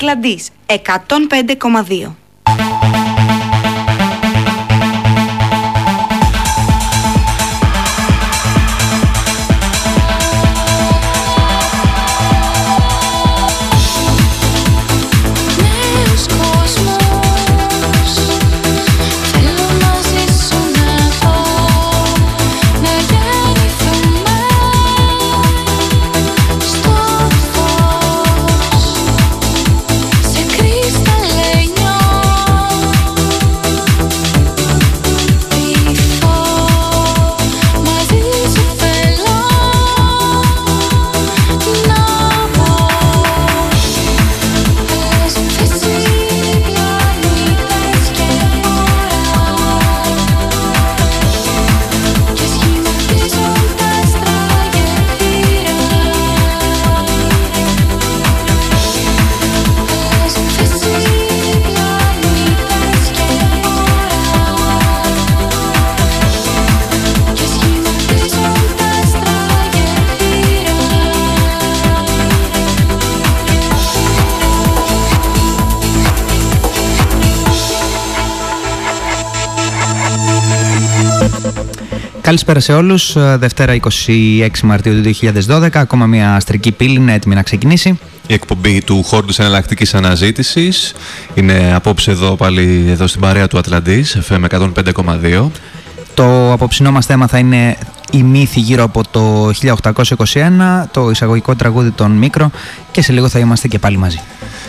Ατλαντής 105,2. Καλησπέρα σε όλους. Ε, Δευτέρα 26 Μαρτίου του 2012. Ακόμα μια αστρική πύλη είναι έτοιμη να ξεκινήσει. Η εκπομπή του χώρου της εναλλακτικής αναζήτησης είναι απόψε εδώ πάλι εδώ στην παρέα του Ατλαντής, FM 105,2. Το απόψινό μας θέμα θα είναι η μύθη γύρω από το 1821, το εισαγωγικό τραγούδι των Μίκρο και σε λίγο θα είμαστε και πάλι μαζί.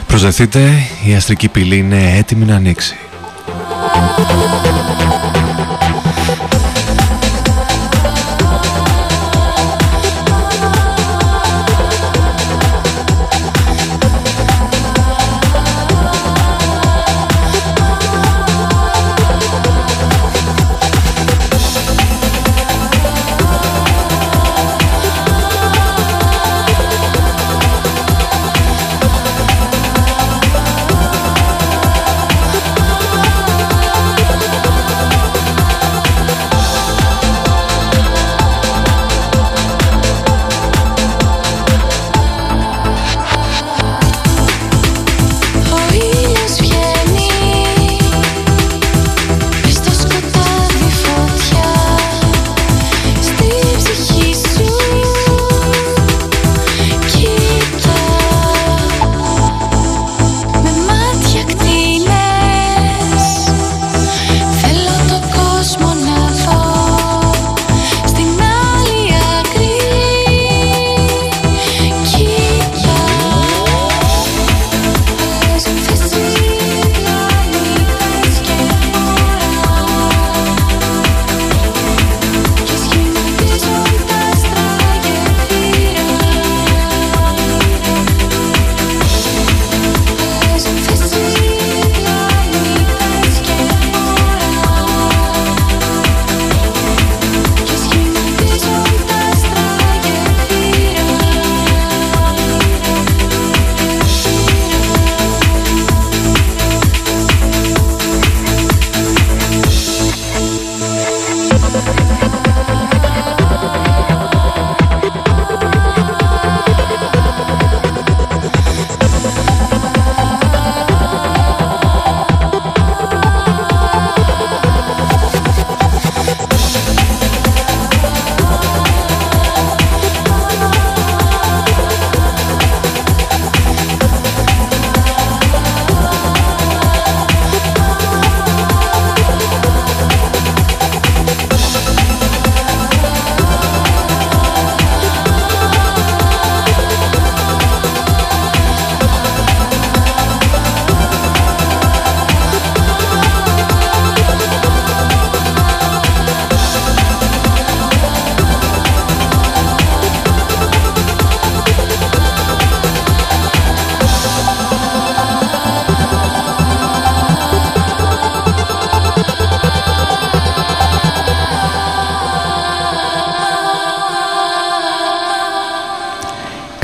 Προσδεθείτε, η αστρική πύλη είναι έτοιμη να ανοίξει.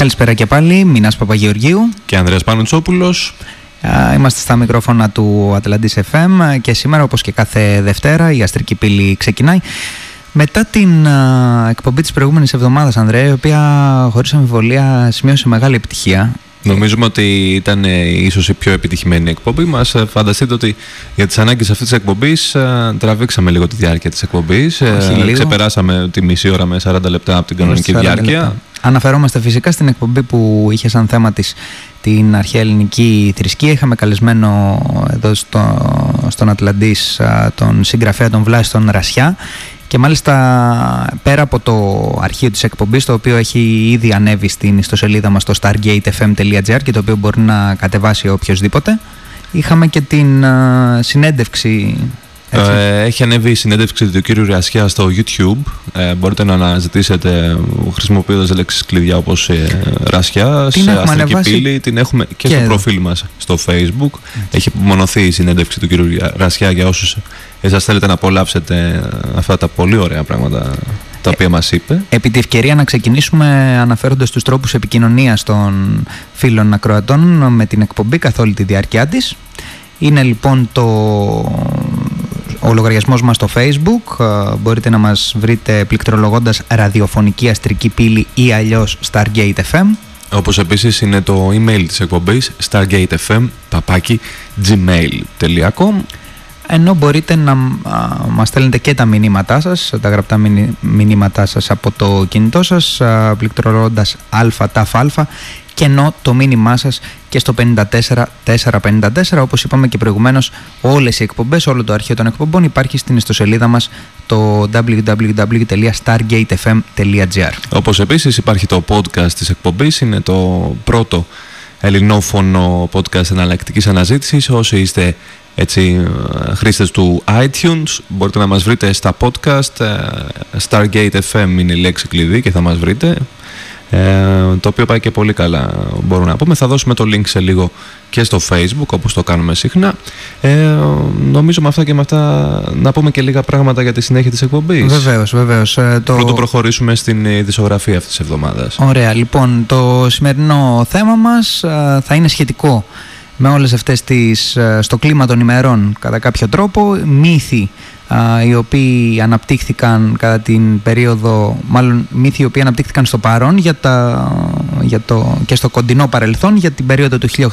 Καλησπέρα και πάλι, Μινάς Παπαγεωργίου και Ανδρέας Πανουτσόπουλος. Είμαστε στα μικρόφωνα του Atlantis FM και σήμερα όπως και κάθε Δευτέρα η Αστρική Πύλη ξεκινάει. Μετά την εκπομπή της προηγούμενης εβδομάδας, Ανδρέα, η οποία χωρίς αμφιβολία σημείωσε μεγάλη επιτυχία Νομίζουμε ότι ήταν ε, ίσως η πιο επιτυχημένη εκπομπή μας. Ε, φανταστείτε ότι για τις ανάγκες αυτής της εκπομπής ε, τραβήξαμε λίγο τη διάρκεια της εκπομπής. λίγο. Ξεπεράσαμε τη μισή ώρα με 40 λεπτά από την κανονική 40 διάρκεια. λεπτά. Αναφερόμαστε φυσικά στην εκπομπή που είχε σαν θέμα της την αρχαία ελληνική θρησκεία. Είχαμε καλεσμένο εδώ στο, στον Ατλαντής α, τον συγγραφέα των Βλάστων Ρασιά και μάλιστα πέρα από το αρχείο της εκπομπής το οποίο έχει ήδη ανέβει στην ιστοσελίδα μας στο stargatefm.gr και το οποίο μπορεί να κατεβάσει οποιοδήποτε είχαμε και την α, συνέντευξη έτσι. Ε, έχει ανέβει η συνέντευξη του κύριου Ριασιά στο YouTube. Ε, μπορείτε να αναζητήσετε χρησιμοποιώντας λέξεις κλειδιά όπως ε, Ρασιά, Την σε έχουμε αστρική ανεβάσει πύλη. Την έχουμε και, και στο εδώ. προφίλ μας στο Facebook. Έχει απομονωθεί η συνέντευξη του κύριου Ρασιά για όσους εσά θέλετε να απολαύσετε αυτά τα πολύ ωραία πράγματα τα οποία μας είπε. Επί τη ευκαιρία να ξεκινήσουμε αναφέροντας τους τρόπους επικοινωνίας των φίλων ακροατών με την εκπομπή καθ' όλη τη διάρκεια της. Είναι λοιπόν το... ο λογαριασμός μας στο facebook, Ε, μπορείτε να μας βρείτε πληκτρολογώντας ραδιοφωνική αστρική πύλη ή αλλιώς Stargate FM. Όπως επίσης είναι το email της εκπομπής stargatefm gmail.com ενώ μπορείτε να α, μας στέλνετε και τα μηνύματά σας, τα γραπτά μηνύ- μηνύματά σας από το κινητό σας, α, πληκτρολογώντας α, ταφ, α, και ενώ το μήνυμά σας και στο 54454, όπως είπαμε και προηγουμένως, όλες οι εκπομπές, όλο το αρχείο των εκπομπών υπάρχει στην ιστοσελίδα μας το www.stargatefm.gr Όπως επίσης υπάρχει το podcast της εκπομπής, είναι το πρώτο ελληνόφωνο podcast εναλλακτικής αναζήτησης. Όσοι είστε έτσι ε, χρήστες του iTunes μπορείτε να μας βρείτε στα podcast ε, Stargate FM είναι η λέξη κλειδί και θα μας βρείτε ε, το οποίο πάει και πολύ καλά μπορούμε να πούμε. Θα δώσουμε το link σε λίγο και στο facebook όπως το κάνουμε συχνά. Ε, νομίζω με αυτά και με αυτά να πούμε και λίγα πράγματα για τη συνέχεια της εκπομπής. Βεβαίως, βεβαίως. Ε, Το... Πρώτο προχωρήσουμε στην ε, δισογραφία αυτής της εβδομάδας. Ωραία, λοιπόν, το σημερινό θέμα μας α, θα είναι σχετικό με όλες αυτές τις, α, στο κλίμα των ημερών κατά κάποιο τρόπο, μύθοι α, οι οποίοι αναπτύχθηκαν κατά την περίοδο, μάλλον μύθοι οι οποίοι αναπτύχθηκαν στο παρόν για τα, για το, και στο κοντινό παρελθόν για την περίοδο του 1821,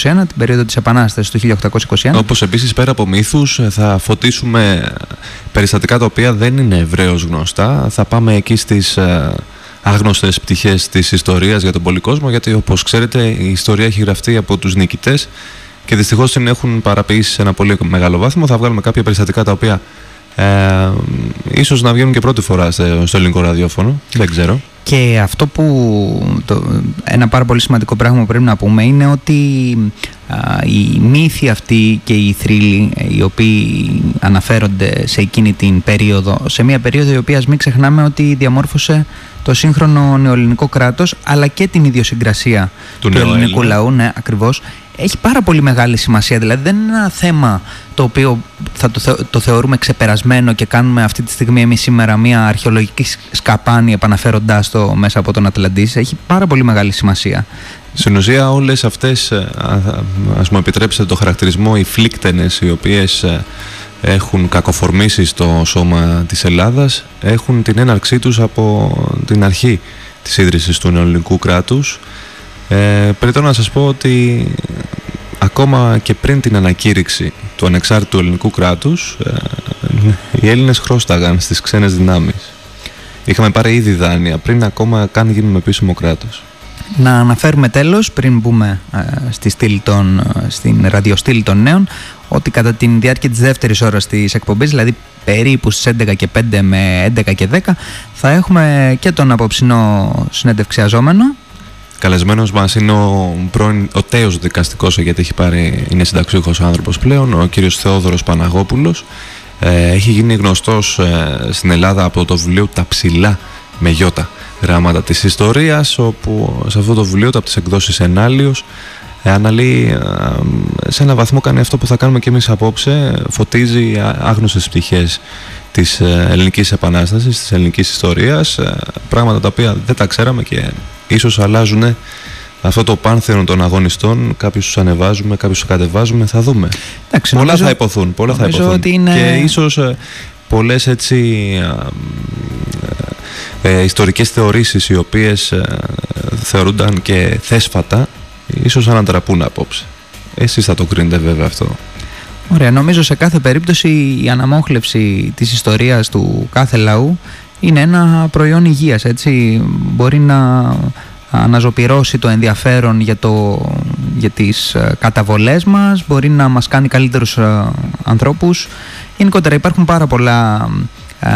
την περίοδο της Επανάστασης του 1821. Όπως επίσης πέρα από μύθους ε, θα φωτίσουμε περιστατικά τα οποία δεν είναι ευρέως γνωστά. Θα πάμε εκεί στις ε, άγνωστες πτυχές της ιστορίας για τον πολύ κόσμο γιατί όπως ξέρετε η ιστορία έχει γραφτεί από τους νικητές και δυστυχώς την έχουν παραποιήσει σε ένα πολύ μεγάλο βάθμο. Θα βγάλουμε κάποια περιστατικά τα οποία ε, ίσως να βγαίνουν και πρώτη φορά στο στο ελληνικό ραδιόφωνο. Δεν ξέρω. Και αυτό που το, ένα πάρα πολύ σημαντικό πράγμα που πρέπει να πούμε είναι ότι α, οι μύθοι αυτοί και οι θρύλοι ε, οι οποίοι αναφέρονται σε εκείνη την περίοδο, σε μια περίοδο η οποία ας μην ξεχνάμε ότι διαμόρφωσε το σύγχρονο νεοελληνικό κράτος αλλά και την ιδιοσυγκρασία Του του, ελληνικού νεοέλληνα. λαού, ναι, ακριβώς, έχει πάρα πολύ μεγάλη σημασία. Δηλαδή δεν είναι ένα θέμα το οποίο θα το, θε- το θεωρούμε ξεπερασμένο και κάνουμε αυτή τη στιγμή εμείς σήμερα μια αρχαιολογική σ- σκαπάνη επαναφέροντάς το μέσα από τον Ατλαντής. Έχει πάρα πολύ μεγάλη σημασία. Στην ουσία όλες αυτές, ε, α- α- ας μου επιτρέψετε το χαρακτηρισμό, οι φλίκτενες οι οποίες ε, έχουν κακοφορμήσει στο σώμα της Ελλάδας έχουν την έναρξή τους από την αρχή της ίδρυσης του νεοελληνικού κράτους. Ε, Περιτώ να σας πω ότι ακόμα και πριν την ανακήρυξη του ανεξάρτητου ελληνικού κράτους ε, οι Έλληνες χρώσταγαν στις ξένες δυνάμεις. Είχαμε πάρει ήδη δάνεια πριν ακόμα καν γίνουμε επίσημο κράτος. Να αναφέρουμε τέλος, πριν μπούμε ε, στη στήλη των, ε, στην ραδιοστήλη των νέων, ότι κατά τη διάρκεια της δεύτερης ώρας της εκπομπής, δηλαδή περίπου στις 11 και 5 με 11 και 10, θα έχουμε και τον απόψινό συνέντευξιαζόμενο, Καλεσμένος μας είναι ο, πρώην, ο τέος δικαστικός γιατί έχει πάρει, είναι συνταξιούχος άνθρωπος πλέον, ο κύριος Θεόδωρος Παναγόπουλος. Ε, έχει γίνει γνωστός ε, στην Ελλάδα από το βιβλίο «Τα ψηλά με γιώτα» γράμματα της ιστορίας όπου σε αυτό το βιβλίο, από τις εκδόσεις Ενάλιος, ε, αναλύει ε, σε ένα βαθμό κάνει αυτό που θα κάνουμε και εμείς απόψε φωτίζει α- άγνωστες πτυχές της ε, ελληνικής επανάστασης, της ελληνικής ιστορίας ε, πράγματα τα οποία δεν τα ξέραμε και ίσως αλλάζουν αυτό το πάνθεον των αγωνιστών. Κάποιους τους ανεβάζουμε, κάποιους τους κατεβάζουμε. Θα δούμε. Εντάξει, πολλά νομίζω- θα υποθούν, πολλά θα νομίζω υποθούν. ότι είναι- και ίσως ε, πολλές έτσι α, ε, ε, ιστορικές θεωρήσεις οι οποίες ε, θεωρούνταν και θέσφατα ίσως ανατραπούν απόψε. Εσείς θα το κρίνετε βέβαια αυτό. Ωραία, νομίζω σε κάθε περίπτωση η αναμόχλευση της ιστορίας του κάθε λαού είναι ένα προϊόν υγείας, έτσι. Μπορεί να αναζωπυρώσει το ενδιαφέρον για, το, για τις ε, καταβολές μας, μπορεί να μας κάνει καλύτερους ε, ανθρώπους. Γενικότερα υπάρχουν πάρα πολλά ε,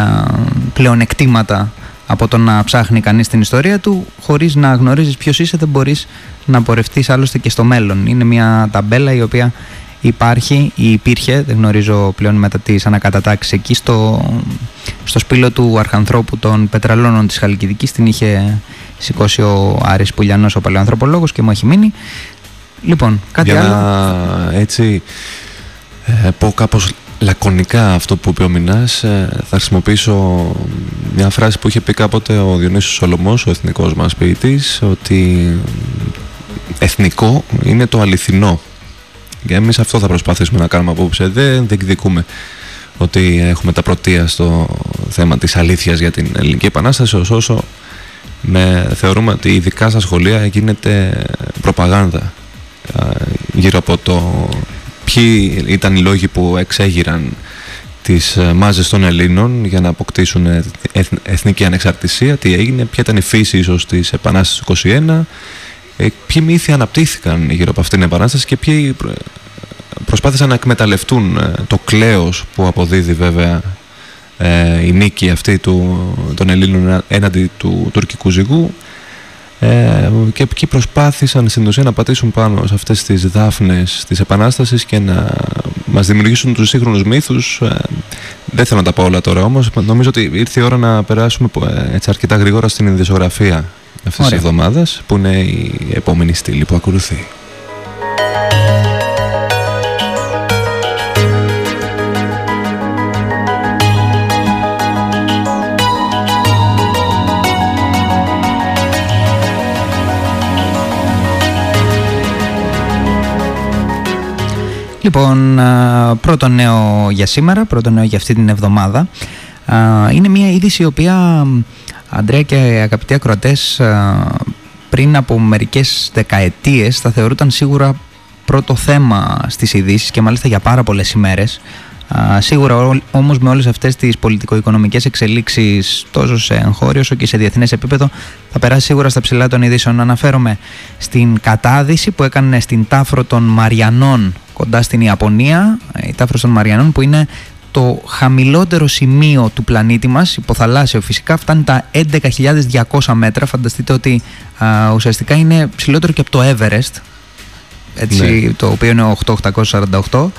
πλεονεκτήματα από το να ψάχνει κανείς την ιστορία του χωρίς να γνωρίζεις ποιος είσαι δεν μπορείς να πορευτείς άλλωστε και στο μέλλον. Είναι μια ταμπέλα η οποία υπάρχει ή υπήρχε, δεν γνωρίζω πλέον μετά τις ανακατατάξεις εκεί στο, στο σπήλο του Αρχανθρώπου των Πετραλώνων της Χαλκιδικής την είχε σηκώσει ο Άρης Πουλιανός ο παλαιοανθρωπολόγος και μου έχει μείνει. Λοιπόν, κάτι Για άλλο. να έτσι ε, πω κάπως λακωνικά αυτό που είπε ο Μινάς, ε, θα χρησιμοποιήσω μια φράση που είχε πει κάποτε ο Διονύσιος Σολομός, ο εθνικός μας ποιητής, ότι εθνικό είναι το αληθινό. Και εμείς αυτό θα προσπαθήσουμε να κάνουμε απόψε. Δεν διεκδικούμε ότι έχουμε τα πρωτεία στο θέμα της αλήθειας για την Ελληνική Επανάσταση, όσο με, θεωρούμε ότι ειδικά στα σχολεία γίνεται προπαγάνδα ε, γύρω από το ποιοι ήταν οι λόγοι που εξέγειραν τις ε, μάζες των Ελλήνων για να αποκτήσουν εθνική ανεξαρτησία, τι έγινε, ποια ήταν η φύση ίσως της Επανάστασης του 21, ε, ποιοι μύθοι αναπτύχθηκαν γύρω από αυτήν την Επανάσταση και ποιοι προσπάθησαν να εκμεταλλευτούν το κλέος που αποδίδει βέβαια η νίκη αυτή του, των Ελλήνων έναντι του τουρκικού ζυγού ε, και εκεί προσπάθησαν στην ουσία να πατήσουν πάνω σε αυτές τις δάφνες της Επανάστασης και να μας δημιουργήσουν τους σύγχρονους μύθους. Ε, δεν θέλω να τα πω όλα τώρα όμως. Νομίζω ότι ήρθε η ώρα να περάσουμε ε, έτσι αρκετά γρήγορα στην ειδησογραφία αυτής της εβδομάδας που είναι η επόμενη στήλη που ακολουθεί. Λοιπόν, πρώτο νέο για σήμερα, πρώτο νέο για αυτή την εβδομάδα. Είναι μια είδηση η οποία, Αντρέα και αγαπητοί ακροατές, πριν από μερικές δεκαετίες θα θεωρούταν σίγουρα πρώτο θέμα στις ειδήσεις και μάλιστα για πάρα πολλές ημέρες. Σίγουρα όμως με όλες αυτές τις πολιτικο-οικονομικές εξελίξεις τόσο σε εγχώριο όσο και σε διεθνές επίπεδο θα περάσει σίγουρα στα ψηλά των ειδήσεων. Αναφέρομαι στην κατάδυση που έκανε στην Τάφρο των Μαριανών κοντά στην Ιαπωνία, η Τάφρος των Μαριανών που είναι το χαμηλότερο σημείο του πλανήτη μας, υποθαλάσσιο φυσικά, φτάνει τα 11.200 μέτρα. Φανταστείτε ότι α, ουσιαστικά είναι ψηλότερο και από το Everest, έτσι, ναι. το οποίο είναι 8.848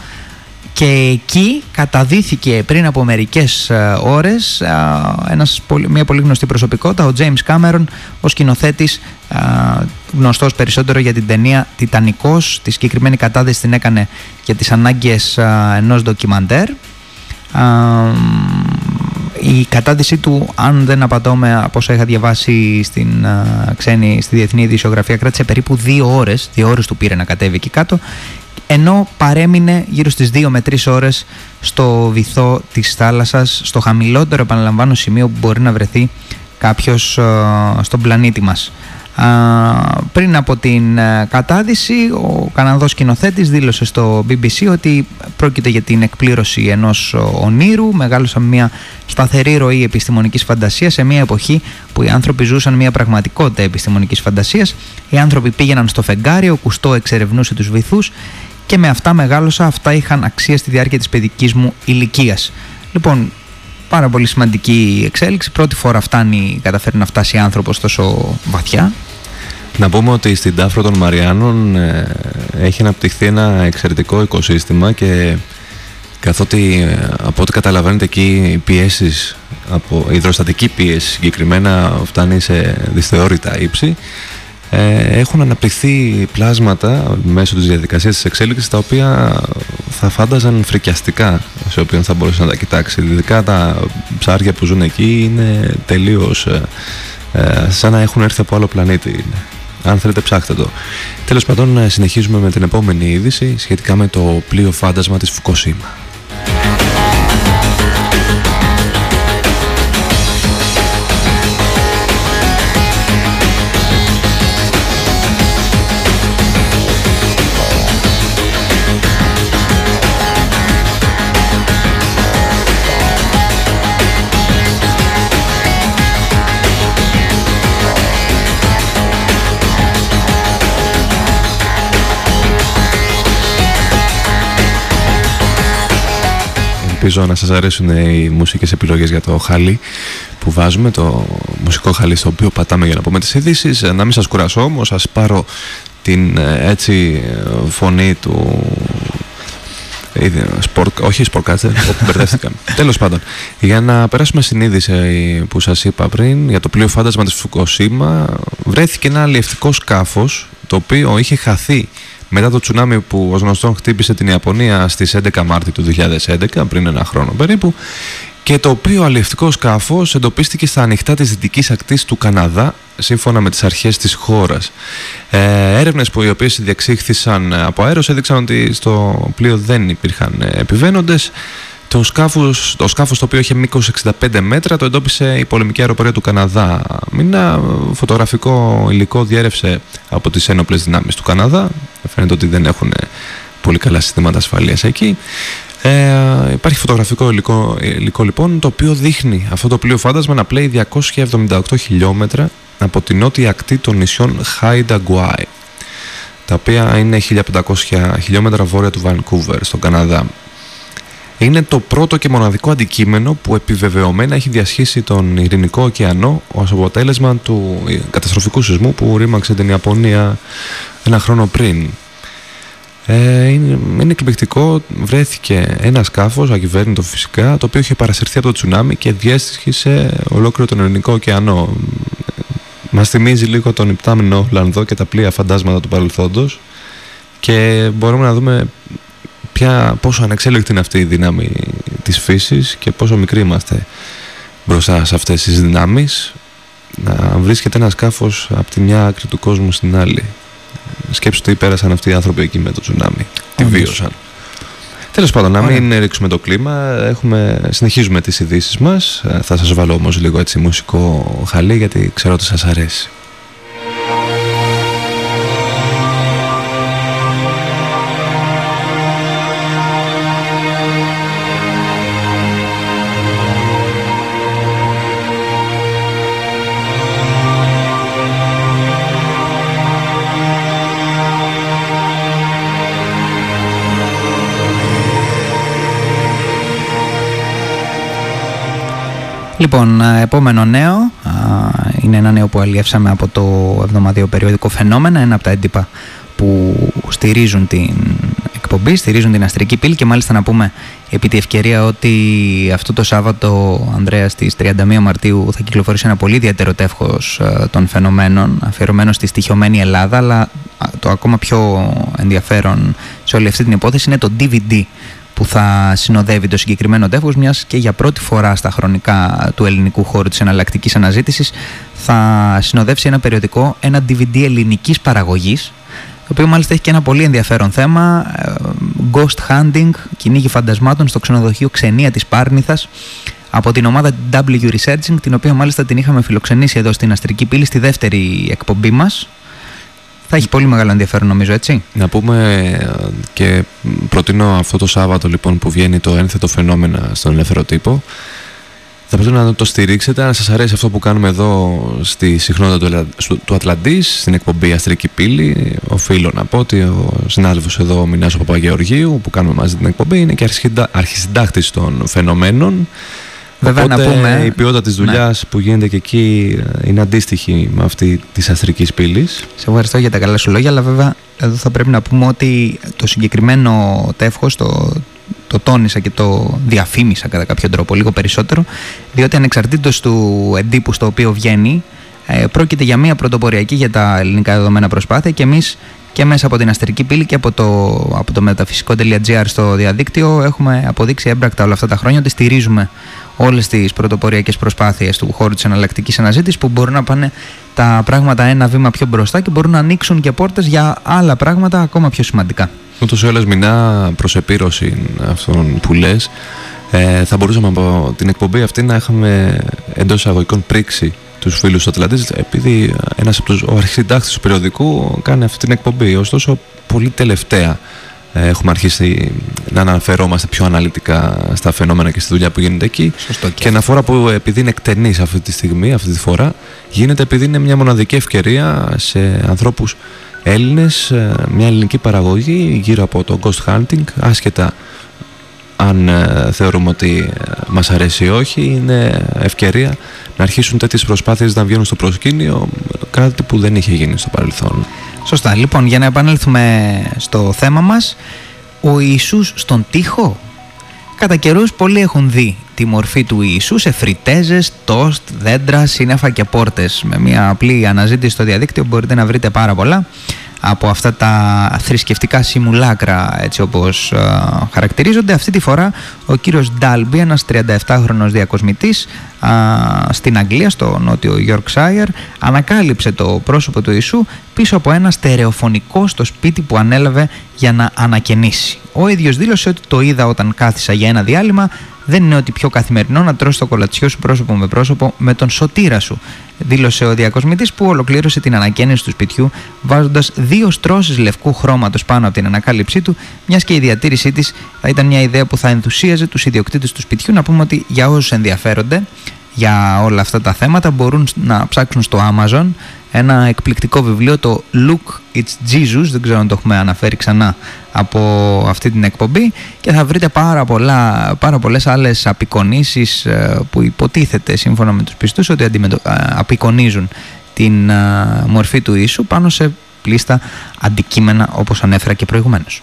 και εκεί καταδύθηκε πριν από μερικές ώρες ένας, μια πολύ γνωστή προσωπικότητα, ο James Cameron, ο σκηνοθέτης γνωστός περισσότερο για την ταινία Τιτανικός, τη συγκεκριμένη κατάδυση την έκανε για τις ανάγκες ενός ντοκιμαντέρ. Η κατάδυσή του, αν δεν απατώμε από όσα είχα διαβάσει στην, ξένη, στη διεθνή ειδησιογραφία, κράτησε περίπου δύο ώρες, δύο ώρες του πήρε να κατέβει εκεί κάτω ενώ παρέμεινε γύρω στις 2 με 3 ώρες στο βυθό της θάλασσας, στο χαμηλότερο επαναλαμβάνω σημείο που μπορεί να βρεθεί κάποιος στον πλανήτη μας. πριν από την ε, κατάδυση ο Καναδός σκηνοθέτης δήλωσε στο BBC ότι πρόκειται για την εκπλήρωση ενός ονείρου μεγάλωσα μια σταθερή ροή επιστημονικής φαντασίας σε μια εποχή που οι άνθρωποι ζούσαν μια πραγματικότητα επιστημονικής φαντασίας οι άνθρωποι πήγαιναν στο φεγγάρι, ο Κουστό εξερευνούσε τους βυθούς και με αυτά μεγάλωσα, αυτά είχαν αξία στη διάρκεια της παιδικής μου ηλικίας. Λοιπόν, πάρα πολύ σημαντική εξέλιξη. Πρώτη φορά φτάνει, καταφέρει να φτάσει άνθρωπος τόσο βαθιά. Να πούμε ότι στην Τάφρο των Μαριάνων ε, έχει αναπτυχθεί ένα εξαιρετικό οικοσύστημα και καθότι ε, από ό,τι καταλαβαίνετε εκεί οι πιέσεις, από, η υδροστατική πίεση συγκεκριμένα φτάνει σε δυσθεώρητα ύψη ε, έχουν αναπτυχθεί πλάσματα μέσω της διαδικασίας της εξέλιξης τα οποία θα φάνταζαν φρικιαστικά σε όποιον θα μπορούσε να τα κοιτάξει. Ειδικά τα ψάρια που ζουν εκεί είναι τελείως ε, ε, σαν να έχουν έρθει από άλλο πλανήτη. Αν θέλετε ψάχτε το. Τέλος πάντων συνεχίζουμε με την επόμενη είδηση σχετικά με το πλοίο φάντασμα της Φουκοσίμα. Ελπίζω να σας αρέσουν οι μουσικές επιλογές για το χαλί που βάζουμε, το μουσικό χαλί στο οποίο πατάμε για να πούμε τις ειδήσεις. Να μην σας κουράσω όμως, σας πάρω την έτσι φωνή του Σπορ, όχι σπορκάτσε, μπερδεύτηκα. Τέλος πάντων, για να περάσουμε στην είδηση που σας είπα πριν, για το πλοίο φάντασμα της Φουκοσίμα, βρέθηκε ένα αλλιευτικό σκάφος το οποίο είχε χαθεί μετά το τσουνάμι που ως γνωστόν χτύπησε την Ιαπωνία στις 11 Μάρτη του 2011, πριν ένα χρόνο περίπου, και το οποίο αλλιευτικό σκάφος εντοπίστηκε στα ανοιχτά της δυτικής ακτής του Καναδά, σύμφωνα με τις αρχές της χώρας. Ε, έρευνες που οι οποίες διεξήχθησαν από αέρος έδειξαν ότι στο πλοίο δεν υπήρχαν επιβαίνοντες το σκάφος, το σκάφος το οποίο είχε μήκος 65 μέτρα το εντόπισε η πολεμική αεροπορία του Καναδά. Μήνα φωτογραφικό υλικό διέρευσε από τις ένοπλες δυνάμεις του Καναδά. Φαίνεται ότι δεν έχουν πολύ καλά συστήματα ασφαλείας εκεί. Ε, υπάρχει φωτογραφικό υλικό, υλικό λοιπόν το οποίο δείχνει αυτό το πλοίο φάντασμα να πλέει 278 χιλιόμετρα από την νότια ακτή των νησιών Χάιντα Γκουάι τα οποία είναι 1500 χιλιόμετρα βόρεια του Βανκούβερ στον Καναδά. Είναι το πρώτο και μοναδικό αντικείμενο που επιβεβαιωμένα έχει διασχίσει τον Ειρηνικό ωκεανό ως αποτέλεσμα του καταστροφικού σεισμού που ρήμαξε την Ιαπωνία ένα χρόνο πριν. Ε, είναι, είναι εκπληκτικό. Βρέθηκε ένα σκάφος, ακυβέρνητο φυσικά, το οποίο είχε παρασυρθεί από το τσουνάμι και διέσχισε ολόκληρο τον Ελληνικό ωκεανό. Μας θυμίζει λίγο τον υπτάμενο Ολλανδό και τα πλοία φαντάσματα του παρελθόντος. Και μπορούμε να δούμε ποια, πόσο ανεξέλεκτη είναι αυτή η δύναμη της φύσης και πόσο μικροί είμαστε μπροστά σε αυτές τις δυνάμεις. Να βρίσκεται ένας σκάφος από τη μια άκρη του κόσμου στην άλλη. Σκέψου τι πέρασαν αυτοί οι άνθρωποι εκεί με το τσουνάμι. Τι βίωσαν. Τέλος πάντων, να μην ρίξουμε το κλίμα, έχουμε, συνεχίζουμε τις ειδήσεις μας. Θα σας βάλω όμως λίγο έτσι μουσικό χαλί γιατί ξέρω ότι σας αρέσει. Λοιπόν, επόμενο νέο είναι ένα νέο που αλλιεύσαμε από το εβδομαδιαίο περιοδικό Φαινόμενα, ένα από τα έντυπα που στηρίζουν την εκπομπή, στηρίζουν την αστρική πύλη και μάλιστα να πούμε επί τη ευκαιρία ότι αυτό το Σάββατο, Ανδρέας, στις 31 Μαρτίου θα κυκλοφορήσει ένα πολύ ιδιαίτερο τεύχος των φαινομένων, αφιερωμένο στη στοιχειωμένη Ελλάδα, αλλά το ακόμα πιο ενδιαφέρον σε όλη αυτή την υπόθεση είναι το DVD που θα συνοδεύει το συγκεκριμένο τεύχος μιας και για πρώτη φορά στα χρονικά του ελληνικού χώρου της εναλλακτικής αναζήτησης θα συνοδεύσει ένα περιοδικό, ένα DVD ελληνικής παραγωγής το οποίο μάλιστα έχει και ένα πολύ ενδιαφέρον θέμα ε, Ghost Hunting, κυνήγι φαντασμάτων στο ξενοδοχείο Ξενία της Πάρνηθας από την ομάδα W Researching την οποία μάλιστα την είχαμε φιλοξενήσει εδώ στην Αστρική Πύλη στη δεύτερη εκπομπή μας θα έχει πολύ μεγάλο ενδιαφέρον νομίζω έτσι. Να πούμε ε, και προτείνω αυτό το Σάββατο λοιπόν που βγαίνει το ένθετο φαινόμενα στον ελεύθερο τύπο. Θα πρέπει να το στηρίξετε, αν σας αρέσει αυτό που κάνουμε εδώ στη συχνότητα του Ατλαντής, στην εκπομπή Αστρική Πύλη. Οφείλω να πω ότι ο συνάδελφος εδώ, ο Μινάσο Παπαγεωργίου, που κάνουμε μαζί την εκπομπή, είναι και αρχισυντάκτης των φαινομένων. Βέβαια Οπότε, να πούμε. Η ποιότητα της δουλειάς ναι. που γίνεται και εκεί ε, είναι αντίστοιχη με αυτή της αστρικής πύλης. Σε ευχαριστώ για τα καλά σου λόγια, αλλά βέβαια εδώ θα πρέπει να πούμε ότι το συγκεκριμένο τεύχος το, το τόνισα και το διαφήμισα κατά κάποιο τρόπο λίγο περισσότερο, διότι ανεξαρτήτως του εντύπου στο οποίο βγαίνει, ε, πρόκειται για μια πρωτοποριακή για τα ελληνικά δεδομένα προσπάθεια και εμείς και μέσα από την Αστερική Πύλη και από το, από το μεταφυσικό.gr στο διαδίκτυο έχουμε αποδείξει έμπρακτα όλα αυτά τα χρόνια ότι στηρίζουμε όλες τις πρωτοποριακές προσπάθειες του χώρου της εναλλακτικής αναζήτησης που μπορούν να πάνε τα πράγματα ένα βήμα πιο μπροστά και μπορούν να ανοίξουν και πόρτες για άλλα πράγματα ακόμα πιο σημαντικά. Ούτως ή άλλως, μηνά προς επίρρωση αυτών που λες, ε, θα μπορούσαμε από την εκπομπή αυτή να είχαμε εντός εισαγωγικών πρίξει τους φίλους του Ατλαντής, επειδή ένας από τους αρχισυντάκτες του περιοδικού κάνει αυτή την εκπομπή. Ωστόσο, πολύ τελευταία ε, έχουμε αρχίσει να αναφερόμαστε πιο αναλυτικά στα φαινόμενα και στη δουλειά που γίνεται εκεί. Σωστό και, και αναφορά που επειδή είναι εκτενής αυτή τη στιγμή, αυτή τη φορά, γίνεται επειδή είναι μια μοναδική ευκαιρία σε ανθρώπους Έλληνες, ε, μια ελληνική παραγωγή γύρω από το ghost hunting, άσχετα αν ε, θεωρούμε ότι ε, μας αρέσει ή όχι είναι ευκαιρία να αρχίσουν τέτοιες προσπάθειες να βγαίνουν στο προσκήνιο κάτι που δεν είχε γίνει στο παρελθόν. Σωστά. Λοιπόν, για να επανέλθουμε στο θέμα μας, ο Ιησούς στον τοίχο; Κατά καιρούς πολλοί έχουν δει τη μορφή του Ιησού σε φριτέζες, τόστ, δέντρα, σύννεφα και πόρτες. Με μια απλή αναζήτηση στο διαδίκτυο μπορείτε να βρείτε πάρα πολλά από αυτά τα θρησκευτικά simulacra έτσι όπως ε, χαρακτηρίζονται. Αυτή τη φορά ο κύριος Ντάλμπι, ένας 37χρονος διακοσμητής στην Αγγλία, στο νότιο Yorkshire, ανακάλυψε το πρόσωπο του Ιησού πίσω από ένα στερεοφωνικό στο σπίτι που ανέλαβε για να ανακαινήσει. Ο ίδιος δήλωσε ότι το είδα όταν κάθισα για ένα διάλειμμα δεν είναι ότι πιο καθημερινό να τρώσει το κολατσιό σου πρόσωπο με πρόσωπο με τον σωτήρα σου, δήλωσε ο διακοσμητής που ολοκλήρωσε την ανακαίνιση του σπιτιού βάζοντας δύο στρώσεις λευκού χρώματος πάνω από την ανακάλυψή του, μιας και η διατήρησή της θα ήταν μια ιδέα που θα ενθουσίαζε τους ιδιοκτήτες του σπιτιού. Να πούμε ότι για όσους ενδιαφέρονται για όλα αυτά τα θέματα μπορούν να ψάξουν στο Amazon ένα εκπληκτικό βιβλίο το Look It's Jesus δεν ξέρω αν το έχουμε αναφέρει ξανά από αυτή την εκπομπή και θα βρείτε πάρα, πολλά, πάρα πολλές άλλες απεικονίσεις ε, που υποτίθεται σύμφωνα με τους πιστούς ότι αντιμετω... Ε, απεικονίζουν την ε, μορφή του ίσου πάνω σε πλήστα αντικείμενα όπως ανέφερα και προηγουμένως.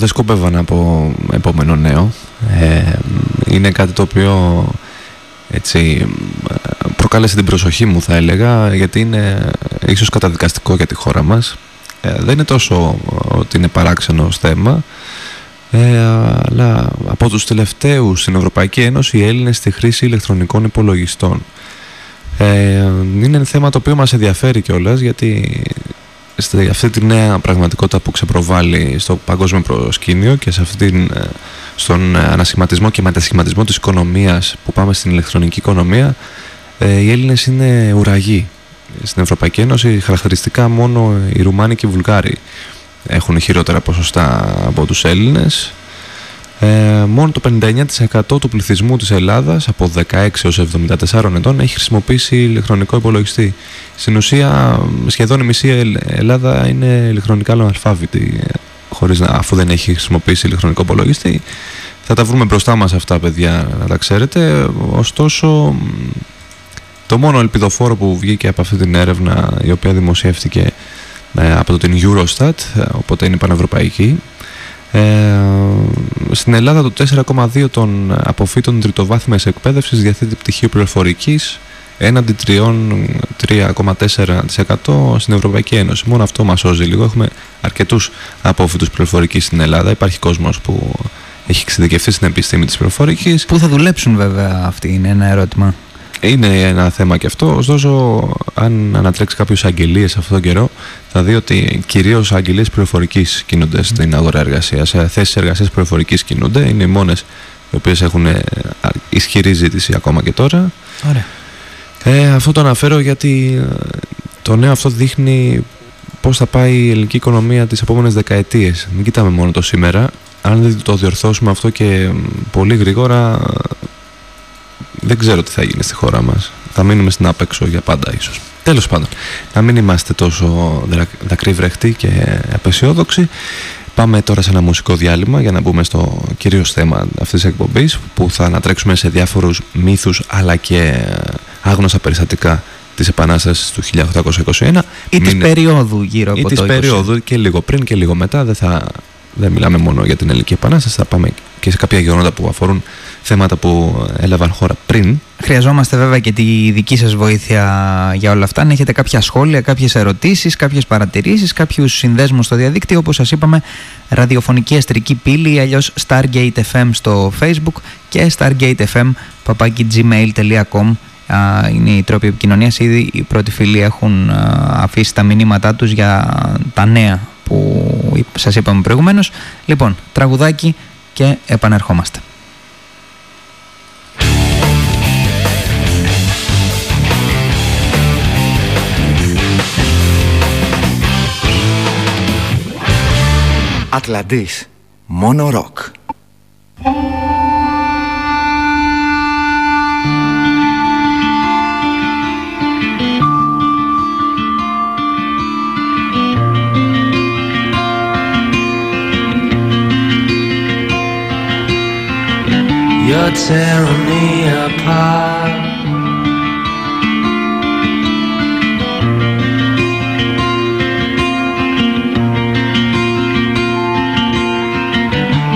Δεν σκοπεύα να πω επόμενο νέο. Ε, είναι κάτι το οποίο έτσι προκάλεσε την προσοχή μου θα έλεγα γιατί είναι ίσως καταδικαστικό για τη χώρα μας. Ε, δεν είναι τόσο ότι είναι παράξενο ως θέμα ε, αλλά από τους τελευταίους στην Ευρωπαϊκή Ένωση οι Έλληνες στη χρήση ηλεκτρονικών υπολογιστών. Ε, είναι θέμα το οποίο μας ενδιαφέρει κιόλας γιατί σε αυτή τη νέα πραγματικότητα που ξεπροβάλλει στο παγκόσμιο προσκήνιο και σε αυτήν, ε, στον ανασχηματισμό και μετασχηματισμό της οικονομίας που πάμε στην ηλεκτρονική οικονομία ε, οι Έλληνες είναι ουραγοί στην Ευρωπαϊκή Ένωση χαρακτηριστικά μόνο οι Ρουμάνοι και οι Βουλγάροι έχουν χειρότερα ποσοστά από τους Έλληνες ε, μόνο το 59% του πληθυσμού της Ελλάδας από 16 έως 74 ετών έχει χρησιμοποιήσει ηλεκτρονικό υπολογιστή. Στην ουσία σχεδόν η μισή Ελλάδα είναι ηλεκτρονικά αλφάβητη χωρίς να, αφού δεν έχει χρησιμοποιήσει ηλεκτρονικό υπολογιστή. Θα τα βρούμε μπροστά μας αυτά παιδιά να τα ξέρετε. Ωστόσο το μόνο ελπιδοφόρο που βγήκε από αυτή την έρευνα η οποία δημοσιεύτηκε ε, από την Eurostat, ε, οπότε είναι πανευρωπαϊκή ε, στην Ελλάδα το 4,2 των αποφύτων τριτοβάθμιας εκπαίδευσης διαθέτει πτυχίο πληροφορικής έναντι 3,4% στην Ευρωπαϊκή Ένωση. Μόνο αυτό μας σώζει λίγο. Έχουμε αρκετούς απόφυτους πληροφορικής στην Ελλάδα. Υπάρχει κόσμος που έχει εξειδικευτεί στην επιστήμη της πληροφορικής. Πού θα δουλέψουν βέβαια αυτοί είναι ένα ερώτημα. Είναι ένα θέμα και αυτό. Ωστόσο, αν ανατρέξει κάποιος αγγελίες αυτόν τον καιρό, θα δει ότι κυρίως αγγελίες πληροφορικής κινούνται στην αγορά εργασίας. Θέσεις εργασίας πληροφορικής κινούνται. Είναι οι μόνες οι οποίες έχουν ε, ισχυρή ζήτηση ακόμα και τώρα. Ωραία. Ε, αυτό το αναφέρω γιατί ε, το νέο αυτό δείχνει πώς θα πάει η ελληνική οικονομία τις επόμενες δεκαετίες. Μην κοιτάμε μόνο το σήμερα. Αν δεν το διορθώσουμε αυτό και πολύ γρήγορα δεν ξέρω τι θα γίνει στη χώρα μας. Θα μείνουμε στην άπεξο για πάντα ίσως. Τέλος πάντων, να μην είμαστε τόσο δακρύβρεχτοι και απεσιόδοξοι. Πάμε τώρα σε ένα μουσικό διάλειμμα για να μπούμε στο κυρίως θέμα αυτής της εκπομπής που θα ανατρέξουμε σε διάφορους μύθους αλλά και άγνωστα περιστατικά της Επανάστασης του 1821 ή της περίοδου γύρω από ή το της περίοδου και λίγο πριν και λίγο μετά δεν θα δεν μιλάμε μόνο για την Ελληνική Επανάσταση, θα πάμε και σε κάποια γεγονότα που αφορούν θέματα που έλαβαν χώρα πριν. Χρειαζόμαστε βέβαια και τη δική σας βοήθεια για όλα αυτά. Αν έχετε κάποια σχόλια, κάποιες ερωτήσεις, κάποιες παρατηρήσεις, κάποιους συνδέσμους στο διαδίκτυο, όπως σας είπαμε, ραδιοφωνική αστρική πύλη, αλλιώς Stargate FM στο Facebook και stargatefm.gmail.com είναι οι τρόποι επικοινωνίας. Ήδη οι πρώτοι φίλοι έχουν αφήσει τα μηνύματά τους για τα νέα που σας είπαμε προηγουμένως. Λοιπόν, τραγουδάκι και επανερχόμαστε. Ατλαντής. Μόνο ροκ. You're tearing me apart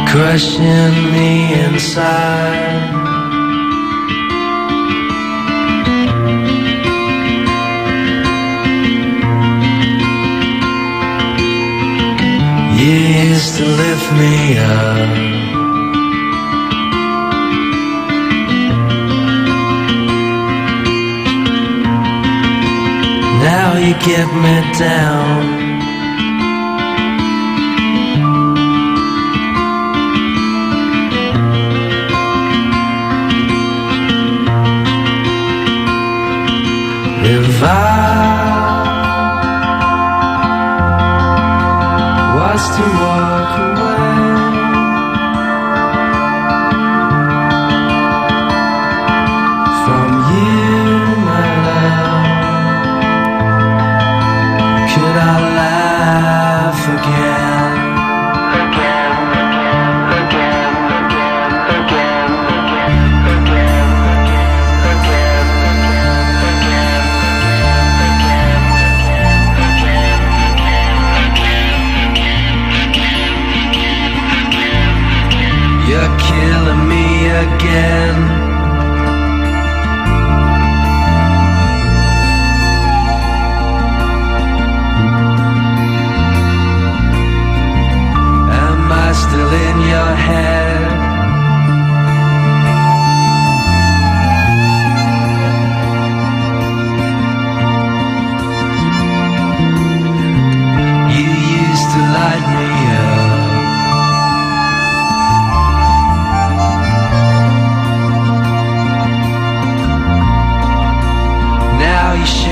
crushing me inside. Used to lift me up. Now you get me down. If I was to walk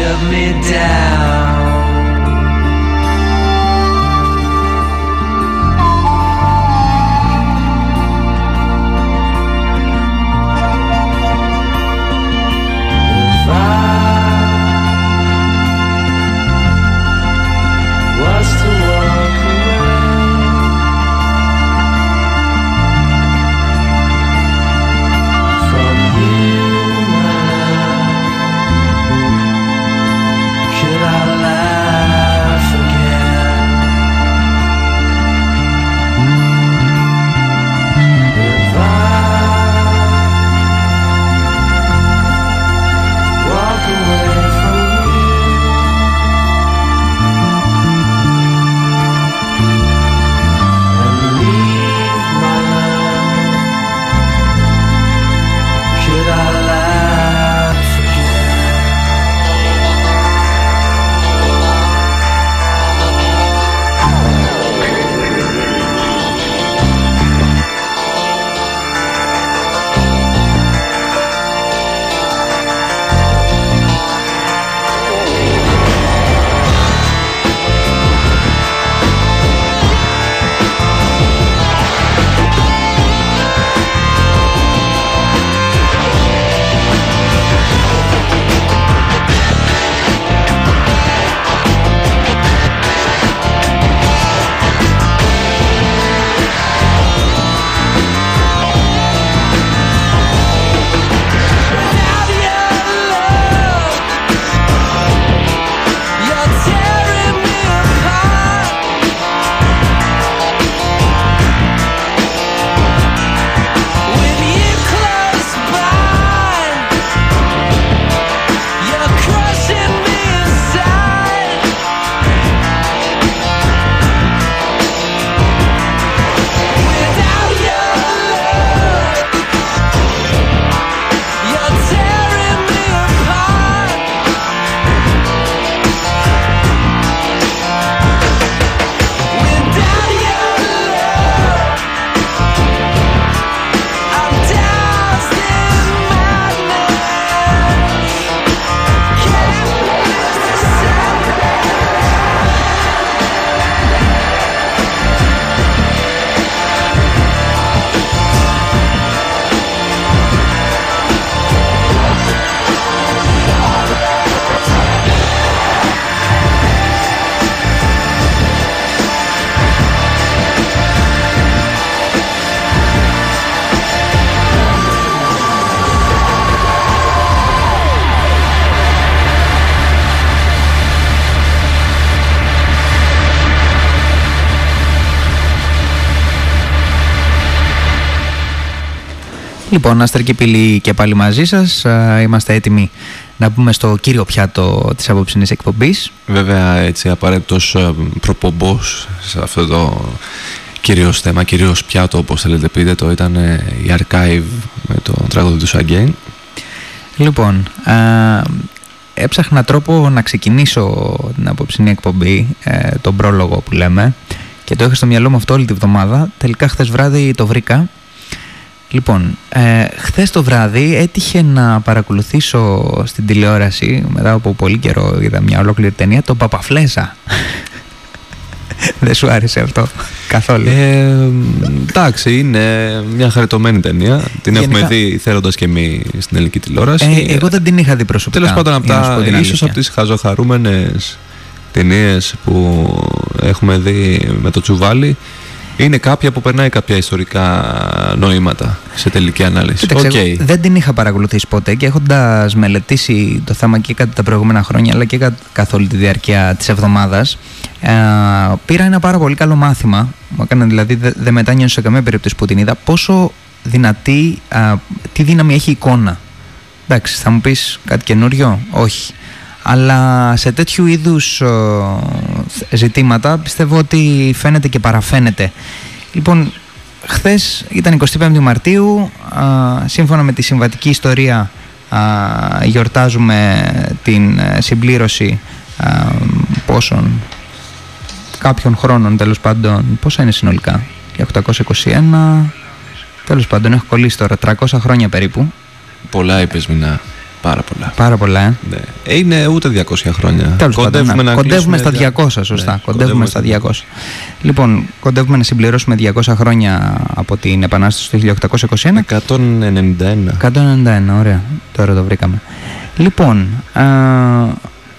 shut me down. Λοιπόν, Άστερ και Πύλη και πάλι μαζί σας. Α, Είμαστε έτοιμοι να μπούμε στο κύριο πιάτο της απόψινής εκπομπής. Βέβαια έτσι απαραίτητος ε, προπομπός σε αυτό το κυρίως θέμα, κυρίως πιάτο όπως θέλετε πείτε το ήταν ε, η Archive με το τραγούδι του Σαγκέιν. Λοιπόν, α, έψαχνα τρόπο να ξεκινήσω την απόψινή εκπομπή, ε, τον πρόλογο που λέμε, και το είχα στο μυαλό μου αυτό όλη τη βδομάδα. Τελικά χθες βράδυ το βρήκα. Λοιπόν, ε, χθες το βράδυ έτυχε να παρακολουθήσω στην τηλεόραση, μετά από πολύ καιρό είδα μια ολόκληρη ταινία, το Παπαφλέζα. Δεν σου άρεσε αυτό καθόλου; Ε, εντάξει, είναι μια χαριτωμένη ταινία. Την Γενικά- έχουμε δει θέλοντας και εμείς στην ελληνική τηλεόραση. Ε, εγώ δεν την είχα δει προσωπικά. Τέλος πάντων, από για να σου τα, πω την ίσως αλήθεια. από τις χαζοχαρούμενες ταινίες που έχουμε δει με το τσουβάλι είναι κάποια που περνάει κάποια ιστορικά νοήματα σε τελική ανάλυση. Κοίταξε, Οκ. εγώ δεν την είχα παρακολουθήσει ποτέ και έχοντας μελετήσει το θέμα και κατά τα προηγούμενα χρόνια αλλά και κα- καθ' όλη τη διάρκεια της εβδομάδας, πήρα ένα πάρα πολύ καλό μάθημα. Μου έκανε δηλαδή, δεν δε μετάνιωσε σε καμία περίπτωση που την είδα, πόσο δυνατή, α, τι δύναμη έχει η εικόνα. Εντάξει, θα μου πεις κάτι καινούριο, όχι. Αλλά σε τέτοιου είδους ε, ζητήματα πιστεύω ότι φαίνεται και παραφαίνεται. Λοιπόν, χθες ήταν 25 Μαρτίου, α, σύμφωνα με τη συμβατική ιστορία α, γιορτάζουμε την ε, συμπλήρωση α, πόσων, κάποιων χρόνων τέλος πάντων, πόσα είναι συνολικά, 821, τέλος πάντων έχω κολλήσει τώρα, 300 χρόνια περίπου, Πολλά είπες Μινά. Πάρα πολλά. πάρα πολλά ε. Ναι. Ε, Είναι ούτε 200 χρόνια. Τέλος πάντων, ναι. να κοντεύουμε στα κλείσουμε 200, δια- σωστά. Ναι, κοντεύουμε στα 200. Λοιπόν, κοντεύουμε να συμπληρώσουμε 200 χρόνια από την Επανάσταση του 1821. 191. 191, ωραία. Τώρα το βρήκαμε. Λοιπόν, α,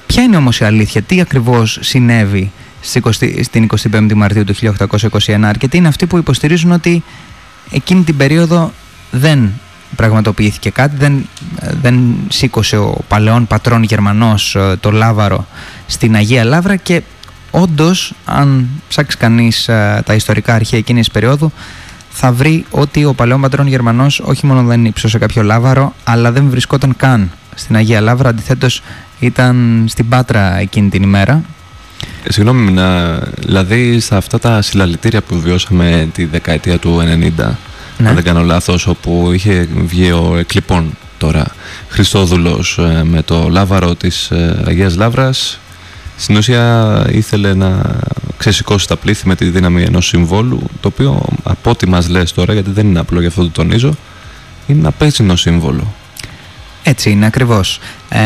ποια είναι όμως η αλήθεια, τι ακριβώς συνέβη στις 20 στην 25η Μαρτίου του 1821. Αρκετοί είναι αυτοί που υποστηρίζουν ότι εκείνη την περίοδο δεν πραγματοποιήθηκε κάτι, δεν, δεν σήκωσε ο παλαιόν πατρόν Γερμανός ε, το Λάβαρο στην Αγία Λάβρα και όντως αν ψάξει κανείς ε, τα ιστορικά αρχαία εκείνης της περίοδου θα βρει ότι ο παλαιόν πατρόν Γερμανός όχι μόνο δεν ύψωσε κάποιο Λάβαρο αλλά δεν βρισκόταν καν στην Αγία Λάβρα αντιθέτως ήταν στην Πάτρα εκείνη την ημέρα. Ε, Συγγνώμη, Μινά, δηλαδή στα αυτά τα συλλαλητήρια που βιώσαμε τη δεκαετία του 90, Ναι. αν δεν κάνω λάθος, όπου είχε βγει ο εκλειπών τώρα Χριστόδουλος ε, με το λάβαρο της ε, Αγίας Λάβρας, στην ουσία ήθελε να ξεσηκώσει τα πλήθη με τη δύναμη ενός συμβόλου, το οποίο από ό,τι μας λες τώρα, γιατί δεν είναι απλό γι' αυτό το τονίζω, είναι ένα πέτσινο σύμβολο. Έτσι είναι ακριβώς. Ε,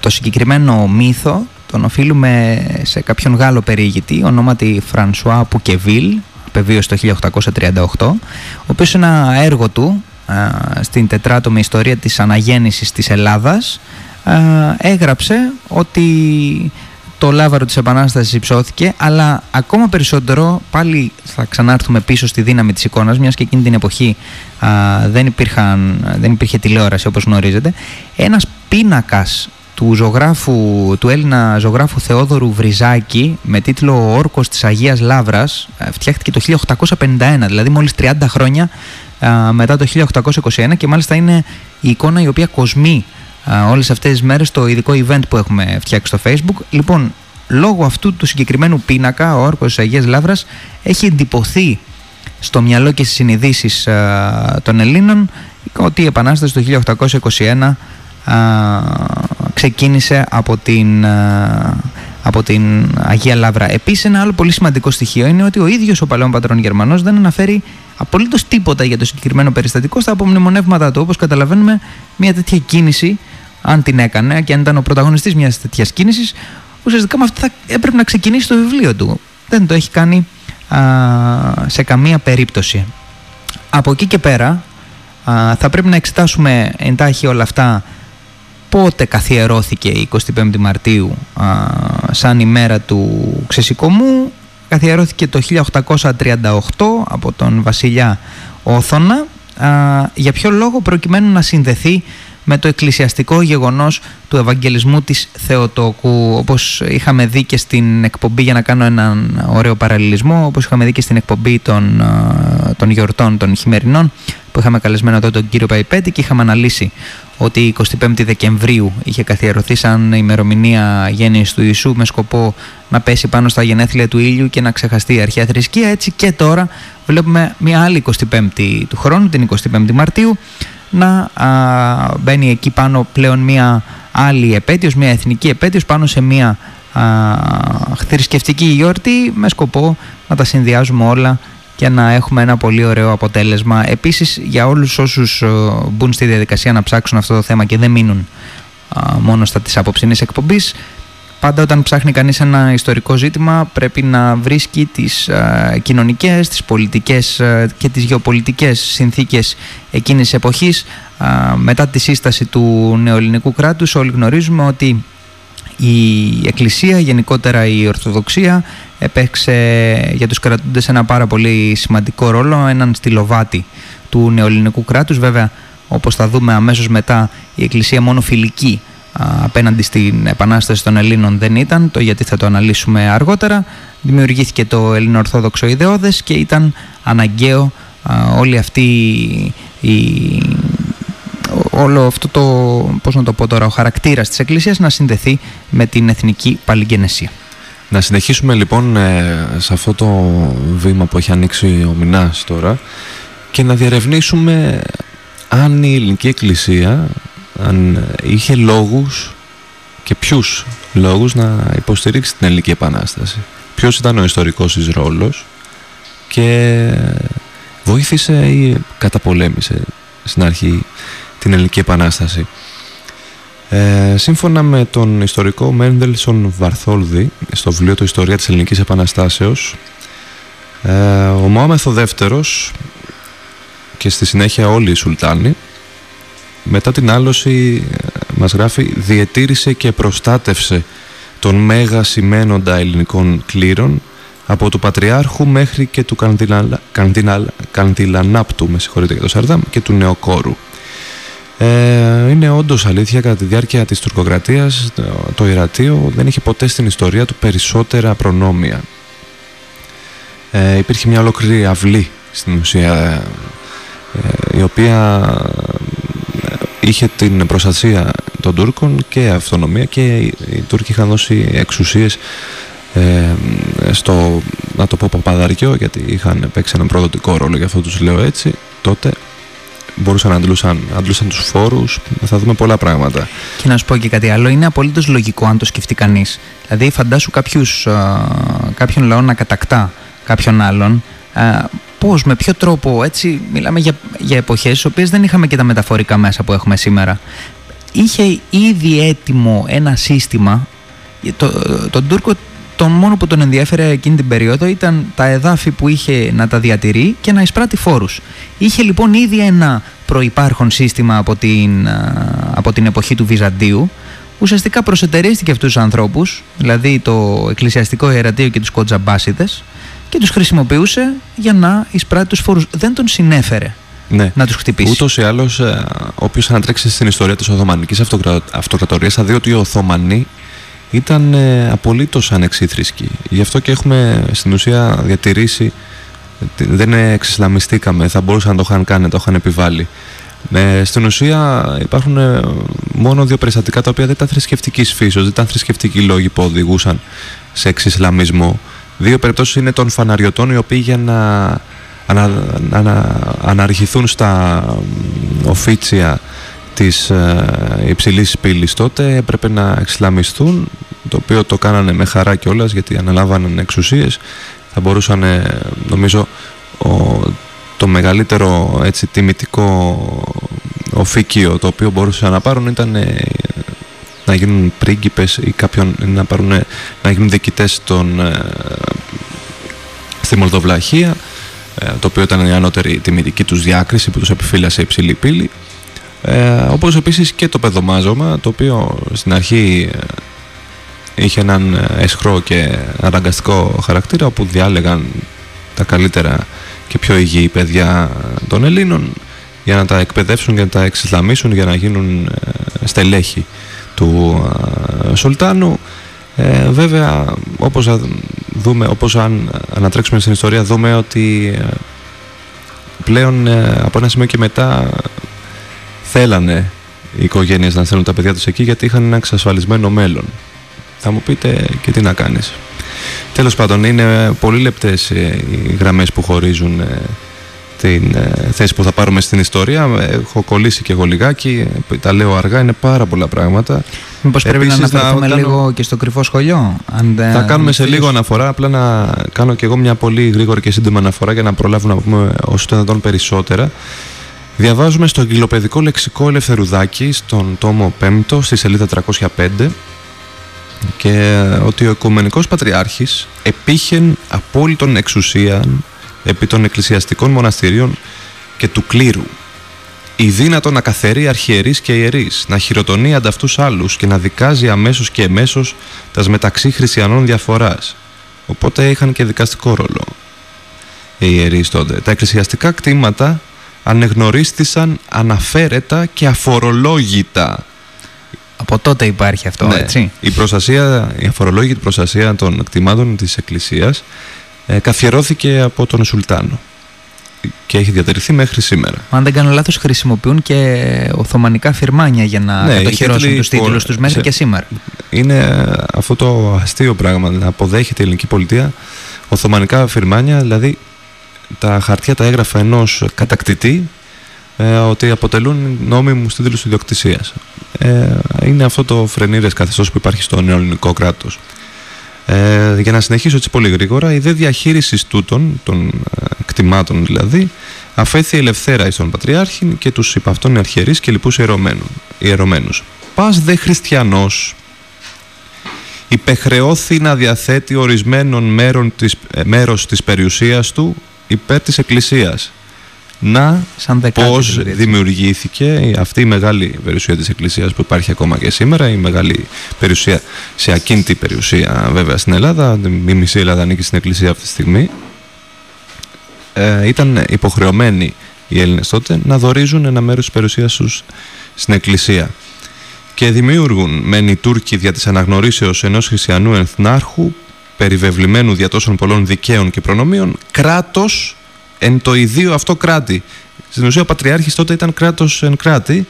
το συγκεκριμένο μύθο τον οφείλουμε σε κάποιον Γάλλο περιηγητή ονόματι Φρανσουά Πουκεβίλ, απεβίωσε το 1838, ο οποίος σε ένα έργο του ε, στην τετράτομη ιστορία της αναγέννησης της Ελλάδας ε, έγραψε ότι το λάβαρο της Επανάστασης υψώθηκε αλλά ακόμα περισσότερο πάλι θα ξανάρθουμε πίσω στη δύναμη της εικόνας μιας και εκείνη την εποχή α, δεν, υπήρχαν, δεν υπήρχε τηλεόραση όπως γνωρίζετε. Ένας πίνακας του, ζωγράφου, του Έλληνα ζωγράφου Θεόδωρου Βριζάκη με τίτλο «Ο όρκος της Αγίας Λάβρας» ε, φτιάχτηκε το 1851, δηλαδή μόλις 30 χρόνια α, μετά το 1821 και μάλιστα είναι η εικόνα η οποία κοσμεί α, όλες αυτές τις μέρες το ειδικό event που έχουμε φτιάξει στο facebook. Λοιπόν, λόγω αυτού του συγκεκριμένου πίνακα, ο όρκος της Αγίας Λάβρας έχει εντυπωθεί στο μυαλό και στις συνειδήσεις α, των Ελλήνων ότι η Επανάσταση του 1821 α, ξεκίνησε από την, α, από την Αγία Λάβρα. Επίσης ένα άλλο πολύ σημαντικό στοιχείο είναι ότι ο ίδιος ο παλαιόν πατρόν Γερμανός δεν αναφέρει απολύτως τίποτα για το συγκεκριμένο περιστατικό στα απομνημονεύματά του. Όπως καταλαβαίνουμε μια τέτοια κίνηση αν την έκανε και αν ήταν ο πρωταγωνιστής μιας τέτοιας κίνησης ουσιαστικά με αυτό θα έπρεπε να ξεκινήσει το βιβλίο του. Δεν το έχει κάνει α, σε καμία περίπτωση. Από εκεί και πέρα α, θα πρέπει να εξετάσουμε εντάχει όλα αυτά πότε καθιερώθηκε η 25η Μαρτίου α, σαν ημέρα του ξεσηκωμού. Καθιερώθηκε το 1838 από τον βασιλιά Όθωνα. Α, για ποιο λόγο προκειμένου να συνδεθεί με το εκκλησιαστικό γεγονός του Ευαγγελισμού της Θεοτόκου όπως είχαμε δει και στην εκπομπή για να κάνω έναν ωραίο παραλληλισμό όπως είχαμε δει και στην εκπομπή των, α, των γιορτών των χειμερινών που είχαμε καλεσμένο εδώ τον κύριο Παϊπέτη και είχαμε αναλύσει ότι η 25η Δεκεμβρίου είχε καθιερωθεί σαν ημερομηνία γέννησης του Ιησού με σκοπό να πέσει πάνω στα γενέθλια του ήλιου και να ξεχαστεί η αρχαία θρησκεία. Έτσι και τώρα βλέπουμε μια άλλη 25η του χρόνου, την 25η Μαρτίου, να α, μπαίνει εκεί πάνω πλέον μια άλλη επέτειος, μια εθνική επέτειος πάνω σε μια α, θρησκευτική γιορτή με σκοπό να τα συνδυάζουμε όλα και να έχουμε ένα πολύ ωραίο αποτέλεσμα. Επίσης για όλους όσους ε, μπουν στη διαδικασία να ψάξουν αυτό το θέμα και δεν μείνουν μόνο στα της απόψινής εκπομπής πάντα όταν ψάχνει κανείς ένα ιστορικό ζήτημα πρέπει να βρίσκει τις α, κοινωνικές, τις πολιτικές και τις γεωπολιτικές συνθήκες εκείνης της εποχής. μετά τη σύσταση του νεοελληνικού κράτους όλοι γνωρίζουμε ότι η Εκκλησία, γενικότερα η Ορθοδοξία έπαιξε για τους κρατούντες ένα πάρα πολύ σημαντικό ρόλο, έναν στυλοβάτη του νεοελληνικού κράτους. Βέβαια, όπως θα δούμε αμέσως μετά, η Εκκλησία μόνο φιλική απέναντι στην επανάσταση των Ελλήνων δεν ήταν, το γιατί θα το αναλύσουμε αργότερα. Δημιουργήθηκε το Ελληνοορθόδοξο ιδεώδες και ήταν αναγκαίο όλη αυτή η όλο αυτό το, πώς να το πω τώρα, ο χαρακτήρας της Εκκλησίας να συνδεθεί με την εθνική παλιγενεσία. Να συνεχίσουμε λοιπόν ε, σε αυτό το βήμα που έχει ανοίξει ο Μινάς τώρα και να διαρευνήσουμε αν η ελληνική εκκλησία αν είχε λόγους και ποιους λόγους να υποστηρίξει την ελληνική επανάσταση. Ποιος ήταν ο ιστορικός της ρόλος και βοήθησε ή καταπολέμησε στην αρχή την ελληνική επανάσταση. Ε, σύμφωνα με τον ιστορικό Μέντελσον Βαρθόλδη στο βιβλίο του «Ιστορία της Ελληνικής Επαναστάσεως» ε, ο Μωάμεθο δεύτερος και στη συνέχεια όλοι οι Σουλτάνοι μετά την άλωση ε, μας γράφει διετήρησε και προστάτευσε τον μέγα σημαίνοντα ελληνικών κλήρων από του Πατριάρχου μέχρι και του Καντιλανάπτου με συγχωρείτε για το Σαρδάμ και του Νεοκόρου ε, είναι όντως αλήθεια κατά τη διάρκεια της τουρκοκρατίας το, το Ιρατείο δεν είχε ποτέ στην ιστορία του περισσότερα προνόμια. Ε, υπήρχε μια ολόκληρη αυλή στην ουσία ε, η οποία ε, είχε την προστασία των Τούρκων και αυτονομία και οι, Τούρκοι είχαν δώσει εξουσίες ε, στο, να το πω παπαδαριό γιατί είχαν παίξει έναν προδοτικό ρόλο για αυτό τους λέω έτσι τότε μπορούσαν να αντλούσαν, αντλούσαν τους φόρους, θα δούμε πολλά πράγματα. Και να σου πω και κάτι άλλο, είναι απολύτως λογικό αν το σκεφτεί κανείς. Δηλαδή φαντάσου κάποιους, κάποιον λαό να κατακτά κάποιον άλλον, πώς, με ποιο τρόπο, έτσι μιλάμε για, για εποχές στις οποίες δεν είχαμε και τα μεταφορικά μέσα που έχουμε σήμερα. Είχε ήδη έτοιμο ένα σύστημα, το, τον Τούρκο το μόνο που τον ενδιέφερε εκείνη την περίοδο ήταν τα εδάφη που είχε να τα διατηρεί και να εισπράττει φόρους. Είχε λοιπόν ήδη ένα προϋπάρχον σύστημα από την, από την εποχή του Βυζαντίου ουσιαστικά προσετερίστηκε αυτούς τους ανθρώπους, δηλαδή το εκκλησιαστικό ιερατείο και τους κοτζαμπάσιδες και τους χρησιμοποιούσε για να εισπράττει τους φόρους. Δεν τον συνέφερε ναι. να τους χτυπήσει. Ούτως ή άλλως, ε, όποιος ανατρέξει στην ιστορία της Οθωμανικής Αυτοκρατορίας θα δει ότι οι Οθωμανοί ήταν ε, απολύτως ανεξίθρησκοι. Γι' αυτό και έχουμε στην ουσία διατηρήσει, δεν εξισλαμιστήκαμε, θα μπορούσαν να το είχαν κάνει, να το είχαν επιβάλει. Ε, στην ουσία υπάρχουν ε, μόνο δύο περιστατικά τα οποία δεν ήταν θρησκευτική φύσεως, δεν ήταν θρησκευτικοί λόγοι που οδηγούσαν σε εξισλαμισμό. Δύο περιπτώσεις είναι των φαναριωτών οι οποίοι για να, ανα, ανα, αναρχηθούν στα οφίτσια της ε, υψηλής πύλης τότε έπρεπε να εξλαμιστούν το οποίο το κάνανε με χαρά κιόλας γιατί αναλάβανε εξουσίες. Θα μπορούσαν νομίζω ο, το μεγαλύτερο έτσι τιμητικό οφίκιο το οποίο μπορούσαν να πάρουν ήταν να γίνουν πρίγκιπες ή κάποιον να, πάρουν, να γίνουν διοικητές των, ε, στη Μολδοβλαχία ε, το οποίο ήταν η ανώτερη τιμητική τους διάκριση που τους επιφύλασε υψηλή πύλη ε, όπως επίσης και το παιδομάζωμα το οποίο στην αρχή ε, είχε έναν εσχρό και αναγκαστικό χαρακτήρα όπου διάλεγαν τα καλύτερα και πιο υγιή παιδιά των Ελλήνων για να τα εκπαιδεύσουν και να τα εξισλαμίσουν για να γίνουν ε, στελέχη του ε, Σουλτάνου. Ε, βέβαια όπως, δούμε, όπως αν ανατρέξουμε στην ιστορία δούμε ότι πλέον ε, από ένα σημείο και μετά θέλανε οι οικογένειες να στέλνουν τα παιδιά τους εκεί γιατί είχαν ένα εξασφαλισμένο μέλλον. Θα μου πείτε και τι να κάνεις. Τέλος πάντων είναι πολύ λεπτές ε, οι γραμμές που χωρίζουν ε, την ε, θέση που θα πάρουμε στην ιστορία. Έχω κολλήσει και εγώ λιγάκι, τα λέω αργά, είναι πάρα πολλά πράγματα. Μήπως πρέπει Επίσης, να θα αναφερθούμε κάνω- λίγο και στο κρυφό σχολείο. Αν δεν- Θα κάνουμε σε τελείως. λίγο αναφορά, απλά να κάνω και εγώ μια πολύ γρήγορη και σύντομη αναφορά για να προλάβουμε να πούμε όσο το δυνατόν περισσότερα. Διαβάζουμε στο εγκυλοπαιδικό λεξικό Ελευθερουδάκη, στον τόμο 5, στη σελίδα 305, και ότι ο Οικουμενικός Πατριάρχης επίχεν απόλυτον εξουσίαν επί των εκκλησιαστικών μοναστηρίων και του κλήρου. Η δύνατο να καθαιρεί αρχιερείς και ιερείς, να χειροτονεί ανταυτούς άλλους και να δικάζει αμέσως και εμέσως τας μεταξύ χριστιανών διαφοράς. Οπότε είχαν και δικαστικό ρόλο οι ιερείς τότε. Τα εκκλησιαστικά κτήματα ανεγνωρίστησαν αναφέρετα και αφορολόγητα. Από τότε υπάρχει αυτό, Ναι. έτσι. Η προστασία, η αφορολόγητη προστασία των κτημάτων της Εκκλησίας ε, καθιερώθηκε από τον Σουλτάνο και έχει διατηρηθεί μέχρι σήμερα. Αν δεν κάνω λάθος χρησιμοποιούν και οθωμανικά φυρμάνια για να Ναι, οι κατοχυρώσουν τίτλοι τους τίτλους πο- τους μέχρι σε- και σήμερα. Είναι ε, αυτό το αστείο πράγμα, να αποδέχεται η ελληνική πολιτεία Οθωμανικά φυρμάνια, δηλαδή τα χαρτιά τα έγραφα ενός κατακτητή ε, ότι αποτελούν νόμιμους τίτλους ιδιοκτησίας. Ε, είναι αυτό το φρενήρες καθεστώς που υπάρχει στο νεοελληνικό κράτος. Ε, για να συνεχίσω έτσι πολύ γρήγορα, η δε διαχείρισης τούτων, των ε, κτημάτων δηλαδή, αφέθη ελευθέρα εις τον Πατριάρχη και τους υπαυτών αρχιερείς και λοιπούς ιερωμένου- ιερωμένους. Πας δε χριστιανός υπεχρεώθη να διαθέτει ορισμένων μέρων της, ε, μέρος της περιουσίας του υπέρ της Εκκλησίας. Να Σαν δεκάτη πώς δηλαδή, έτσι. δημιουργήθηκε αυτή η μεγάλη περιουσία της Εκκλησίας που υπάρχει ακόμα και σήμερα, η μεγάλη περιουσία, σε ακίνητη περιουσία βέβαια στην Ελλάδα, η μισή Ελλάδα ανήκει στην Εκκλησία αυτή τη στιγμή, ε, ήταν υποχρεωμένοι οι Έλληνες τότε να δορίζουν ένα μέρος της περιουσίας τους στην Εκκλησία και δημιούργουν μεν οι Τούρκοι δια της αναγνωρίσεως ενός χριστιανού εθνάρχου περιβεβλημένου δια τόσων πολλών δικαίων και προνομίων κράτος εν το ιδίο αυτό κράτη. Στην ουσία ο Πατριάρχης τότε ήταν κράτος εν κράτη.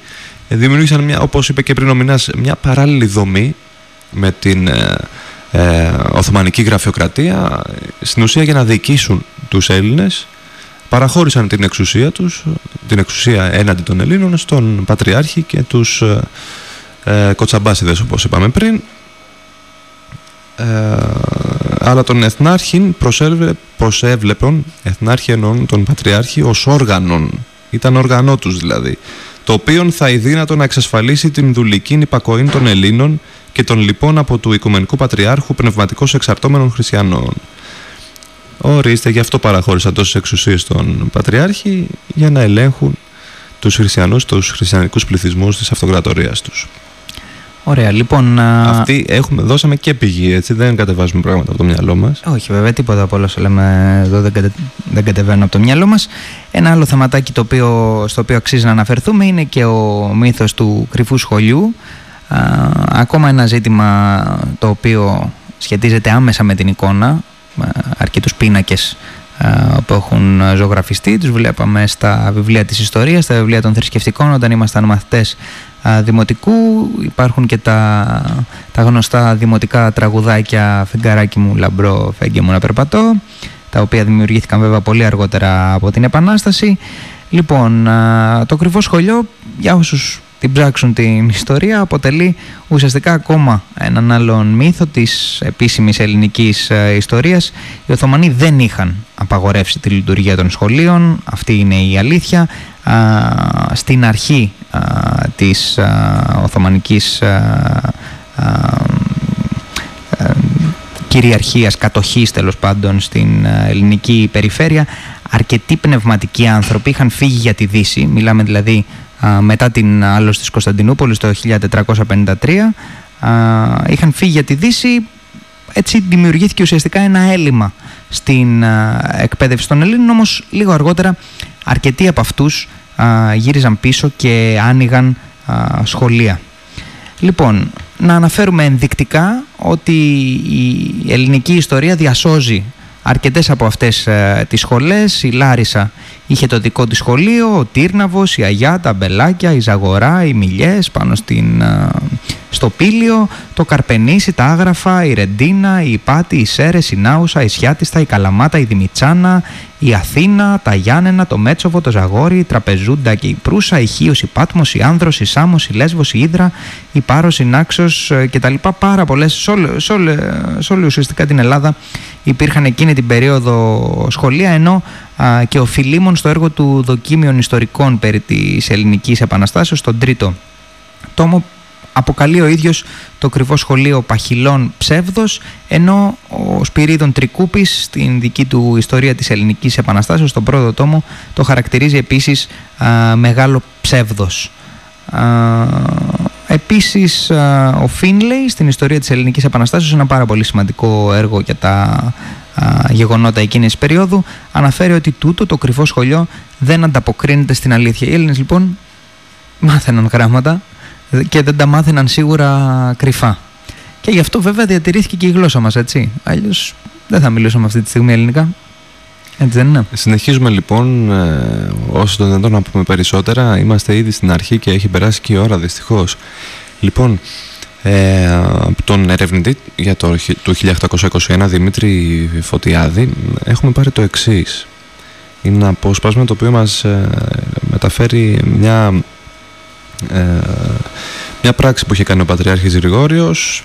Ε, δημιούργησαν μια, όπως είπε και πριν ο Μινάς, μια παράλληλη δομή με την ε, ε, Οθωμανική Γραφειοκρατία. Στην ουσία για να διοικήσουν τους Έλληνες παραχώρησαν την εξουσία τους την εξουσία έναντι των Ελλήνων στον Πατριάρχη και τους ε, ε, κοτσαμπάσιδες όπως είπαμε πριν ε, αλλά τον Εθνάρχην προσέβε, προσέβλεπον Εθνάρχη εννοούν τον Πατριάρχη ως όργανον ήταν όργανό τους δηλαδή το οποίο θα ειδύνατο να εξασφαλίσει την δουλική υπακοή των Ελλήνων και των λοιπόν από του Οικουμενικού Πατριάρχου πνευματικώς εξαρτώμενων χριστιανών. Ορίστε, γι' αυτό παραχώρησαν τόσες εξουσίες στον Πατριάρχη για να ελέγχουν τους χριστιανούς, τους χριστιανικούς πληθυσμούς της αυτοκρατορίας τους. Ωραία, λοιπόν. α, Αυτοί έχουμε, δώσαμε και πηγή, έτσι, δεν κατεβάζουμε πράγματα από το μυαλό μας. Όχι, βέβαια, τίποτα από όλα όσα λέμε εδώ δεν, κατε, δεν κατεβαίνουν από το μυαλό μας. Ένα άλλο θεματάκι το οποίο, στο οποίο αξίζει να αναφερθούμε είναι και ο μύθος του κρυφού σχολιού. Α, ακόμα ένα ζήτημα το οποίο σχετίζεται άμεσα με την εικόνα. Α, αρκετούς πίνακες α, που έχουν ζωγραφιστεί. Τους βλέπαμε στα βιβλία της ιστορίας, στα βιβλία των θρησκευτικών όταν ήμασταν μαθητές α, δημοτικού. Υπάρχουν και τα, τα γνωστά δημοτικά τραγουδάκια «Φεγγαράκι μου λαμπρό, φέγγε μου να περπατώ» τα οποία δημιουργήθηκαν βέβαια πολύ αργότερα από την Επανάσταση. Λοιπόν, α, το κρυφό σχολείο, για όσους την ψάξουν την ιστορία, αποτελεί ουσιαστικά ακόμα έναν άλλον μύθο της επίσημης ελληνικής ε, ιστορίας. Οι Οθωμανοί δεν είχαν απαγορεύσει τη λειτουργία των σχολείων, αυτή είναι η αλήθεια. Α, στην αρχή α, της α, Οθωμανικής α, α, ε, κυριαρχίας, κατοχής τέλος πάντων στην ε, ελληνική περιφέρεια. Αρκετοί πνευματικοί άνθρωποι είχαν φύγει για τη Δύση. Μιλάμε δηλαδή α, μετά την άλωση της Κωνσταντινούπολης το 1453 α, είχαν φύγει για τη Δύση. Έτσι δημιουργήθηκε ουσιαστικά ένα έλλειμμα στην α, εκπαίδευση των Ελλήνων όμως λίγο αργότερα αρκετοί από αυτούς α, γύριζαν πίσω και άνοιγαν α, σχολεία Λοιπόν, να αναφέρουμε ενδεικτικά ότι η ελληνική ιστορία διασώζει αρκετές από αυτές ε, τις σχολές. Η Λάρισα είχε το δικό της σχολείο, ο Τύρναβος, η Αγιά, τα Μπελάκια, η Ζαγορά, οι Μιλιές πάνω στην, ε, στο Πήλιο, το Καρπενήσι, τα Άγραφα, η Ρεντίνα, η Υπάτη, η Σέρες, η Νάουσα, η Σιάτιστα, η Καλαμάτα, η Δημητσάνα, η Αθήνα, τα Γιάννενα, το Μέτσοβο, το Ζαγόρι, η Τραπεζούντα και η Προύσα, η Χίος, η Πάτμος, η Άνδρος, η Σάμος, η Λέσβος, η Ήδρα, η Πάρος, η Νάξος ε, και τα λοιπά. Πάρα πολλές. Σε όλη, σε όλη, σε όλη ουσιαστικά την Ελλάδα υπήρχαν εκείνη την περίοδο σχολεία ενώ α, και ο Φιλίμων στο έργο του δοκίμιων ιστορικών περί της ελληνικής επαναστάσεως τον τρίτο τόμο αποκαλεί ο ίδιος το κρυβό σχολείο Παχυλών Ψεύδος ενώ ο Σπυρίδων Τρικούπης στην δική του ιστορία της ελληνικής επαναστάσεως στον πρώτο τόμο το χαρακτηρίζει επίσης α, μεγάλο ψεύδος. Α, επίσης α, ο Φίνλεϊ στην ιστορία της ελληνικής επαναστάσεως ένα πάρα πολύ σημαντικό έργο για τα α, γεγονότα εκείνης της περίοδου αναφέρει ότι τούτο το κρυφό σχολείο δεν ανταποκρίνεται στην αλήθεια. Οι Έλληνες λοιπόν μάθαιναν γράμματα και δεν τα μάθαιναν σίγουρα κρυφά. Και γι' αυτό βέβαια διατηρήθηκε και η γλώσσα μας, έτσι. Αλλιώς δεν θα μιλούσαμε αυτή τη στιγμή ελληνικά. Έτσι δεν είναι. Συνεχίζουμε λοιπόν, ε, όσο το δυνατόν να πούμε περισσότερα. Είμαστε ήδη στην αρχή και έχει περάσει και η ώρα δυστυχώς. Λοιπόν, ε, από τον ερευνητή για το, το 1821 Δημήτρη Φωτιάδη έχουμε πάρει το εξής. Είναι ένα απόσπασμα το οποίο μας ε, μεταφέρει μια ε, μια πράξη που είχε κάνει ο Πατριάρχης Γρηγόριος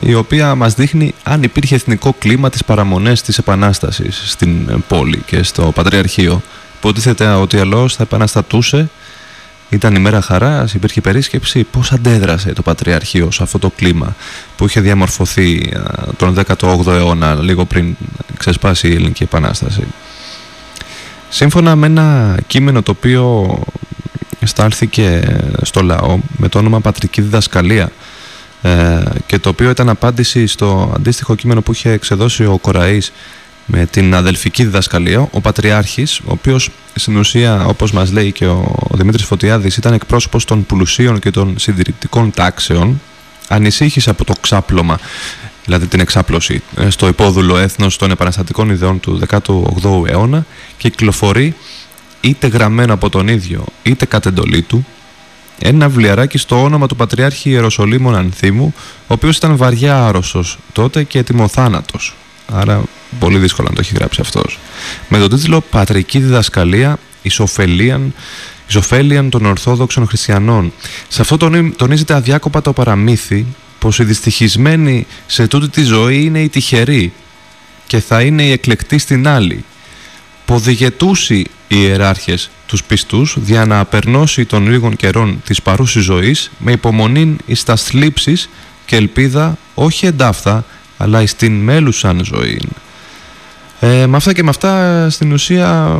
η οποία μας δείχνει αν υπήρχε εθνικό κλίμα τις παραμονές της Επανάστασης στην πόλη και στο Πατριαρχείο υποτίθεται ότι αλλιώς θα επαναστατούσε ήταν η μέρα χαράς, υπήρχε περίσκεψη. Πώς αντέδρασε το Πατριαρχείο σε αυτό το κλίμα που είχε διαμορφωθεί τον 18ο αιώνα λίγο πριν ξεσπάσει η Ελληνική Επανάσταση; Σύμφωνα με ένα κείμενο το οποίο στάλθηκε στο λαό με το όνομα Πατρική Διδασκαλία ε, και το οποίο ήταν απάντηση στο αντίστοιχο κείμενο που είχε εξεδώσει ο Κοραής με την αδελφική διδασκαλία, ο Πατριάρχης, ο οποίος στην ουσία, όπως μας λέει και ο Δημήτρης Φωτιάδης, ήταν εκπρόσωπος των πλουσίων και των συντηρητικών τάξεων, ανησύχησε από το ξάπλωμα, δηλαδή την εξάπλωση ε, στο υπόδουλο έθνος των επαναστατικών ιδεών του 18ου αιώνα και κυκλοφορεί είτε γραμμένο από τον ίδιο είτε κατ' εντολή του ένα βιβλιαράκι στο όνομα του Πατριάρχη Ιεροσολύμων Ανθίμου ο οποίος ήταν βαριά άρρωστος τότε και ετοιμοθάνατος. Άρα πολύ δύσκολο να το έχει γράψει αυτός με τον τίτλο «Πατρική διδασκαλία Ισοφελίαν Ισοφέλιαν των Ορθόδοξων Χριστιανών». Σε αυτό τονίζεται αδιάκοπα το παραμύθι πως οι δυστυχισμένοι σε τούτη τη ζωή είναι οι τυχεροί και θα είναι οι εκλεκτοί στην άλλη ποδηγετούσι οι ιεράρχες τους πιστούς δια να απερνώσει των λίγων καιρών της παρούσης ζωής με υπομονήν εις τα θλίψεις και ελπίδα όχι εντάφθα αλλά εις την μέλουσαν ζωή. Ε, με αυτά και με αυτά στην ουσία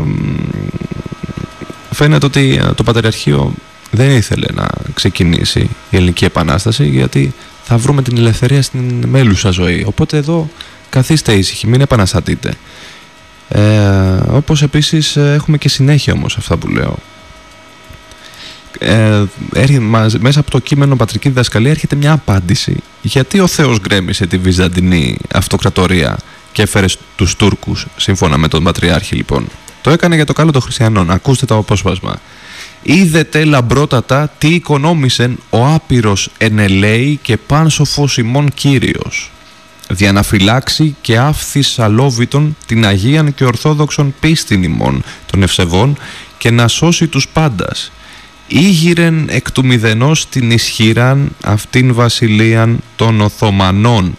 φαίνεται ότι το Πατριαρχείο δεν ήθελε να ξεκινήσει η Ελληνική Επανάσταση γιατί θα βρούμε την ελευθερία στην μέλουσα ζωή. Οπότε εδώ καθίστε ήσυχοι, μην επαναστατείτε. Ε, όπως επίσης ε, έχουμε και συνέχεια όμως αυτά που λέω. Ε, μέσα από το κείμενο Πατρική Διδασκαλία έρχεται μια απάντηση γιατί ο Θεός γκρέμισε τη Βυζαντινή Αυτοκρατορία; Και έφερε τους Τούρκους σύμφωνα με τον Πατριάρχη λοιπόν. Το έκανε για το καλό των χριστιανών. Ακούστε το απόσπασμα. Είδετε λαμπρότατα τι οικονόμησεν ο άπειρος ενελέη και πάνσοφος ημών Κύριος δια να φυλάξει και άφθης αλόβητον την Αγίαν και Ορθόδοξον πίστην ημών των ευσεβών και να σώσει τους πάντας. Ήγηρεν εκ του μηδενός την ισχυράν αυτήν βασιλείαν των Οθωμανών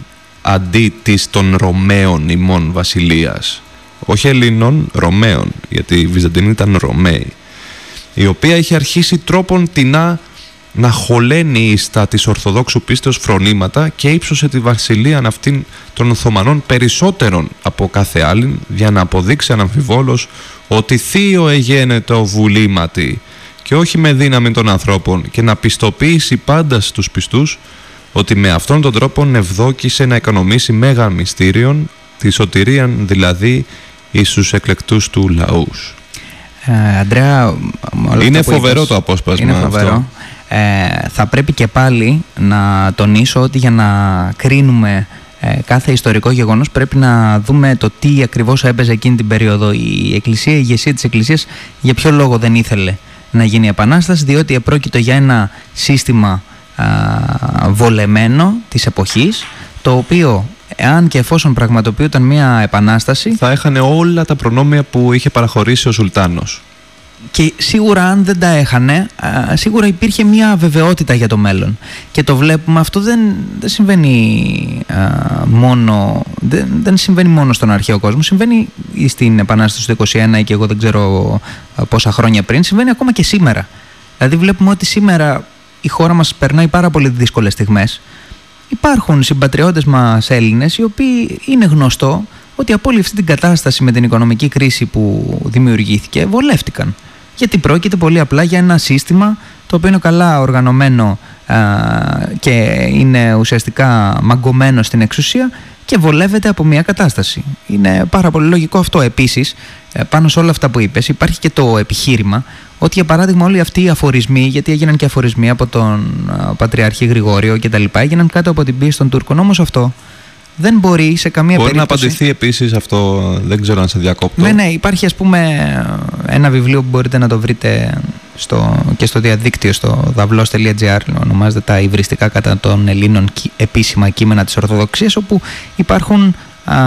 αντί της των Ρωμαίων ημών βασιλείας. Όχι Ελλήνων, Ρωμαίων, γιατί οι Βυζαντινοί ήταν Ρωμαίοι, η οποία είχε αρχίσει τρόπον τεινά να χωλαίνει στα της Ορθοδόξου πίστεως φρονήματα και ύψωσε τη βασιλεία αυτήν των Οθωμανών περισσότερον από κάθε άλλην για να αποδείξει αναμφιβόλως ότι θείο εγένεται ο βουλήματι και όχι με δύναμη των ανθρώπων και να πιστοποιήσει πάντα στους πιστούς ότι με αυτόν τον τρόπο ευδόκησε να οικονομήσει μέγα μυστήριον τη σωτηρίαν δηλαδή εις τους εκλεκτούς του λαούς. Ε, Αντρέα, είναι φοβερό το απόσπασμα είναι φοβερό. αυτό. Ε, θα πρέπει και πάλι να τονίσω ότι για να κρίνουμε ε, κάθε ιστορικό γεγονός πρέπει να δούμε το τι ακριβώς έπαιζε εκείνη την περίοδο. Η Εκκλησία, η ηγεσία της Εκκλησίας για ποιο λόγο δεν ήθελε να γίνει επανάσταση διότι επρόκειτο για ένα σύστημα α, βολεμένο της εποχής το οποίο εάν και εφόσον πραγματοποιούταν μια επανάσταση Θα έχανε όλα τα προνόμια που είχε παραχωρήσει ο Σουλτάνος. και σίγουρα αν δεν τα έχανε, α, σίγουρα υπήρχε μια βεβαιότητα για το μέλλον. Και το βλέπουμε, αυτό δεν, δεν συμβαίνει α, μόνο, δεν, δεν συμβαίνει μόνο στον αρχαίο κόσμο, συμβαίνει στην Επανάσταση του 21 και εγώ δεν ξέρω α, πόσα χρόνια πριν, συμβαίνει ακόμα και σήμερα. Δηλαδή βλέπουμε ότι σήμερα η χώρα μας περνάει πάρα πολύ δύσκολες στιγμές. Υπάρχουν συμπατριώτες μας Έλληνες οι οποίοι είναι γνωστό ότι από όλη αυτή την κατάσταση με την οικονομική κρίση που δημιουργήθηκε βολεύτηκαν. Γιατί πρόκειται πολύ απλά για ένα σύστημα το οποίο είναι καλά οργανωμένο α, και είναι ουσιαστικά μαγκωμένο στην εξουσία και βολεύεται από μια κατάσταση. Είναι πάρα πολύ λογικό αυτό. Επίσης, ε, πάνω σε όλα αυτά που είπες, υπάρχει και το επιχείρημα ότι για παράδειγμα όλοι αυτοί οι αφορισμοί, γιατί έγιναν και αφορισμοί από τον α, Πατριάρχη Γρηγόριο κτλ., έγιναν κάτω από την πίεση των Τούρκων. Όμως αυτό δεν μπορεί σε καμία Μπορεί να περίπτωση. απαντηθεί επίσης αυτό, δεν ξέρω αν σε διακόπτω. Ναι, ναι, υπάρχει ας πούμε ένα βιβλίο που μπορείτε να το βρείτε στο, και στο διαδίκτυο στο δαυλός.gr ονομάζεται τα υβριστικά κατά των Ελλήνων κι- επίσημα κείμενα της Ορθοδοξίας όπου υπάρχουν α,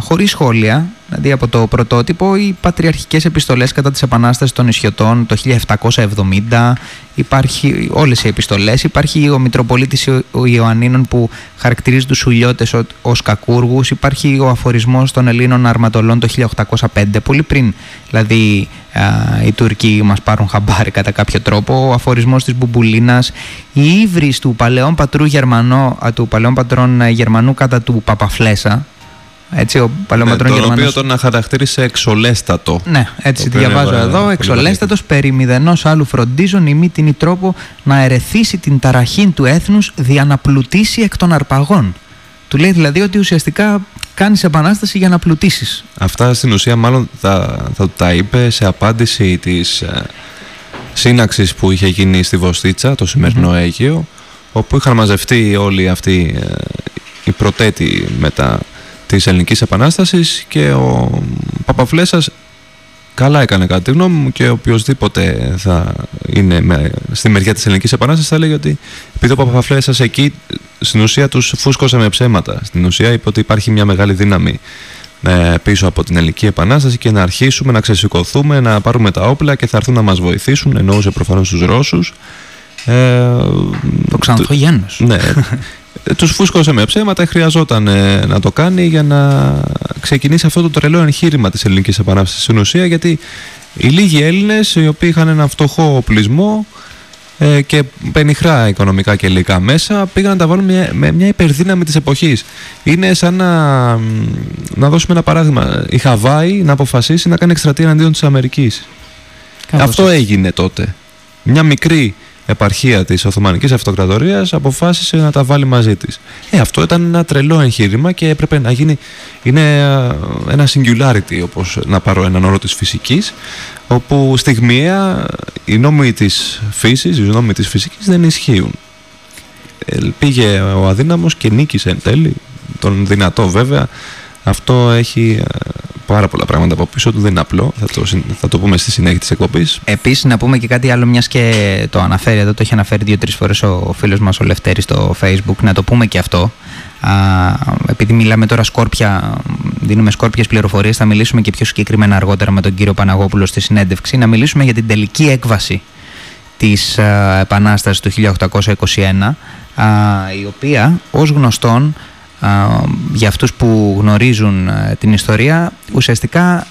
χωρίς σχόλια δηλαδή από το πρωτότυπο οι πατριαρχικές επιστολές κατά της Επανάστασης των Ισιωτών το 1770 υπάρχει όλες οι επιστολές. Υπάρχει ο Μητροπολίτης Ιω- ο Ιωαννίνων που χαρακτηρίζει τους Σουλιώτες ω- ως κακούργους. Υπάρχει ο αφορισμός των Ελλήνων αρματολών το 1805 πολύ πριν δηλαδή α, οι Τούρκοι μας πάρουν χαμπάρι κατά κάποιο τρόπο. Ο αφορισμός της Μπουμπουλίνας η ύβρις του παλαιόν πατρού Γερμανό, α, του παλαιόν πατρών ε, Γερμανού κατά του Παπαφλέσα έτσι ο παλαιόν Ναι, πατρών τον Γερμανός οποίο τον χαρακτήρισε εξολέστατο. ναι, έτσι Το τη οποίο διαβάζω είναι εδώ. πολύ Εξολέστατος περί μηδενός άλλου φροντίζων ημί την τρόπο να ερεθίσει την ταραχήν του έθνους δια να πλουτίσει εκ των αρπαγών. Του λέει δηλαδή ότι ουσιαστικά κάνεις επανάσταση για να πλουτίσεις. Αυτά στην ουσία μάλλον θα, θα του τα είπε σε απάντηση της ε, σύναξης που είχε γίνει στη Βοστίτσα, το σημερινό Αίγυο, όπου είχαν μαζευτεί όλοι αυτοί ε, οι πρωτέτοι μετά της Ελληνικής Επανάστασης και ο Παπαφλέσας καλά έκανε κατά τη γνώμη μου και οποιοδήποτε θα είναι με, στη μεριά της Ελληνικής Επανάστασης θα έλεγε ότι επειδή ο Παπαφλέσας εκεί στην ουσία τους φούσκωσε με ψέματα. Στην ουσία είπε ότι υπάρχει μια μεγάλη δύναμη ε, πίσω από την Ελληνική Επανάσταση και να αρχίσουμε να ξεσηκωθούμε, να πάρουμε τα όπλα και θα έρθουν να μας βοηθήσουν, εννοούσε προφανώς τους Ρώσους. Ε, Το ξανθό γένος. ναι. Ε, Τους φούσκωσε με ψέματα, χρειαζόταν ε, να το κάνει για να ξεκινήσει αυτό το τρελό εγχείρημα της ελληνικής επανάστασης στην ουσία γιατί οι λίγοι Έλληνες οι οποίοι είχαν ένα φτωχό οπλισμό ε, και πενιχρά οικονομικά και υλικά μέσα πήγαν να τα βάλουν μια, με μια υπερδύναμη της εποχής. Είναι σαν να, να δώσουμε ένα παράδειγμα. Η Χαβάη να αποφασίσει να κάνει εκστρατεία εναντίον της Αμερικής. Κάπως Αυτό έτσι. έγινε τότε. Μια μικρή επαρχία της Οθωμανικής Αυτοκρατορίας αποφάσισε να τα βάλει μαζί της. Ε, αυτό ήταν ένα τρελό εγχείρημα και έπρεπε να γίνει, είναι ε, ένα singularity όπως να πάρω έναν όρο της φυσικής, όπου στιγμιαία οι νόμοι της φύσης, οι νόμοι της φυσικής δεν ισχύουν. Ε, πήγε ο αδύναμος και νίκησε εν τέλει, τον δυνατό βέβαια. Αυτό έχει ε, πάρα πολλά πράγματα από πίσω του, δεν είναι απλό. Θα το, συν- θα το πούμε στη συνέχεια της εκπομπής. Επίσης, να πούμε και κάτι άλλο, μιας και το αναφέρει εδώ, το έχει αναφέρει δύο-τρεις φορές ο φίλος μας ο Λευτέρης στο Facebook, να το πούμε και αυτό. Α, επειδή μιλάμε τώρα σκόρπια, δίνουμε σκόρπιες πληροφορίες, θα μιλήσουμε και πιο συγκεκριμένα αργότερα με τον κύριο Παναγόπουλο στη συνέντευξη, να μιλήσουμε για την τελική έκβαση της α, Επανάστασης του 1821 α, η οποία ως γνωστόν α, για αυτούς που γνωρίζουν α, την ιστορία ουσιαστικά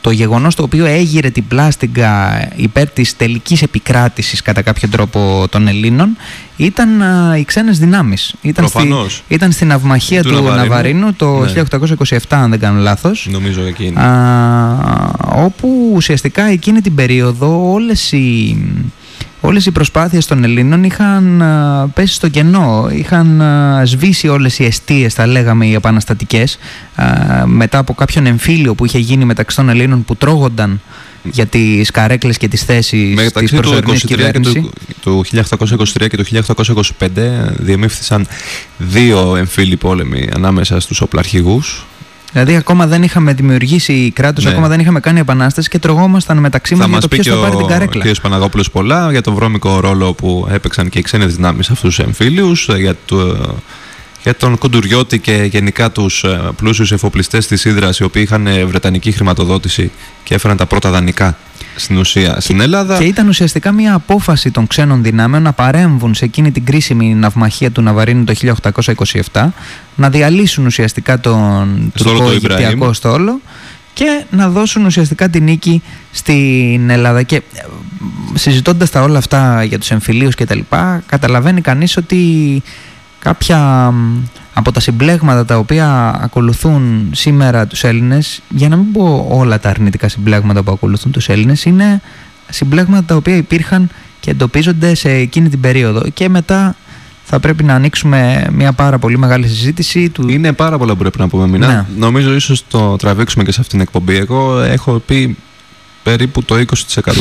το γεγονός το οποίο έγειρε την πλάστιγκα υπέρ της τελικής επικράτησης κατά κάποιο τρόπο των Ελλήνων ήταν α, οι ξένες δυνάμεις. Ήταν, στη, Προφανώς. ήταν στην αυμαχία Του του, Ναβαρίνου. Ναβαρίνου το Ναι. 1827 αν δεν κάνω λάθος Νομίζω εκείνη. α, όπου ουσιαστικά εκείνη την περίοδο όλες οι, όλες οι προσπάθειες των Ελλήνων είχαν α, πέσει στο κενό, είχαν α, σβήσει όλες οι αιστείες, θα λέγαμε, οι επαναστατικές α, μετά από κάποιον εμφύλιο που είχε γίνει μεταξύ των Ελλήνων που τρώγονταν για τις καρέκλες και τις θέσεις της Μεταξύ του, προσωρινής 23 και κυβέρνησης. του, του 1823 και του 1825 διεμήφθησαν δύο εμφύλοι πόλεμοι ανάμεσα στους οπλαρχηγούς. Δηλαδή ακόμα δεν είχαμε δημιουργήσει κράτος, Ναι. ακόμα δεν είχαμε κάνει επανάσταση και τρογόμασταν μεταξύ μας θα για μας το πει ποιος και θα πάρει την ο καρέκλα. κ. Παναγόπουλος πολλά για τον βρώμικο ρόλο που έπαιξαν και οι ξένες δυνάμεις αυτούς τους εμφύλιους, για, το, για τον Κοντουριώτη και γενικά τους ε, πλούσιους εφοπλιστές της Ήδρας οι οποίοι είχαν ε, βρετανική χρηματοδότηση και έφεραν τα πρώτα δανεικά στην ουσία στην Ελλάδα. Και ήταν ουσιαστικά μια απόφαση των ξένων δυνάμεων να παρέμβουν σε εκείνη την κρίσιμη ναυμαχία του Ναβαρίνου το 1827, να διαλύσουν ουσιαστικά τον Στόλο του τουρκο-αιγυπτιακό Ιμπραήμ. στόλο και να δώσουν ουσιαστικά την νίκη στην Ελλάδα. Και ε, συζητώντας τα όλα αυτά για τους εμφυλίους και τα λοιπά, καταλαβαίνει κανείς ότι κάποια μ, από τα συμπλέγματα τα οποία ακολουθούν σήμερα τους Έλληνες, για να μην πω όλα τα αρνητικά συμπλέγματα που ακολουθούν τους Έλληνες, είναι συμπλέγματα τα οποία υπήρχαν και εντοπίζονται σε εκείνη την περίοδο. Και μετά θα πρέπει να ανοίξουμε μια πάρα πολύ μεγάλη συζήτηση του... Είναι πάρα πολλά που πρέπει να πούμε μήνα. Ναι. Νομίζω ίσως το τραβήξουμε και σε αυτήν την εκπομπή. Εγώ έχω πει περίπου το 20%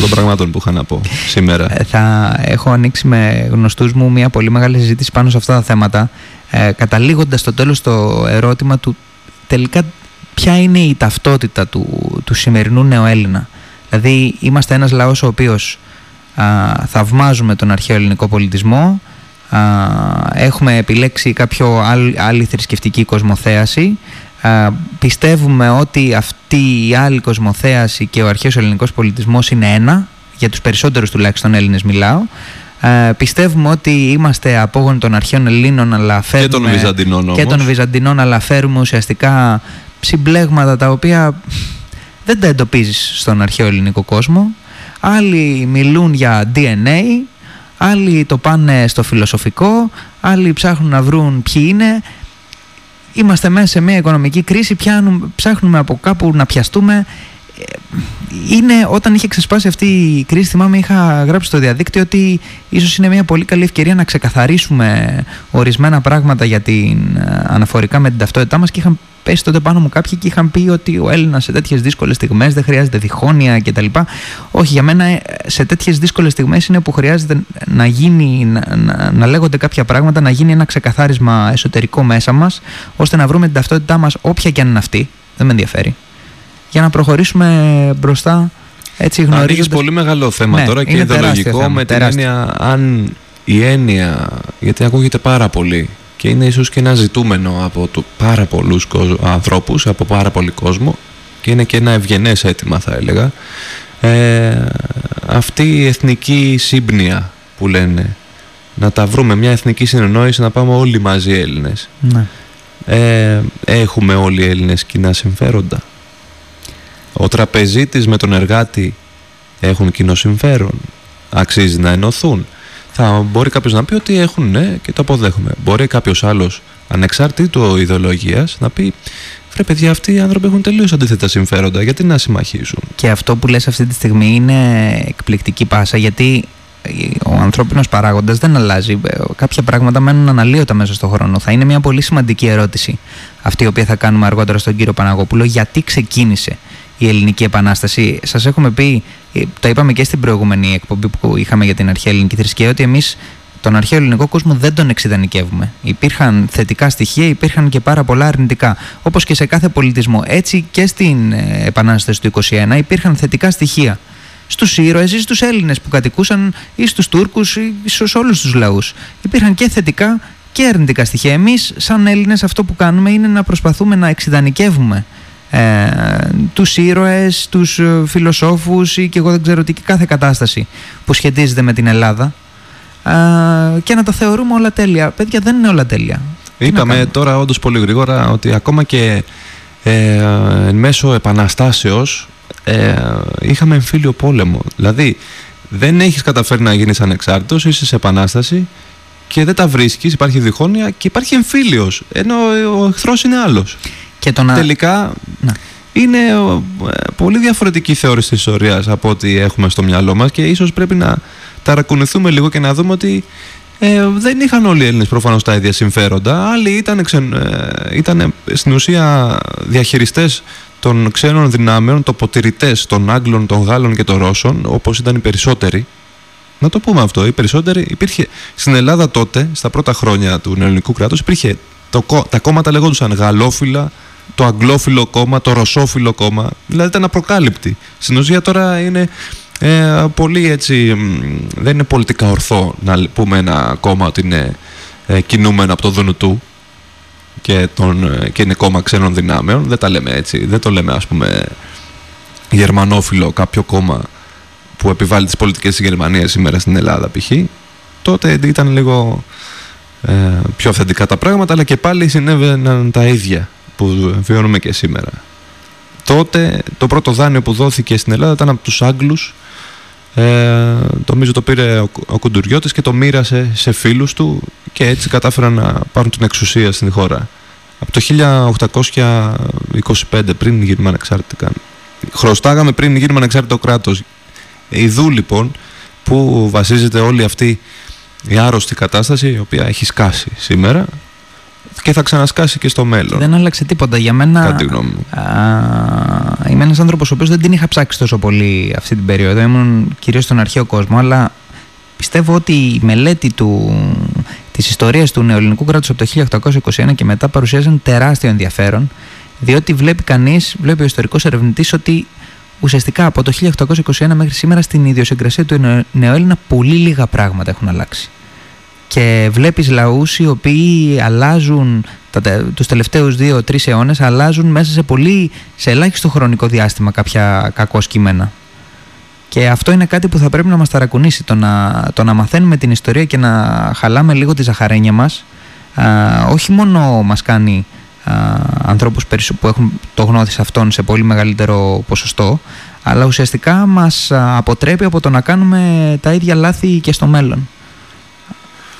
των πραγμάτων που είχα να πω σήμερα. Ε, θα έχω ανοίξει με γνωστούς μου μια πολύ μεγάλη συζήτηση πάνω σε αυτά τα θέματα ε, καταλήγοντας στο τέλος το ερώτημα του τελικά ποια είναι η ταυτότητα του, του σημερινού νεοέλληνα δηλαδή είμαστε ένας λαός ο οποίος α, θαυμάζουμε τον αρχαίο ελληνικό πολιτισμό α, έχουμε επιλέξει κάποιο άλλη, άλλη θρησκευτική κοσμοθέαση α, πιστεύουμε ότι αυτή η άλλη κοσμοθέαση και ο αρχαίος ελληνικός πολιτισμός είναι ένα για τους περισσότερους τουλάχιστον Έλληνες μιλάω. Ε, πιστεύουμε ότι είμαστε απόγονοι των αρχαίων Ελλήνων αλλά και φέρνουμε των Βυζαντινών όμως. και των Βυζαντινών αλλά φέρουμε ουσιαστικά συμπλέγματα τα οποία δεν τα εντοπίζεις στον αρχαίο ελληνικό κόσμο. Άλλοι μιλούν για DNA άλλοι το πάνε στο φιλοσοφικό άλλοι ψάχνουν να βρουν ποιοι είναι είμαστε μέσα σε μια οικονομική κρίση πιάνουμε, ψάχνουμε από κάπου να πιαστούμε. Ε, είναι όταν είχε ξεσπάσει αυτή η κρίση θυμάμαι είχα γράψει στο διαδίκτυο ότι ίσως είναι μια πολύ καλή ευκαιρία να ξεκαθαρίσουμε ορισμένα πράγματα για την ε, αναφορικά με την ταυτότητά μας και είχαν πέσει τότε πάνω μου κάποιοι και είχαν πει ότι ο Έλληνας σε τέτοιες δύσκολες στιγμές δεν χρειάζεται διχόνοια κτλ. Όχι, για μένα ε, σε τέτοιες δύσκολες στιγμές είναι που χρειάζεται να γίνει, να, να, να λέγονται κάποια πράγματα, να γίνει ένα ξεκαθάρισμα εσωτερικό μέσα μας ώστε να βρούμε την ταυτότητά μας όποια και αν είναι αυτή, δεν με ενδιαφέρει για να προχωρήσουμε μπροστά έτσι Ανοίγεις γνωρίζοντας... πολύ μεγάλο θέμα Ναι, τώρα και είναι τεράστιο ιδεολογικό θέμα, με την τεράστιο. έννοια αν η έννοια, γιατί ακούγεται πάρα πολύ και είναι ίσως και ένα ζητούμενο από το πάρα πολλούς κοσ- ανθρώπους, από πάρα πολύ κόσμο και είναι και ένα ευγενές αίτημα θα έλεγα ε, αυτή η εθνική σύμπνοια που λένε να τα βρούμε μια εθνική συνεννόηση να πάμε όλοι μαζί Έλληνες Ναι. ε, έχουμε όλοι οι Έλληνες κοινά συμφέροντα. Ο τραπεζίτης με τον εργάτη έχουν κοινό συμφέρον. Αξίζει να ενωθούν. Θα μπορεί κάποιος να πει ότι έχουν ναι και το αποδέχομαι. Μπορεί κάποιος άλλος ανεξάρτητο ιδεολογίας να πει Βρε παιδιά αυτοί οι άνθρωποι έχουν τελείως αντίθετα συμφέροντα γιατί να συμμαχίσουν. Και αυτό που λες αυτή τη στιγμή είναι εκπληκτική πάσα γιατί ο ανθρώπινος παράγοντας δεν αλλάζει. Ε, Κάποια πράγματα μένουν αναλύωτα μέσα στον χρόνο. Θα είναι μια πολύ σημαντική ερώτηση αυτή η οποία θα κάνουμε αργότερα στον κύριο Παναγόπουλο. Γιατί ξεκίνησε η Ελληνική Επανάσταση; Σας έχουμε πει, ε, το είπαμε και στην προηγούμενη εκπομπή που είχαμε για την αρχαία ελληνική θρησκεία, ότι εμείς τον αρχαίο ελληνικό κόσμο δεν τον εξειδανικεύουμε. Υπήρχαν θετικά στοιχεία, υπήρχαν και πάρα πολλά αρνητικά. Όπως και σε κάθε πολιτισμό. Έτσι και στην ε, Επανάσταση του 21 υπήρχαν θετικά στοιχεία. Στους ήρωες ή στους Έλληνες που κατοικούσαν ή στους Τούρκους ή σε όλους τους λαούς. Υπήρχαν και θετικά και αρνητικά στοιχεία. Εμείς, σαν Έλληνες, αυτό που κάνουμε είναι να προσπαθούμε να εξειδανικεύουμε ε, τους ήρωες, τους ε, φιλοσόφους ή και εγώ δεν ξέρω τι και κάθε κατάσταση που σχετίζεται με την Ελλάδα Α, και να τα θεωρούμε όλα τέλεια. Παιδιά, δεν είναι όλα τέλεια. Τι να Είπαμε κάνουμε; τώρα όντως πολύ γρήγορα ότι ακόμα και ε, εν μέσω επαναστάσεως ε, είχαμε εμφύλιο πόλεμο. Δηλαδή δεν έχεις καταφέρει να γίνεις ανεξάρτητος, είσαι σε επανάσταση και δεν τα βρίσκεις, υπάρχει διχόνοια και υπάρχει εμφύλιος, ενώ ο εχθρός είναι άλλος. Και το να... Τελικά Ναι. είναι ε, πολύ διαφορετική θεώρηση της ιστορίας από ό,τι έχουμε στο μυαλό μας και ίσως πρέπει να ταρακουνηθούμε λίγο και να δούμε ότι ε, δεν είχαν όλοι οι Έλληνες προφανώς τα ίδια συμφέροντα. Άλλοι ήταν, ξεν, ε, ήταν στην ουσία διαχειριστές των ξένων δυνάμεων, τοποτηρητές των Άγγλων, των Γάλλων και των Ρώσων, όπως ήταν οι περισσότεροι, να το πούμε αυτό, οι περισσότεροι, υπήρχε στην Ελλάδα τότε, στα πρώτα χρόνια του ελληνικού κράτους, υπήρχε το, κο- τα κόμματα λέγονταν γαλλόφιλα, το αγγλόφιλο κόμμα, το ρωσόφιλο κόμμα, δηλαδή ήταν απροκάλυπτη. Στην ουσία τώρα είναι ε, πολύ έτσι, μ, δεν είναι πολιτικά ορθό να λ- πούμε ένα κόμμα ότι είναι ε, κινούμενο από το δούνου του και, τον, ε, και είναι κόμμα ξένων δυνάμεων. Δεν τα λέμε έτσι. Δεν το λέμε ας πούμε γερμανόφιλο κάποιο κόμμα που επιβάλλει τις πολιτικές της Γερμανίας σήμερα στην Ελλάδα π.χ. Τότε ήταν λίγο ε, πιο αυθεντικά τα πράγματα αλλά και πάλι συνέβαιναν τα ίδια που βιώνουμε και σήμερα. Τότε το πρώτο δάνειο που δόθηκε στην Ελλάδα ήταν από τους Άγγλους ε, νομίζω το πήρε ο, ο Κουντουριώτης και το μοίρασε σε φίλους του και έτσι κατάφεραν να πάρουν την εξουσία στην χώρα. Από το 1825 πριν γίνουμε ανεξάρτητα. Χρωστάγαμε πριν γίνουμε ανεξάρτητο κράτος. Ιδού λοιπόν που βασίζεται όλη αυτή η άρρωστη κατάσταση η οποία έχει σκάσει σήμερα και θα ξανασκάσει και στο μέλλον. Δεν άλλαξε τίποτα. Για μένα. Κατά τη γνώμη μου. Α, είμαι ένας άνθρωπος ο οποίος δεν την είχα ψάξει τόσο πολύ αυτή την περίοδο. Ήμουν κυρίως στον αρχαίο κόσμο, αλλά πιστεύω ότι η μελέτη του, της ιστορίας του νεοελληνικού κράτους από το 1821 και μετά παρουσιάζει τεράστιο ενδιαφέρον διότι βλέπει κανείς, βλέπει ο ιστορικός ερευνητής ότι ουσιαστικά από το 1821 μέχρι σήμερα στην ιδιοσυγκρασία του νεο- νεοέλληνα πολύ λίγα πράγματα έχουν αλλάξει και βλέπεις λαούς οι οποίοι αλλάζουν τα, τε- τους τελευταίους δύο-τρεις αιώνες αλλάζουν μέσα σε πολύ σε ελάχιστο χρονικό διάστημα κάποια κακό κείμενα και αυτό είναι κάτι που θα πρέπει να μας ταρακουνήσει το να, το να μαθαίνουμε την ιστορία και να χαλάμε λίγο τη ζαχαρένια μας α, όχι μόνο μας κάνει α, ανθρώπους περισσο- που έχουν το γνώθι σε αυτόν σε πολύ μεγαλύτερο ποσοστό αλλά ουσιαστικά μας α, αποτρέπει από το να κάνουμε τα ίδια λάθη και στο μέλλον.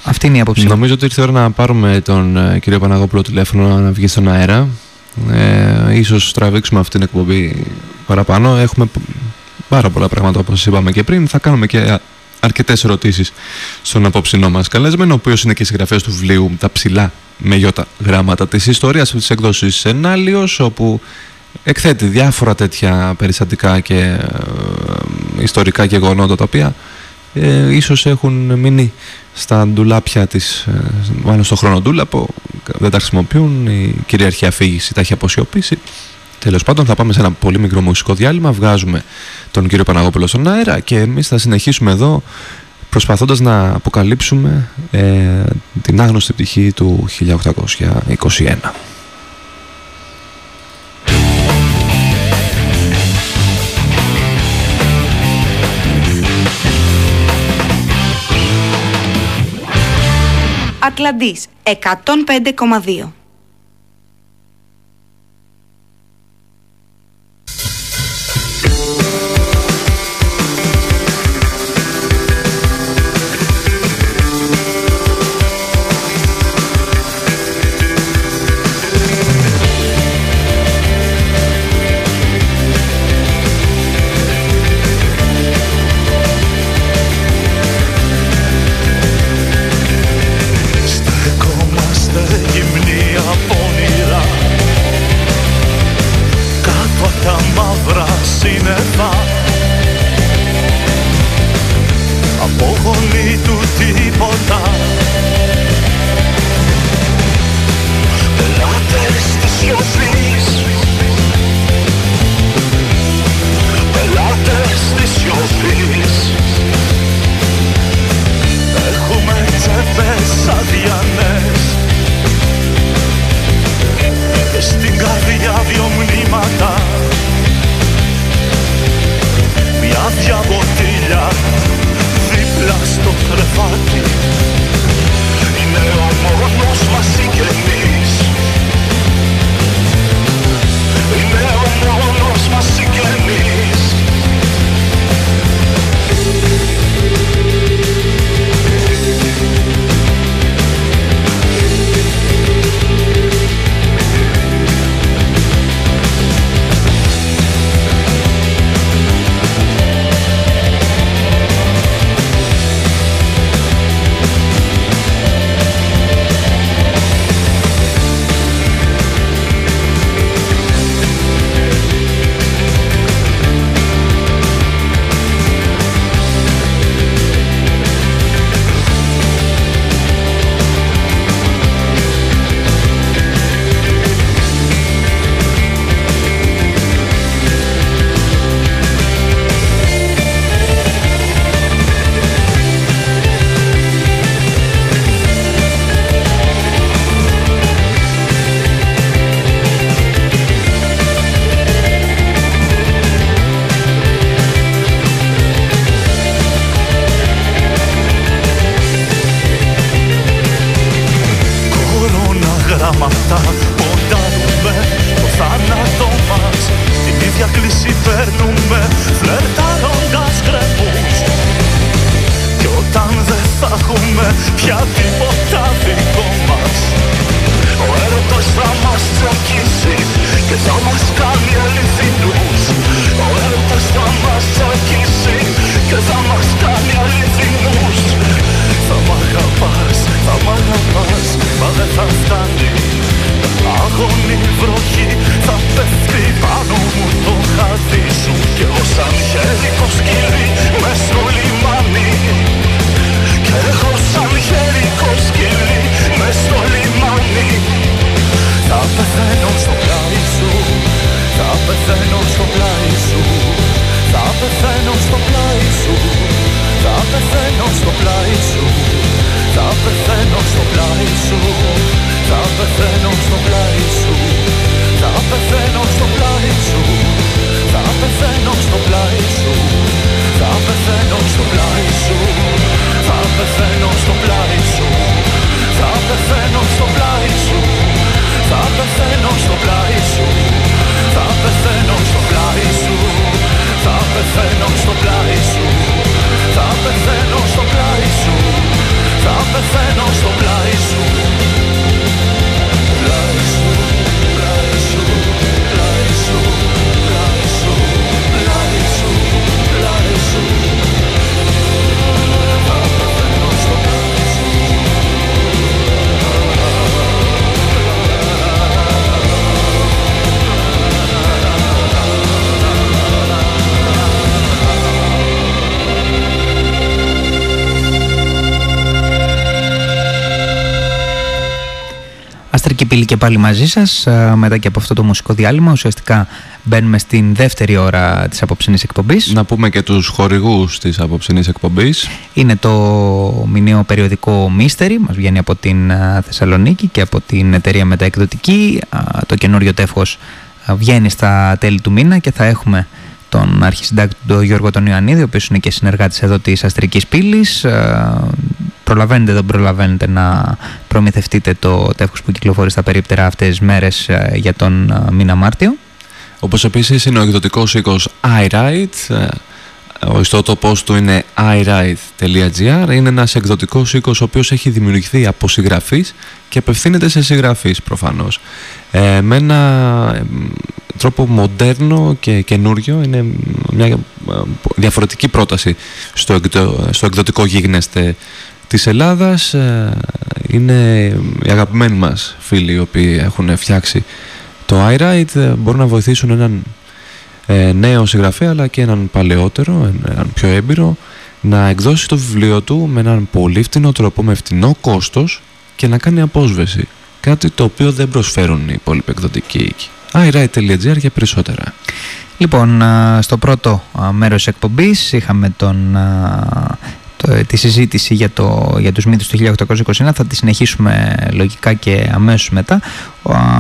Αυτή είναι η άποψή μου. Νομίζω ότι ήρθε η ώρα να πάρουμε τον ε, κύριο Παναγόπουλο τηλέφωνο να βγει στον αέρα. Ε, ίσως τραβήξουμε αυτή την εκπομπή παραπάνω. Έχουμε π- πάρα πολλά πράγματα όπως σας είπαμε και πριν. Θα κάνουμε και α- αρκετές ερωτήσεις στον απόψινό μας καλέσμενο, ο οποίος είναι και συγγραφέας του βιβλίου «Τα ψηλά με γιώτα γράμματα της ιστορίας» της εκδόσης Ενάλιος, όπου εκθέτει διάφορα τέτοια περιστατικά και ε, ιστορικά γεγονότα τα οποία ε, ίσως έχουν μείνει στα ντουλάπια της, ε, μάλλον στο χρονοτούλαπο, δεν τα χρησιμοποιούν, η κυριαρχή αφήγηση τα έχει αποσιωπήσει. Τέλος πάντων θα πάμε σε ένα πολύ μικρό μουσικό διάλειμμα, βγάζουμε τον κύριο Παναγόπουλο στον αέρα και εμείς θα συνεχίσουμε εδώ προσπαθώντας να αποκαλύψουμε ε, την άγνωστη πτυχή του 1821. Ατλαντής 105,2 τρεφάτι Είναι ο μόνος μας συγγενής. Είναι ο μόνος μας συγγενής. Φίλοι και πάλι μαζί σας, μετά και από αυτό το μουσικό διάλειμμα, ουσιαστικά μπαίνουμε στην δεύτερη ώρα της απόψινής εκπομπής. Να πούμε και τους χορηγούς της απόψινής εκπομπής. Είναι το μηνύο περιοδικό Mystery, μας βγαίνει από την Θεσσαλονίκη και από την εταιρεία Μεταεκδοτική. Το καινούριο τεύχος βγαίνει στα τέλη του μήνα και θα έχουμε τον αρχισυντάκτη τον Γιώργο τον Ιωαννίδη, ο οποίος είναι και συνεργάτης εδώ της Αστρικής Πύλης. Προλαβαίνετε, δεν προλαβαίνετε να προμηθευτείτε το τεύχος που κυκλοφορεί στα περίπτερα αυτές τις μέρες για τον μήνα Μάρτιο; Όπως επίσης είναι ο εκδοτικός οίκος iWrite, ο ιστότοπος του είναι iWrite.gr, είναι ένας εκδοτικός οίκος ο οποίος έχει δημιουργηθεί από συγγραφείς και απευθύνεται σε συγγραφείς προφανώς. Ε, με ένα τρόπο μοντέρνο και καινούριο, είναι μια διαφορετική πρόταση στο, στο εκδοτικό γίγνεσθε της Ελλάδας. Ε, είναι οι αγαπημένοι μας φίλοι οι οποίοι έχουν φτιάξει το iWrite, ε, μπορούν να βοηθήσουν έναν ε, νέο συγγραφέα αλλά και έναν παλαιότερο, έναν πιο έμπειρο να εκδώσει το βιβλίο του με έναν πολύ φτηνό τρόπο, με φτηνό κόστος και να κάνει απόσβεση. Κάτι το οποίο δεν προσφέρουν οι υπόλοιποι εκδοτικοί οίκοι. iWrite.gr για περισσότερα. Λοιπόν, στο πρώτο μέρος της εκπομπής είχαμε τον ε, τη συζήτηση για, το, για τους μύθους του 1821 θα τη συνεχίσουμε λογικά και αμέσως μετά.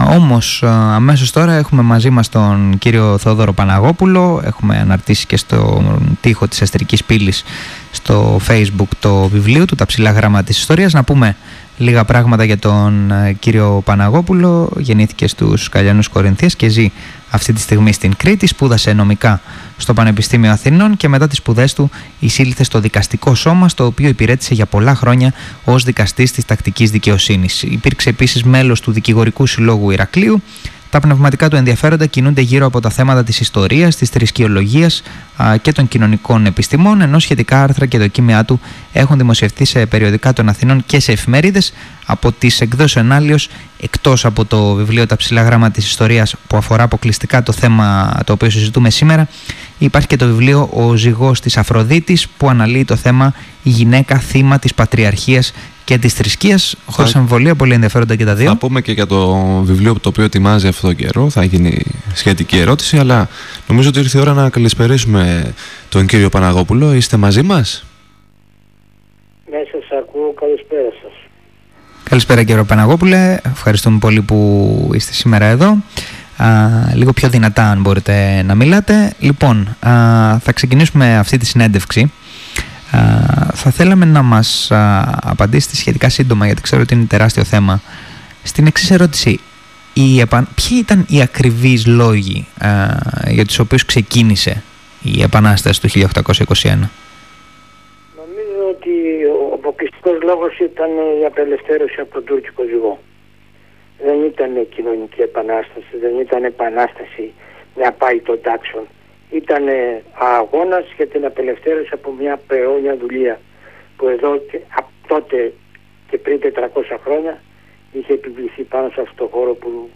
Όμως αμέσως τώρα έχουμε μαζί μας τον κύριο Θόδωρο Παναγόπουλο. Έχουμε αναρτήσει και στο τοίχο της Αστρικής Πύλης στο facebook το βιβλίο του «Τα ψηλά γράμματα της ιστορίας» να πούμε λίγα πράγματα για τον ε, κύριο Παναγόπουλο. Γεννήθηκε στους Καλιανούς Κορινθίες και ζει αυτή τη στιγμή στην Κρήτη, σπούδασε νομικά στο Πανεπιστήμιο Αθηνών και μετά τις σπουδές του εισήλθε στο δικαστικό σώμα, στο οποίο υπηρέτησε για πολλά χρόνια ως δικαστής της τακτικής δικαιοσύνης. Υπήρξε επίσης μέλος του Δικηγορικού Συλλόγου Ηρακλείου τα πνευματικά του ενδιαφέροντα κινούνται γύρω από τα θέματα της ιστορίας, της θρησκειολογίας και των κοινωνικών επιστημών, ενώ σχετικά άρθρα και δοκίμια του έχουν δημοσιευτεί σε περιοδικά των Αθηνών και σε εφημερίδες από τις εκδόσεις Ενάλιος, εκτός από το βιβλίο «Τα ψηλά γράμματα της ιστορίας» που αφορά αποκλειστικά το θέμα το οποίο συζητούμε σήμερα, υπάρχει και το βιβλίο «Ο ζυγός της Αφροδίτης» που αναλύει το θέμα «Η γυναίκα θύμα της πατριαρχίας και της θρησκείας, χωρίς αμφιβολία, πολύ ενδιαφέροντα και τα δύο. Θα πούμε και για το βιβλίο το οποίο ετοιμάζει αυτό τον καιρό, θα γίνει σχετική ερώτηση, αλλά νομίζω ότι ήρθε η ώρα να καλησπερίσουμε τον κύριο Παναγόπουλο. Είστε μαζί μας; Ναι, σας ακούω. Καλησπέρα σας. Καλησπέρα κύριο Παναγόπουλε, ευχαριστούμε πολύ που είστε σήμερα εδώ. Α, λίγο πιο δυνατά αν μπορείτε να μιλάτε. Λοιπόν, α, θα ξεκινήσουμε αυτή τη συνέντευξη θα θέλαμε να μας απαντήσετε σχετικά σύντομα, γιατί ξέρω ότι είναι τεράστιο θέμα. Στην εξής ερώτηση, η, ποιοι ήταν οι ακριβείς λόγοι για τους οποίους ξεκίνησε η Επανάσταση του 1821? Νομίζω ότι ο αποκλειστικός λόγος ήταν η απελευθέρωση από τον τουρκικό ζυγό. Δεν ήταν κοινωνική επανάσταση, δεν ήταν επανάσταση να πάει των τάξεων ήταν αγώνας για την απελευθέρωση από μια παιώνια δουλεία που εδώ και, από τότε και πριν 400 χρόνια είχε επιβληθεί πάνω σε αυτό το χώρο που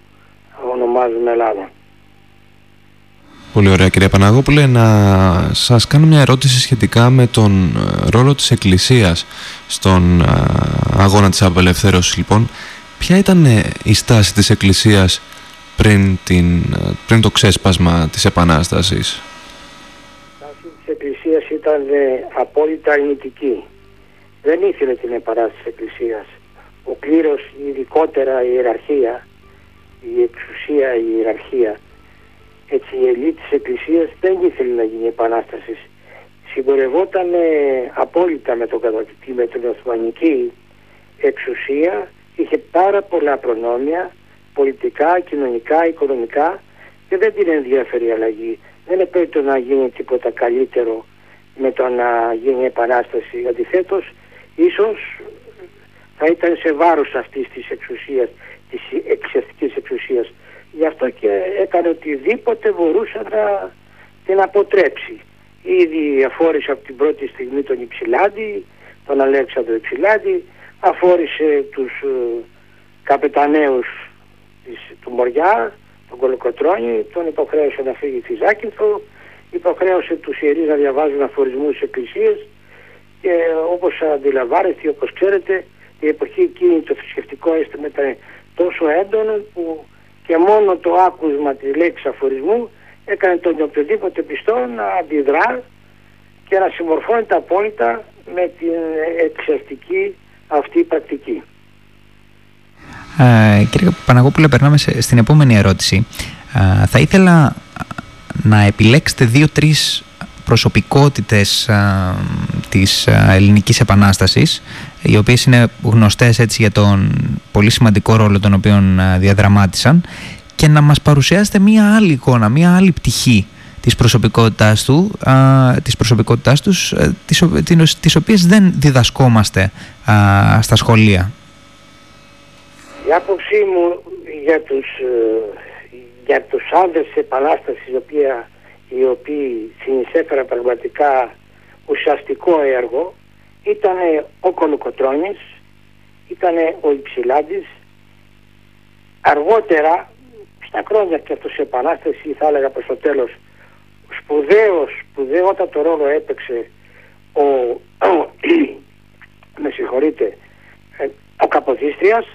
ονομάζουμε Ελλάδα. Πολύ ωραία κυρία Παναγόπουλε. Να σας κάνω μια ερώτηση σχετικά με τον ε, ρόλο της Εκκλησίας στον ε, αγώνα της απελευθέρωσης λοιπόν. Ποια ήταν ε, η στάση της Εκκλησίας πριν, την, πριν το ξέσπασμα της Επανάστασης; Η στάση της Εκκλησίας ήταν ε, απόλυτα αρνητική. Δεν ήθελε την επανάσταση της Εκκλησίας. Ο κλήρος, ειδικότερα η ιεραρχία, η εξουσία, η ιεραρχία, έτσι η ελίτ της Εκκλησίας δεν ήθελε να γίνει επανάσταση. Συμπορευόταν απόλυτα με τον κατακτητή, με την Οθωμανική εξουσία, είχε πάρα πολλά προνόμια, πολιτικά, κοινωνικά, οικονομικά και δεν την ενδιαφέρει η αλλαγή. Δεν επέτειο να γίνει τίποτα καλύτερο με το να γίνει επανάσταση. Αντιθέτως, ίσως θα ήταν σε βάρος αυτής της εξουσίας, της εξαιρετικής εξουσίας. Γι' αυτό και έκανε οτιδήποτε μπορούσε να την αποτρέψει. Ήδη αφόρησε από την πρώτη στιγμή τον Υψηλάντη, τον Αλέξανδρο Υψηλάντη, αφόρησε τους ε, καπεταναίους της, του Μοριά, τον Κολοκοτρώνη, τον υποχρέωσε να φύγει στη Ζάκυνθο, υποχρέωσε τους ιερείς να διαβάζουν αφορισμούς στις εκκλησίες και όπως αντιλαμβάνεστε, όπως ξέρετε, η εποχή εκείνη το θρησκευτικό αίσθημα ήταν τόσο έντονο που και μόνο το άκουσμα της λέξης αφορισμού έκανε τον οποιοδήποτε πιστό να αντιδρά και να συμμορφώνεται απόλυτα με την εξαιρετική αυτή πρακτική. Ε, κύριε Παναγόπουλε, περνάμε σε- στην επόμενη ερώτηση. Ε, θα ήθελα να επιλέξετε δύο-τρεις προσωπικότητες ε, της ε, ελληνικής επανάστασης οι οποίες είναι γνωστές έτσι για τον πολύ σημαντικό ρόλο τον οποίο ε, διαδραμάτισαν και να μας παρουσιάσετε μία άλλη εικόνα, μία άλλη πτυχή της προσωπικότητάς του, α, της προσωπικότητάς τους, ε, τις, ο- τις, τις οποίες δεν διδασκόμαστε α, στα σχολεία. Η άποψή μου για τους, ε, για τους άνδρες της Επανάστασης οι, οποία, οι οποίοι συνεισέφεραν πραγματικά ουσιαστικό έργο ήταν ο Κολοκοτρώνης, ήταν ο Υψηλάντης, αργότερα στα χρόνια και αυτός της Επανάστασης ή θα έλεγα προς το τέλος σπουδαίος, σπουδαιότατο ρόλο έπαιξε ο, με συγχωρείτε, ε, ο Καποδίστριας,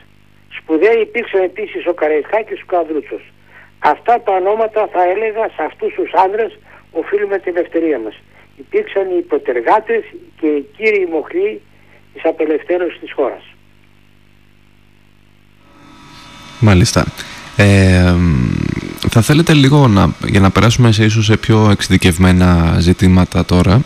σπουδαίοι υπήρξαν επίσης ο Καραϊσκάκης και ο Καδρούτσος. Αυτά τα ονόματα θα έλεγα σε αυτούς τους άνδρες οφείλουμε την ελευθερία μας. Υπήρξαν οι υποτεργάτες και οι κύριοι μοχλοί της απελευθέρωσης της χώρας. Μάλιστα. Ε, θα θέλετε λίγο να, για να περάσουμε σε ίσως σε πιο εξειδικευμένα ζητήματα τώρα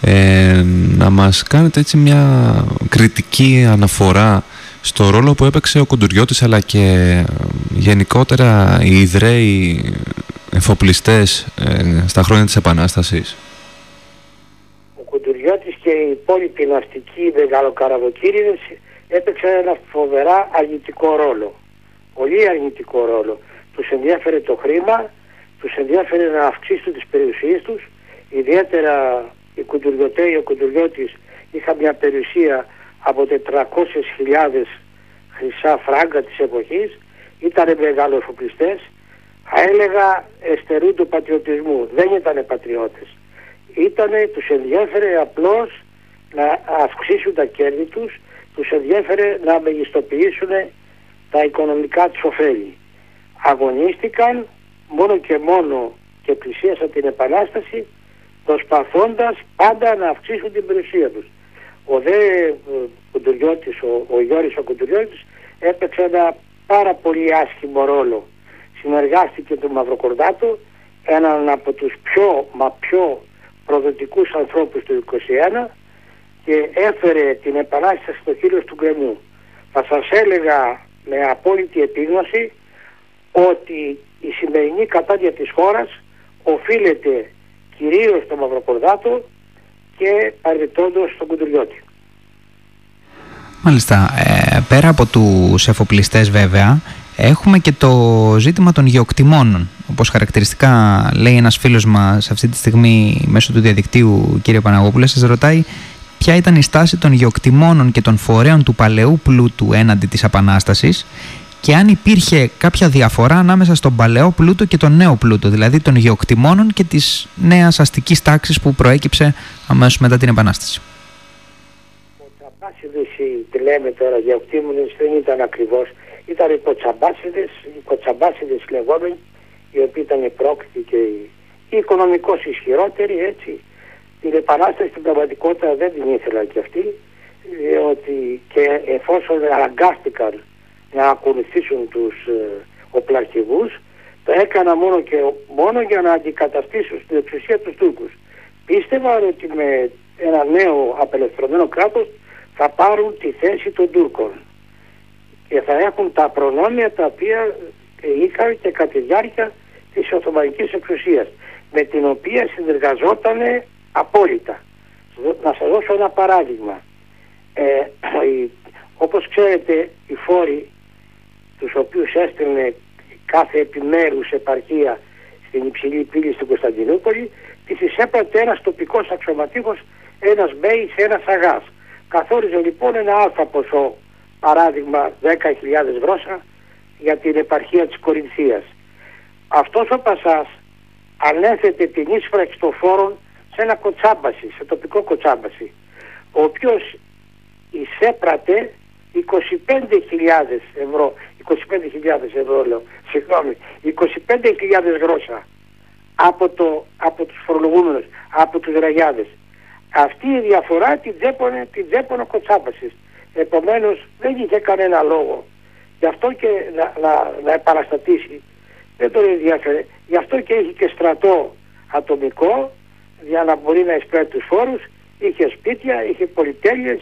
ε, να μας κάνετε έτσι μια κριτική αναφορά στο ρόλο που έπαιξε ο Κουντουριώτης αλλά και ε, γενικότερα οι Ιδραίοι εφοπλιστές ε, στα χρόνια της Επανάστασης. Ο Κουντουριώτης και οι υπόλοιποι ναυτικοί μεγαλοκαραβοκύριδες έπαιξαν ένα φοβερά αρνητικό ρόλο. Πολύ αρνητικό ρόλο. Τους ενδιαφέρε το χρήμα, τους ενδιαφέρε να αυξήσουν τις περιουσίες τους, ιδιαίτερα οι Κουντουριωτέοι, ο Κουντουριώτης είχα μια περιουσία από 400.000 χρυσά φράγκα της εποχής, ήταν μεγάλο εφοπλιστές, θα έλεγα εστερούν του πατριωτισμού, δεν ήταν πατριώτες. Ήτανε, τους ενδιέφερε απλώς να αυξήσουν τα κέρδη τους, τους ενδιέφερε να μεγιστοποιήσουν τα οικονομικά τους ωφέλη. Αγωνίστηκαν μόνο και μόνο και πλησίασαν την Επανάσταση προσπαθώντας πάντα να αυξήσουν την περιουσία τους. Ο δε ε, Κουντουριώτης, ο, ο Γιώρης ο Κουντουριώτης έπαιξε ένα πάρα πολύ άσχημο ρόλο. Συνεργάστηκε τον Μαυροκορδάτο, έναν από τους πιο μα πιο προδοτικούς ανθρώπους του 21 και έφερε την επανάσταση στο χείλος του γκρεμού. Θα σας έλεγα με απόλυτη επίγνωση ότι η σημερινή κατάδια της χώρας οφείλεται κυρίως στο Μαυροκορδάτο και παρελθόντως στον Κουντουριώτη. Μάλιστα. Ε, πέρα από τους εφοπλιστές βέβαια, έχουμε και το ζήτημα των γεωκτημόνων. Όπως χαρακτηριστικά λέει ένας φίλος μας αυτή τη στιγμή μέσω του διαδικτύου, κύριε Παναγόπουλε, σας ρωτάει ποια ήταν η στάση των γεωκτημόνων και των φορέων του παλαιού πλούτου έναντι της Επανάστασης και αν υπήρχε κάποια διαφορά ανάμεσα στον παλαιό πλούτο και τον νέο πλούτο, δηλαδή των γεωκτημόνων και της νέας αστικής τάξης που προέκυψε αμέσως μετά την Επανάσταση. Ο Τσαμπάσιδες, οι- τι λέμε τώρα για οκτήμονες δεν ήταν ακριβώς. Ήταν οι κοτσαμπάσιδες, οι κοτσαμπάσιδες λεγόμενοι, οι οποίοι ήταν οι πρόκριτοι και οι, οι οικονομικώς ισχυρότεροι, έτσι. Την επανάσταση στην πραγματικότητα δεν την ήθελαν και αυτοί, διότι και εφόσον αναγκάστηκαν να ακολουθήσουν τους ε, οπλαρχηγούς, το έκανα μόνο και μόνο για να αντικαταστήσουν στην εξουσία τους Τούρκους. Πίστευαν ότι με ένα νέο απελευθερωμένο κράτος θα πάρουν τη θέση των Τούρκων και θα έχουν τα προνόμια τα οποία ε, είχαν και κατά τη διάρκεια της Οθωμανικής εξουσίας με την οποία συνεργαζόταν απόλυτα. Να σας δώσω ένα παράδειγμα. Ε, οι- όπως ξέρετε οι φόροι τους οποίους έστελνε κάθε επιμέρους επαρχία στην υψηλή πύλη στην Κωνσταντινούπολη τις εισέπρατε ένας τοπικός αξιωματικός, ένας μπέης, ένας αγάς. Καθόριζε λοιπόν ένα αλφα ποσό, παράδειγμα 10.000 γρόσα για την επαρχία της Κορινθίας. Αυτός ο Πασάς ανέθετε την ίσφραξη των φόρων σε ένα κοτσάμπαση, σε τοπικό κοτσάμπαση, ο οποίος εισέπρατε 25.000 ευρώ, 25.000 ευρώ λέω, συγγνώμη, 25.000 γρόσα από, το, από τους φορολογούμενους, από τους ραγιάδες. Αυτή η διαφορά την τζέπωνε, την τζέπωνε ο Κοτσάπασης. Επομένως δεν είχε κανένα λόγο. Γι' αυτό και να, να, να επαναστατήσει. Δεν τον ενδιαφέρε. Γι' αυτό και είχε και στρατό ατομικό για να μπορεί να εισπρέπει τους φόρους. Είχε σπίτια, είχε πολυτέλειες,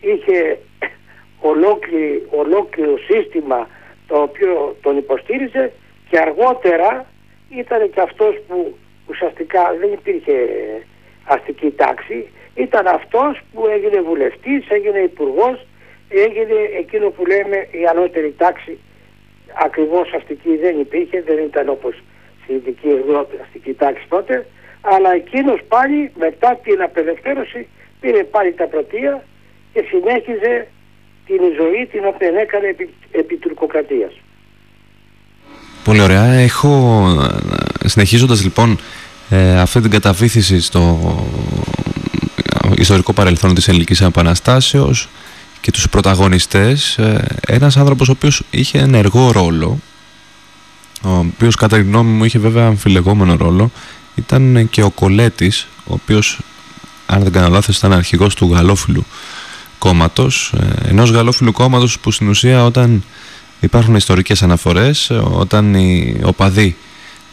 είχε ολόκληρο, ολόκληρο σύστημα το οποίο τον υποστήριζε και αργότερα ήταν και αυτός που ουσιαστικά δεν υπήρχε αστική τάξη, ήταν αυτός που έγινε βουλευτής, έγινε υπουργός, έγινε εκείνο που λέμε η ανώτερη τάξη, ακριβώς αστική δεν υπήρχε, δεν ήταν όπως στην ειδική Ευρώπη αστική τάξη τότε, αλλά εκείνος πάλι μετά την απελευθέρωση πήρε πάλι τα πρωτεία και συνέχιζε την ζωή την οποία έκανε επί, επί τουρκοκρατίας. Πολύ ωραία. Έχω, συνεχίζοντας λοιπόν ε, αυτή την καταβήθηση στο ιστορικό παρελθόν της Ελληνικής Επαναστάσεως και τους πρωταγωνιστές, ε, ένας άνθρωπος ο οποίος είχε ενεργό ρόλο, ο οποίος κατά τη γνώμη μου είχε βέβαια αμφιλεγόμενο ρόλο, ήταν και ο Κολέτης, ο οποίος, αν δεν κάνω λάθος, ήταν αρχηγός του Γαλλόφιλου κόμματος, ε, ενός Γαλλόφιλου κόμματος που στην ουσία όταν υπάρχουν ιστορικές αναφορές, όταν οι οπαδοί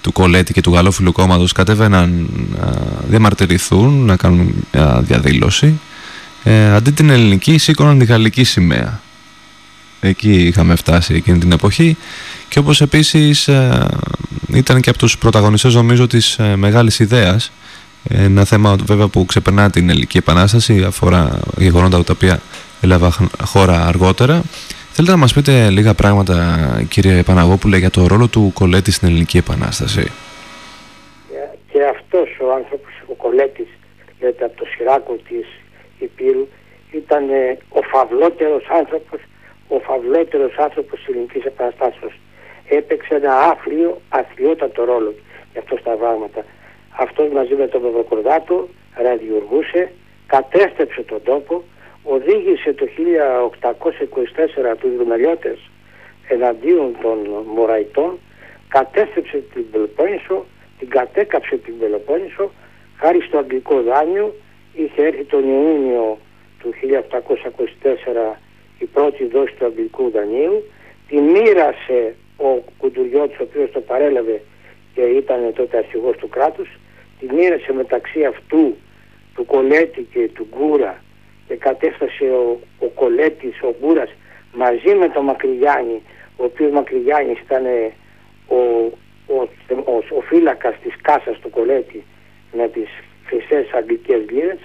του Κολέτη και του Γαλλόφιλου κόμματος κατέβαιναν να διαμαρτυρηθούν, να κάνουν μια διαδήλωση, ε, αντί την ελληνική σήκωναν τη γαλλική σημαία. Εκεί είχαμε φτάσει εκείνη την εποχή και όπως επίσης ε, ήταν και από τους πρωταγωνιστές νομίζω της ε, μεγάλης ιδέας ένα θέμα βέβαια που ξεπερνά την Ελληνική Επανάσταση αφορά γεγονότα τα οποία έλαβα χώρα αργότερα Θέλετε να μας πείτε λίγα πράγματα κύριε Παναγόπουλε για το ρόλο του Κολέτη στην Ελληνική Επανάσταση; Και αυτός ο άνθρωπος, ο Κολέτης, λέτε από το Σιράκο της Υπήρου, ήταν ο φαυλότερος άνθρωπος, ο φαυλότερος άνθρωπος της Ελληνικής Επαναστάσεως. Έπαιξε ένα άφλιο, αθλιότατο ρόλο για αυτός τα πράγματα. Αυτός μαζί με τον Παπακορδάτο ραδιουργούσε, κατέστρεψε τον τόπο, οδήγησε το 1824 τους Δουμελιώτες εναντίον των Μωραϊτών, κατέστρεψε την Πελοπόννησο, την κατέκαψε την Πελοπόννησο, χάρη στο αγγλικό δάνειο, είχε έρθει τον Ιούνιο του 1824 η πρώτη δόση του αγγλικού δανείου, τη μοίρασε ο Κουντουριώτης ο οποίος το παρέλαβε και ήταν τότε αρχηγός του κράτους, τη μοίρασε μεταξύ αυτού του Κολέτη και του Γκούρα και κατέφτασε ο, ο Κολέτης, ο Μπούρας μαζί με τον Μακρυγιάννη ο οποίος Μακρυγιάννης ήταν ο, ο, ο, ο φύλακας της κάσας του Κολέτη με τις χρυσές αγγλικές λίρες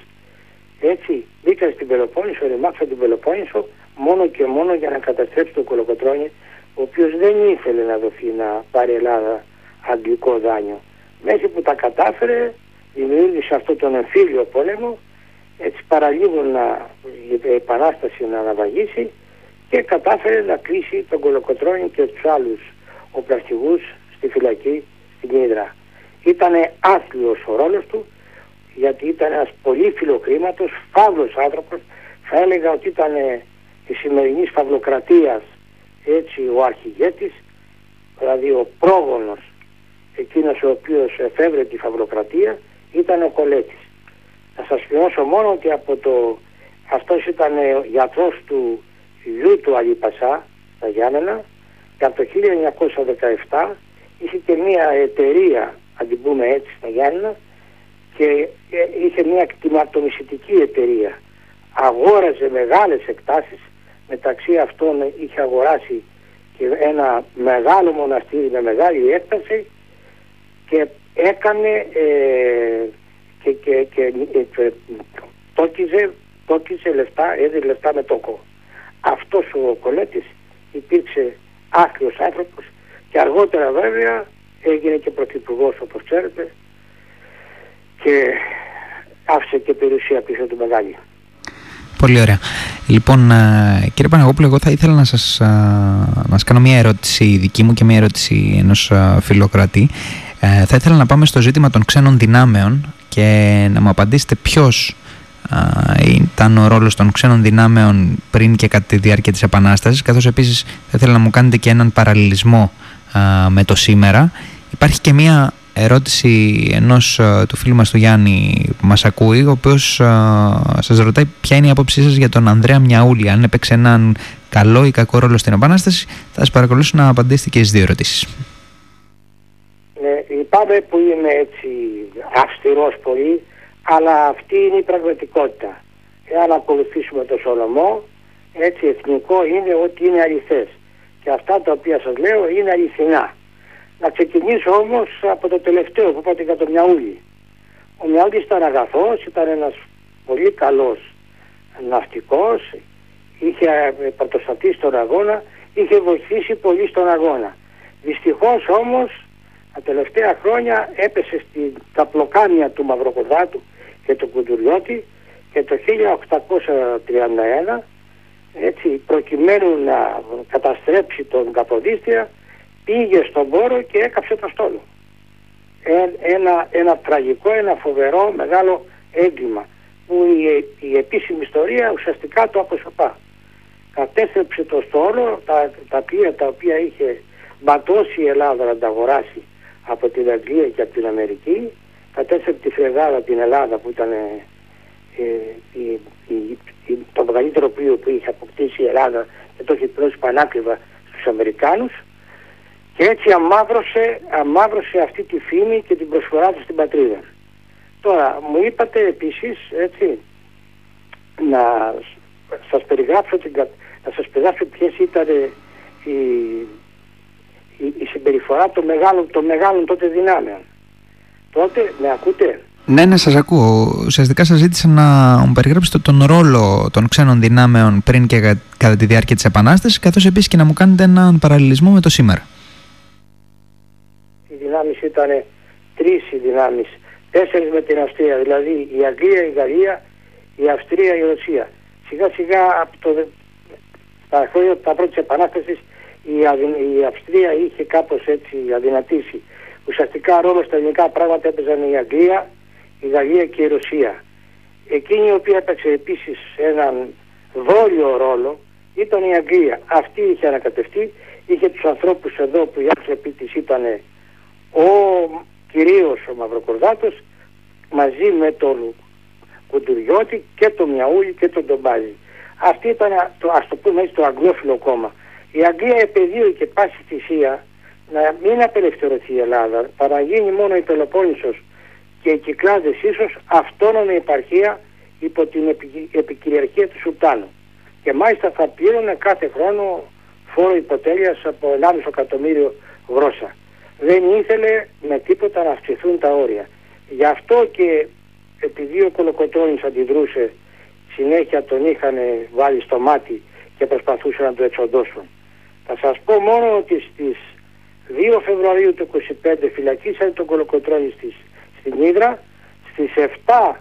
έτσι μπήκαν στην Πελοπόννησο, ρημάξαν την Πελοπόννησο μόνο και μόνο για να καταστρέψει τον Κολοκοτρώνη ο οποίος δεν ήθελε να δοθεί να πάρει Ελλάδα αγγλικό δάνειο. Μέχρι που τα κατάφερε δημιούργησε αυτό τον εμφύλιο πόλεμο έτσι παραλίγο να, η επανάσταση να αναβαγίσει και κατάφερε να κλείσει τον Κολοκοτρώνη και τους άλλους οπλαρχηγούς στη φυλακή στην Ήδρα. Ήτανε άθλιος ο ρόλος του γιατί ήταν ένας πολύ φιλοκρήματος, φαύλος άνθρωπος, θα έλεγα ότι ήταν της σημερινής φαυλοκρατίας έτσι ο αρχηγέτης, δηλαδή ο πρόγονος εκείνος ο οποίος εφεύρε τη φαυλοκρατία ήταν ο Κολέτης. Να σας θυμώσω μόνο ότι από το... αυτός ήταν γιατρός του γιου του Αλίπασα, στα Γιάννενα, και από το 1917 είχε και μια εταιρεία, αν την πούμε έτσι, στα Γιάννενα, και ε, είχε μια κτηματομισητική εταιρεία. Αγόραζε μεγάλες εκτάσεις, μεταξύ αυτών είχε αγοράσει και ένα μεγάλο μοναστήρι με μεγάλη έκταση και έκανε ε, και, και, και, και τόκιζε, τόκιζε λεφτά, έδινε λεφτά με τόκο. Αυτός ο Κολέτης υπήρξε άθλιος άνθρωπος και αργότερα βέβαια έγινε και πρωθυπουργός όπως ξέρετε και άφησε και περιουσία πίσω του μεγάλη. Πολύ ωραία. Λοιπόν, κύριε Παναγόπουλο, εγώ θα ήθελα να σας, να σας κάνω μια ερώτηση δική μου και μια ερώτηση ενός φιλοκρατή. Ε, θα ήθελα να πάμε στο ζήτημα των ξένων δυνάμεων και να μου απαντήσετε ποιος ήταν ο ρόλος των ξένων δυνάμεων πριν και κατά τη διάρκεια της Επανάστασης καθώς επίσης θα ήθελα να μου κάνετε και έναν παραλληλισμό με το σήμερα. Υπάρχει και μία ερώτηση ενός του φίλου μας του Γιάννη που μας ακούει ο οποίος σας ρωτάει ποια είναι η άποψή σας για τον Ανδρέα Μιαούλη αν έπαιξε έναν καλό ή κακό ρόλο στην Επανάσταση θα σας παρακολουθήσω να απαντήσετε και στις δύο ερωτήσεις. Ναι, λυπάμαι που είμαι έτσι αυστηρός πολύ αλλά αυτή είναι η πραγματικότητα. Εάν ακολουθήσουμε το Σολομό, έτσι εθνικό είναι ότι είναι αληθές. Και αυτά τα οποία σας λέω είναι αληθινά. Να ξεκινήσω όμως από το τελευταίο που είπατε για τον Μιαούλη. Ο Μιαούλης ήταν αγαθός, ήταν ένας πολύ καλός ναυτικός, είχε πρωτοστατεί στον αγώνα, είχε βοηθήσει πολύ στον αγώνα. Δυστυχώς όμως τα τελευταία χρόνια έπεσε στην καπλοκάμια του Μαυροκοδάτου και του Κουντουριώτη και το 1831 έτσι προκειμένου να καταστρέψει τον Καποδίστρια πήγε στον πόρο και έκαψε το στόλο. Ένα, ένα τραγικό, ένα φοβερό μεγάλο έγκλημα που η, η επίσημη ιστορία ουσιαστικά το αποσωπά. Κατέστρεψε το στόλο, τα, τα πλοία τα οποία είχε ματώσει η Ελλάδα να τα αγοράσει από την Αγγλία και από την Αμερική κατέστρεψε τη φρεγάδα την Ελλάδα που ήταν ε, ε, το μεγαλύτερο πλοίο που είχε αποκτήσει η Ελλάδα και το είχε πλώσει πανάκριβα στους Αμερικάνους και έτσι αμάβρωσε, αμάβρωσε αυτή τη φήμη και την προσφορά του στην πατρίδα. Τώρα, μου είπατε επίσης, έτσι, να σας περιγράψω, την, να σας περιγράψω ποιες ήταν η, η, η συμπεριφορά των μεγάλων, των μεγάλων τότε δυνάμεων. Τότε, με ακούτε; Ναι, ναι, σας ακούω. Ουσιαστικά σας ζήτησα να μου περιγράψετε τον ρόλο των ξένων δυνάμεων πριν και κατά τη διάρκεια της Επανάστασης, καθώς επίσης και να μου κάνετε έναν παραλληλισμό με το σήμερα. Οι δυνάμεις ήταν τρεις οι δυνάμεις. Τέσσερις με την Αυστρία, δηλαδή η Αγγλία, η Γαλλία, η Αυστρία, η Ρωσία. Σιγά σιγά από το, τα χρόνια τα πρώτη επανάστασης η, η Αυστρία είχε κάπως έτσι αδυνατήσει ουσιαστικά ρόλο στα ελληνικά πράγματα έπαιζαν η Αγγλία, η Γαλλία και η Ρωσία. Εκείνη η οποία έπαιξε επίσης έναν δόλιο ρόλο ήταν η Αγγλία. Αυτή είχε ανακατευτεί, είχε τους ανθρώπους εδώ που οι άνθρωποι της ήταν ο κυρίως ο Μαυροκορδάτος μαζί με τον Κουντουριώτη και τον Μιαούλη και τον Ντομπάζη. Αυτή ήταν, το, ας το πούμε έτσι, το αγγλόφιλο κόμμα. Η Αγγλία επαιδείωσε και πάση θυσία να μην απελευθερωθεί η Ελλάδα, παρά γίνει μόνο η Πελοπόννησος και οι Κυκλάδες ίσως αυτόνομη επαρχία υπό την επικυριαρχία του Σουλτάνου. Και μάλιστα θα πλήρωνε κάθε χρόνο φόρο υποτέλειας από 1,5 εκατομμύριο γρόσα. Δεν ήθελε με τίποτα να αυξηθούν τα όρια. Γι' αυτό και επειδή ο Κολοκοτρώνης αντιδρούσε συνέχεια τον είχαν βάλει στο μάτι και προσπαθούσαν να το εξοντώσουν. Θα σας πω μόνο ότι στις 2 Φεβρουαρίου του 25 φυλακίσαν τον Κολοκοτρώνη στις, στην Ήδρα. Στις 7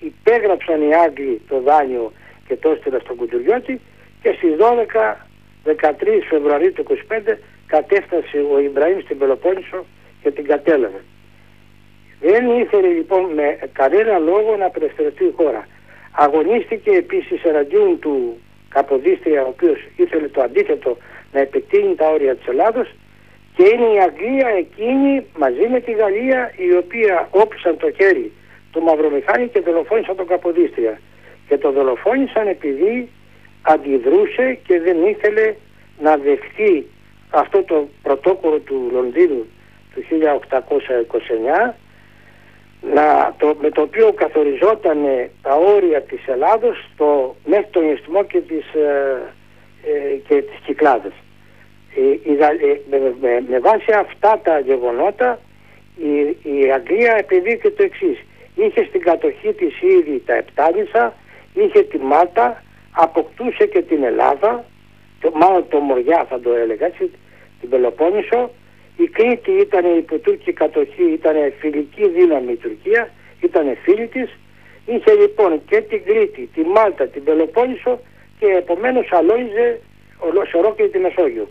υπέγραψαν οι Άγγλοι το δάνειο και το έστειλαν στον Κουτουριώτη και στις 12 13 Φεβρουαρίου του 25 κατέφτασε ο Ιμπραήμ στην Πελοπόννησο και την κατέλαβε. Δεν ήθελε λοιπόν με κανένα λόγο να απελευθερωθεί η χώρα. Αγωνίστηκε επίσης εναντίον του Καποδίστρια ο οποίος ήθελε το αντίθετο να επιτείνει τα όρια της Ελλάδος και είναι η Αγγλία εκείνη μαζί με τη Γαλλία η οποία όψαν το χέρι του Μαυρομηχάνη και δολοφόνησαν τον Καποδίστρια. Και το δολοφόνησαν επειδή αντιδρούσε και δεν ήθελε να δεχτεί αυτό το πρωτόκολλο του Λονδίνου του 1829 να, το, με το οποίο καθοριζόταν τα όρια της Ελλάδος στο, μέχρι τον Ισθμό και τις, ε, ε, και τις Κυκλάδες. Ε, με, με, με, βάση αυτά τα γεγονότα η, η Αγγλία επιδείχθηκε το εξής. Είχε στην κατοχή της ήδη τα Επτάνησα, είχε τη Μάλτα, αποκτούσε και την Ελλάδα, το, μάλλον το Μοριά θα το έλεγα έτσι, την Πελοπόννησο. Η Κρήτη ήταν η υποτούρκη κατοχή, ήταν φιλική δύναμη η Τουρκία, ήταν φίλη της. Είχε λοιπόν και την Κρήτη, τη Μάλτα, την Πελοπόννησο και επομένως αλόγιζε ολόκληρη τη Μεσόγειο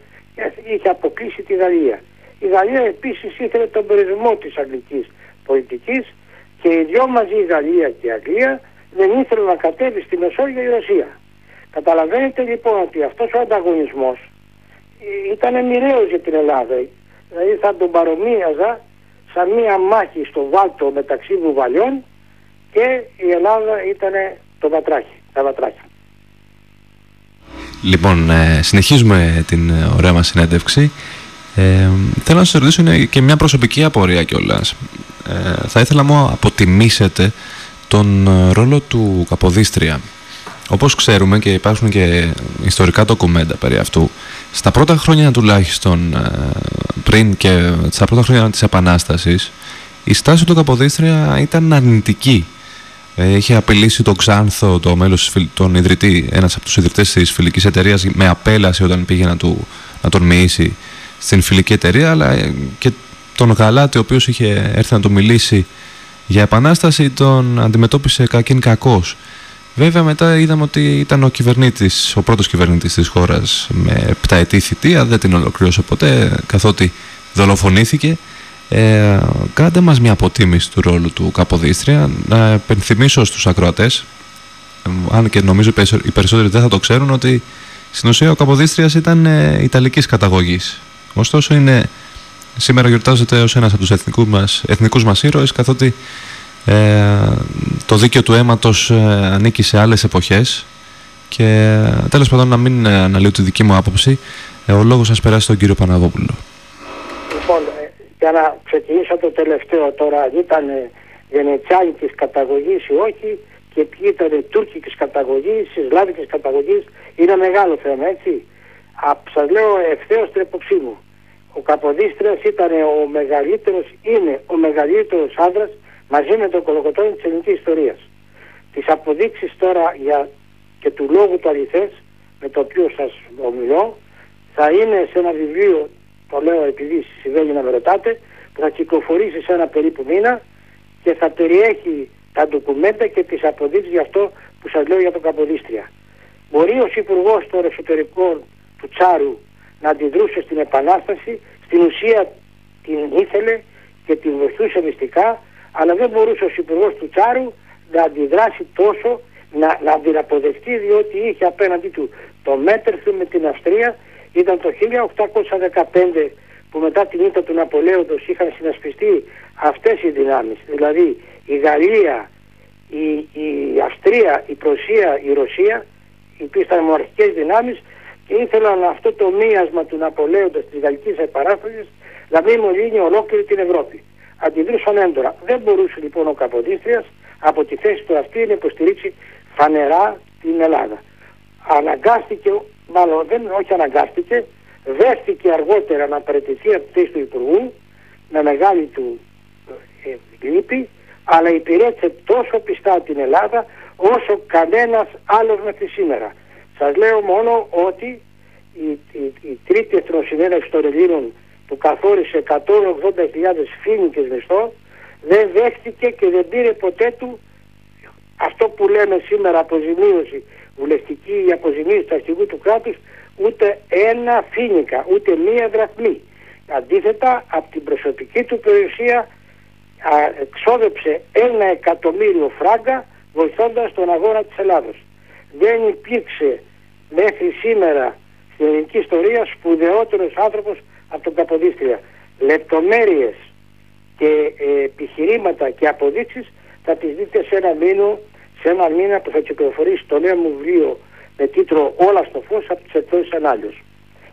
είχε αποκλείσει τη Γαλλία. Η Γαλλία επίσης ήθελε τον περιορισμό της αγγλικής πολιτικής και οι δυο μαζί η Γαλλία και η Αγγλία δεν ήθελε να κατέβει στη Μεσόγειο η Ρωσία. Καταλαβαίνετε λοιπόν ότι αυτός ο ανταγωνισμός ε, ήταν μοιραίος για την Ελλάδα. Δηλαδή θα τον παρομοίαζα σαν μία μάχη στο Βάλτο μεταξύ βουβαλιών και η Ελλάδα ήταν το βατράχι, τα βατράχια. Λοιπόν, ε, συνεχίζουμε την ε, ωραία μας συνέντευξη. Ε, θέλω να σας ρωτήσω είναι και μια προσωπική απορία κιόλας. Ε, θα ήθελα να αποτιμήσετε τον ε, ρόλο του Καποδίστρια. Όπως ξέρουμε και υπάρχουν και ιστορικά ντοκουμέντα περί αυτού, στα πρώτα χρόνια τουλάχιστον ε, πριν και στα πρώτα χρόνια της Επανάστασης, η στάση του Καποδίστρια ήταν αρνητική. Είχε απειλήσει τον Ξάνθο, το μέλος, τον ιδρυτή, ένας από τους ιδρυτές της φιλικής εταιρείας, με απέλαση όταν πήγε να, του, να τον μοιήσει στην φιλική εταιρεία, αλλά και τον Γαλάτη, ο οποίος είχε έρθει να του μιλήσει για επανάσταση, τον αντιμετώπισε κακήν κακός. Βέβαια μετά είδαμε ότι ήταν ο κυβερνήτης, ο πρώτος κυβερνήτης της χώρας με επταετή θητεία, δεν την ολοκλήρωσε ποτέ καθότι δολοφονήθηκε. Ε, κάντε μας μια αποτίμηση του ρόλου του Καποδίστρια, να επενθυμίσω στους ακροατές, αν και νομίζω οι περισσότεροι δεν θα το ξέρουν, ότι στην ουσία ο Καποδίστριας ήταν ε, Ιταλικής καταγωγής. Ωστόσο είναι, σήμερα γιορτάζεται ως ένας από τους εθνικούς μας, εθνικούς μας ήρωες, καθότι ε, το δίκαιο του αίματος ε, ανήκει σε άλλες εποχές και ε, τέλος πάντων να μην αναλύω τη δική μου άποψη ο λόγος σας περάσει στον κύριο Παναγόπουλο. Λοιπόν, για να ξεκινήσω το τελευταίο τώρα, αν ήταν γενετσιάνικης καταγωγής ή όχι και ποιοι ήταν τουρκικής καταγωγής, ισλάμικης καταγωγής, είναι μεγάλο θέμα, έτσι. Α, σας λέω ευθέως την επόψή μου. Ο Καποδίστριας ήταν ο μεγαλύτερος, είναι ο μεγαλύτερος άντρας μαζί με τον κολοκοτόνι της ελληνικής ιστορίας. Τις αποδείξεις τώρα για και του λόγου του αληθές με το οποίο σας ομιλώ θα είναι σε ένα βιβλίο, το λέω επειδή συμβαίνει να με ρωτάτε, που θα κυκλοφορήσει σε ένα περίπου μήνα και θα περιέχει τα ντοκουμέντα και τις αποδείξεις για αυτό που σας λέω για τον Καποδίστρια. Μπορεί ο Υπουργός των Εσωτερικών του Τσάρου να αντιδρούσε στην Επανάσταση, στην ουσία την ήθελε και την βοηθούσε μυστικά αλλά δεν μπορούσε ο Υπουργός του Τσάρου να αντιδράσει τόσο, να, να την αποδεχτεί διότι είχε απέναντί του το Μέτερθου με την Αυστρία ήταν το 1815 που μετά την ήττα του Ναπολέοντος είχαν συνασπιστεί αυτές οι δυνάμεις δηλαδή η Γαλλία, η, η Αυστρία, η Προσία, η Ρωσία οι οποίες ήταν μοναρχικές δυνάμεις και ήθελαν αυτό το μίασμα του Ναπολέοντα της Γαλλικής Επαράστασης να μην μολύνει ολόκληρη την Ευρώπη αντιδρούσαν έντονα. Δεν μπορούσε λοιπόν ο Καποδίστριας από τη θέση του αυτή να υποστηρίξει φανερά την Ελλάδα. Αναγκάστηκε, μάλλον δεν όχι αναγκάστηκε, δέχτηκε αργότερα να παραιτηθεί από τη θέση του Υπουργού με μεγάλη του ε, λύπη, αλλά υπηρέτησε τόσο πιστά την Ελλάδα όσο κανένας άλλος μέχρι σήμερα. Σας λέω μόνο ότι η, η, η τρίτη εθνοσυνέλευση των Ελλήνων που καθόρισε 180.000 φίνικες μισθό δεν δέχτηκε και δεν πήρε ποτέ του αυτό που λέμε σήμερα αποζημίωση βουλευτική ή αποζημίωση του αρχηγού του κράτους ούτε ένα φίνικα, ούτε μία δραχμή. Αντίθετα από την προσωπική του περιουσία εξόδεψε ένα εκατομμύριο φράγκα βοηθώντας τον αγώνα της Ελλάδος. Δεν υπήρξε μέχρι σήμερα στην ελληνική ιστορία σπουδαιότερος άνθρωπος από τον Καποδίστρια. Λεπτομέρειες και ε, επιχειρήματα και αποδείξεις θα τις δείτε σε ένα μήνο, σε ένα μήνα που θα κυκλοφορήσει το νέο μου βιβλίο με τίτλο «Όλα στο φως» από τις εκδόσεις Ανάλιος.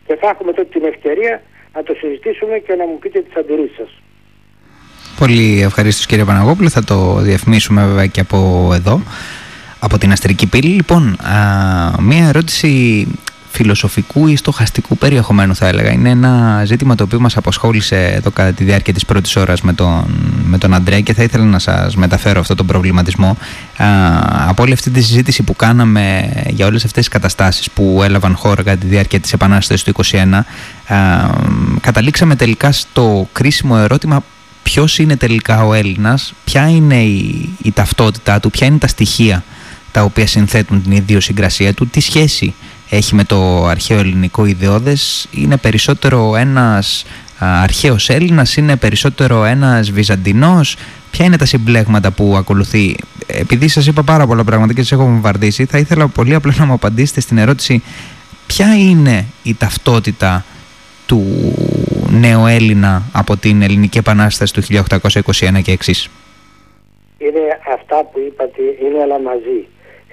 Και θα έχουμε τότε την ευκαιρία να το συζητήσουμε και να μου πείτε τις αντιρρήσεις σας. Πολύ ευχαριστώ κύριε Παναγόπουλο, θα το διαφημίσουμε βέβαια και από εδώ, από την Αστρική Πύλη. Λοιπόν, α, μία ερώτηση φιλοσοφικού ή στοχαστικού περιεχομένου θα έλεγα. Είναι ένα ζήτημα το οποίο μας απασχόλησε εδώ κατά τη διάρκεια της πρώτης ώρας με τον, με τον Αντρέα και θα ήθελα να σας μεταφέρω αυτό τον προβληματισμό. Α, από όλη αυτή τη συζήτηση που κάναμε για όλες αυτές τις καταστάσεις που έλαβαν χώρα κατά τη διάρκεια της Επανάστασης του 2021 α, καταλήξαμε τελικά στο κρίσιμο ερώτημα ποιος είναι τελικά ο Έλληνας, ποια είναι η, η ταυτότητά του, ποια είναι τα στοιχεία τα οποία συνθέτουν την ιδιοσυγκρασία του, τι σχέση έχει με το αρχαίο ελληνικό ιδεώδες είναι περισσότερο ένας αρχαίος Έλληνας, είναι περισσότερο ένας Βυζαντινός ποια είναι τα συμπλέγματα που ακολουθεί; Επειδή σας είπα πάρα πολλά πράγματα και σας έχω βομβαρδίσει, θα ήθελα πολύ απλά να μου απαντήσετε στην ερώτηση ποια είναι η ταυτότητα του νέου Έλληνα από την Ελληνική Επανάσταση του 1821 και εξής; Είναι αυτά που είπατε, είναι όλα μαζί.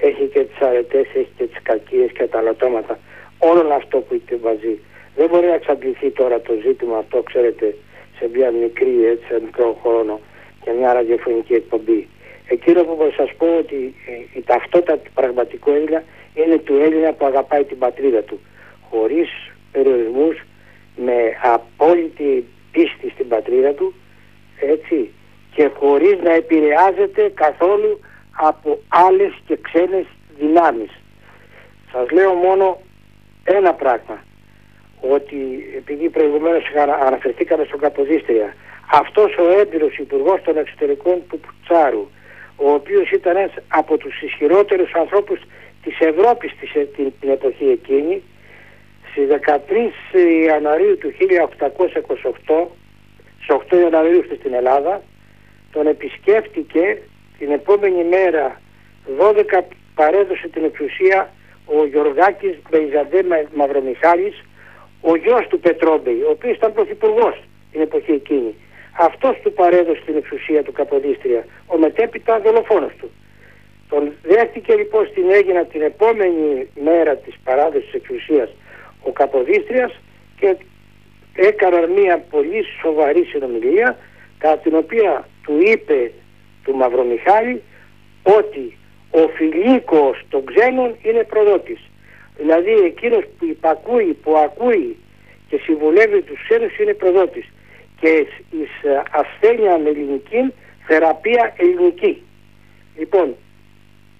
Έχει και τις αρετές, έχει και τις κακίες και τα λατώματα. Όλο αυτό που είπε μαζί. Δεν μπορεί να εξαντληθεί τώρα το ζήτημα αυτό, ξέρετε, σε μια μικρή, έτσι, σε μικρό χρόνο και μια ραδιοφωνική εκπομπή. Εκείνο που μπορώ να σας πω ότι ε, η ταυτότητα του πραγματικού Έλληνα είναι του Έλληνα που αγαπάει την πατρίδα του. Χωρίς περιορισμούς, με απόλυτη πίστη στην πατρίδα του, έτσι, και χωρίς να επηρεάζεται καθόλου από άλλες και ξένες δυνάμεις. Σας λέω μόνο ένα πράγμα, ότι επειδή προηγουμένως αναφερθήκαμε στον Καποδίστρια, αυτός ο έμπειρος υπουργός των εξωτερικών του Τσάρου, ο οποίος ήταν ένας από τους ισχυρότερους ανθρώπους της Ευρώπης την, την εποχή εκείνη, στις 13 Ιανουαρίου του 1828, στις 8 Ιανουαρίου στην Ελλάδα, τον επισκέφτηκε την επόμενη μέρα 12 παρέδωσε την εξουσία ο Γιωργάκης Μπεϊζαντέ Μαυρομιχάλης ο γιος του Πετρόμπεϊ ο οποίος ήταν πρωθυπουργός την εποχή εκείνη. Αυτός του παρέδωσε την εξουσία του Καποδίστρια ο μετέπειτα δολοφόνος του. Τον δέχτηκε λοιπόν στην Έγινα την επόμενη μέρα της παράδοσης της εξουσίας ο Καποδίστριας και έκανε μια πολύ σοβαρή συνομιλία κατά την οποία του είπε του Μαυρομιχάλη ότι ο φιλίκος των ξένων είναι προδότης. Δηλαδή εκείνος που υπακούει, που ακούει και συμβουλεύει τους ξένους είναι προδότης. Και εις ασθένεια με ελληνική θεραπεία ελληνική. Λοιπόν,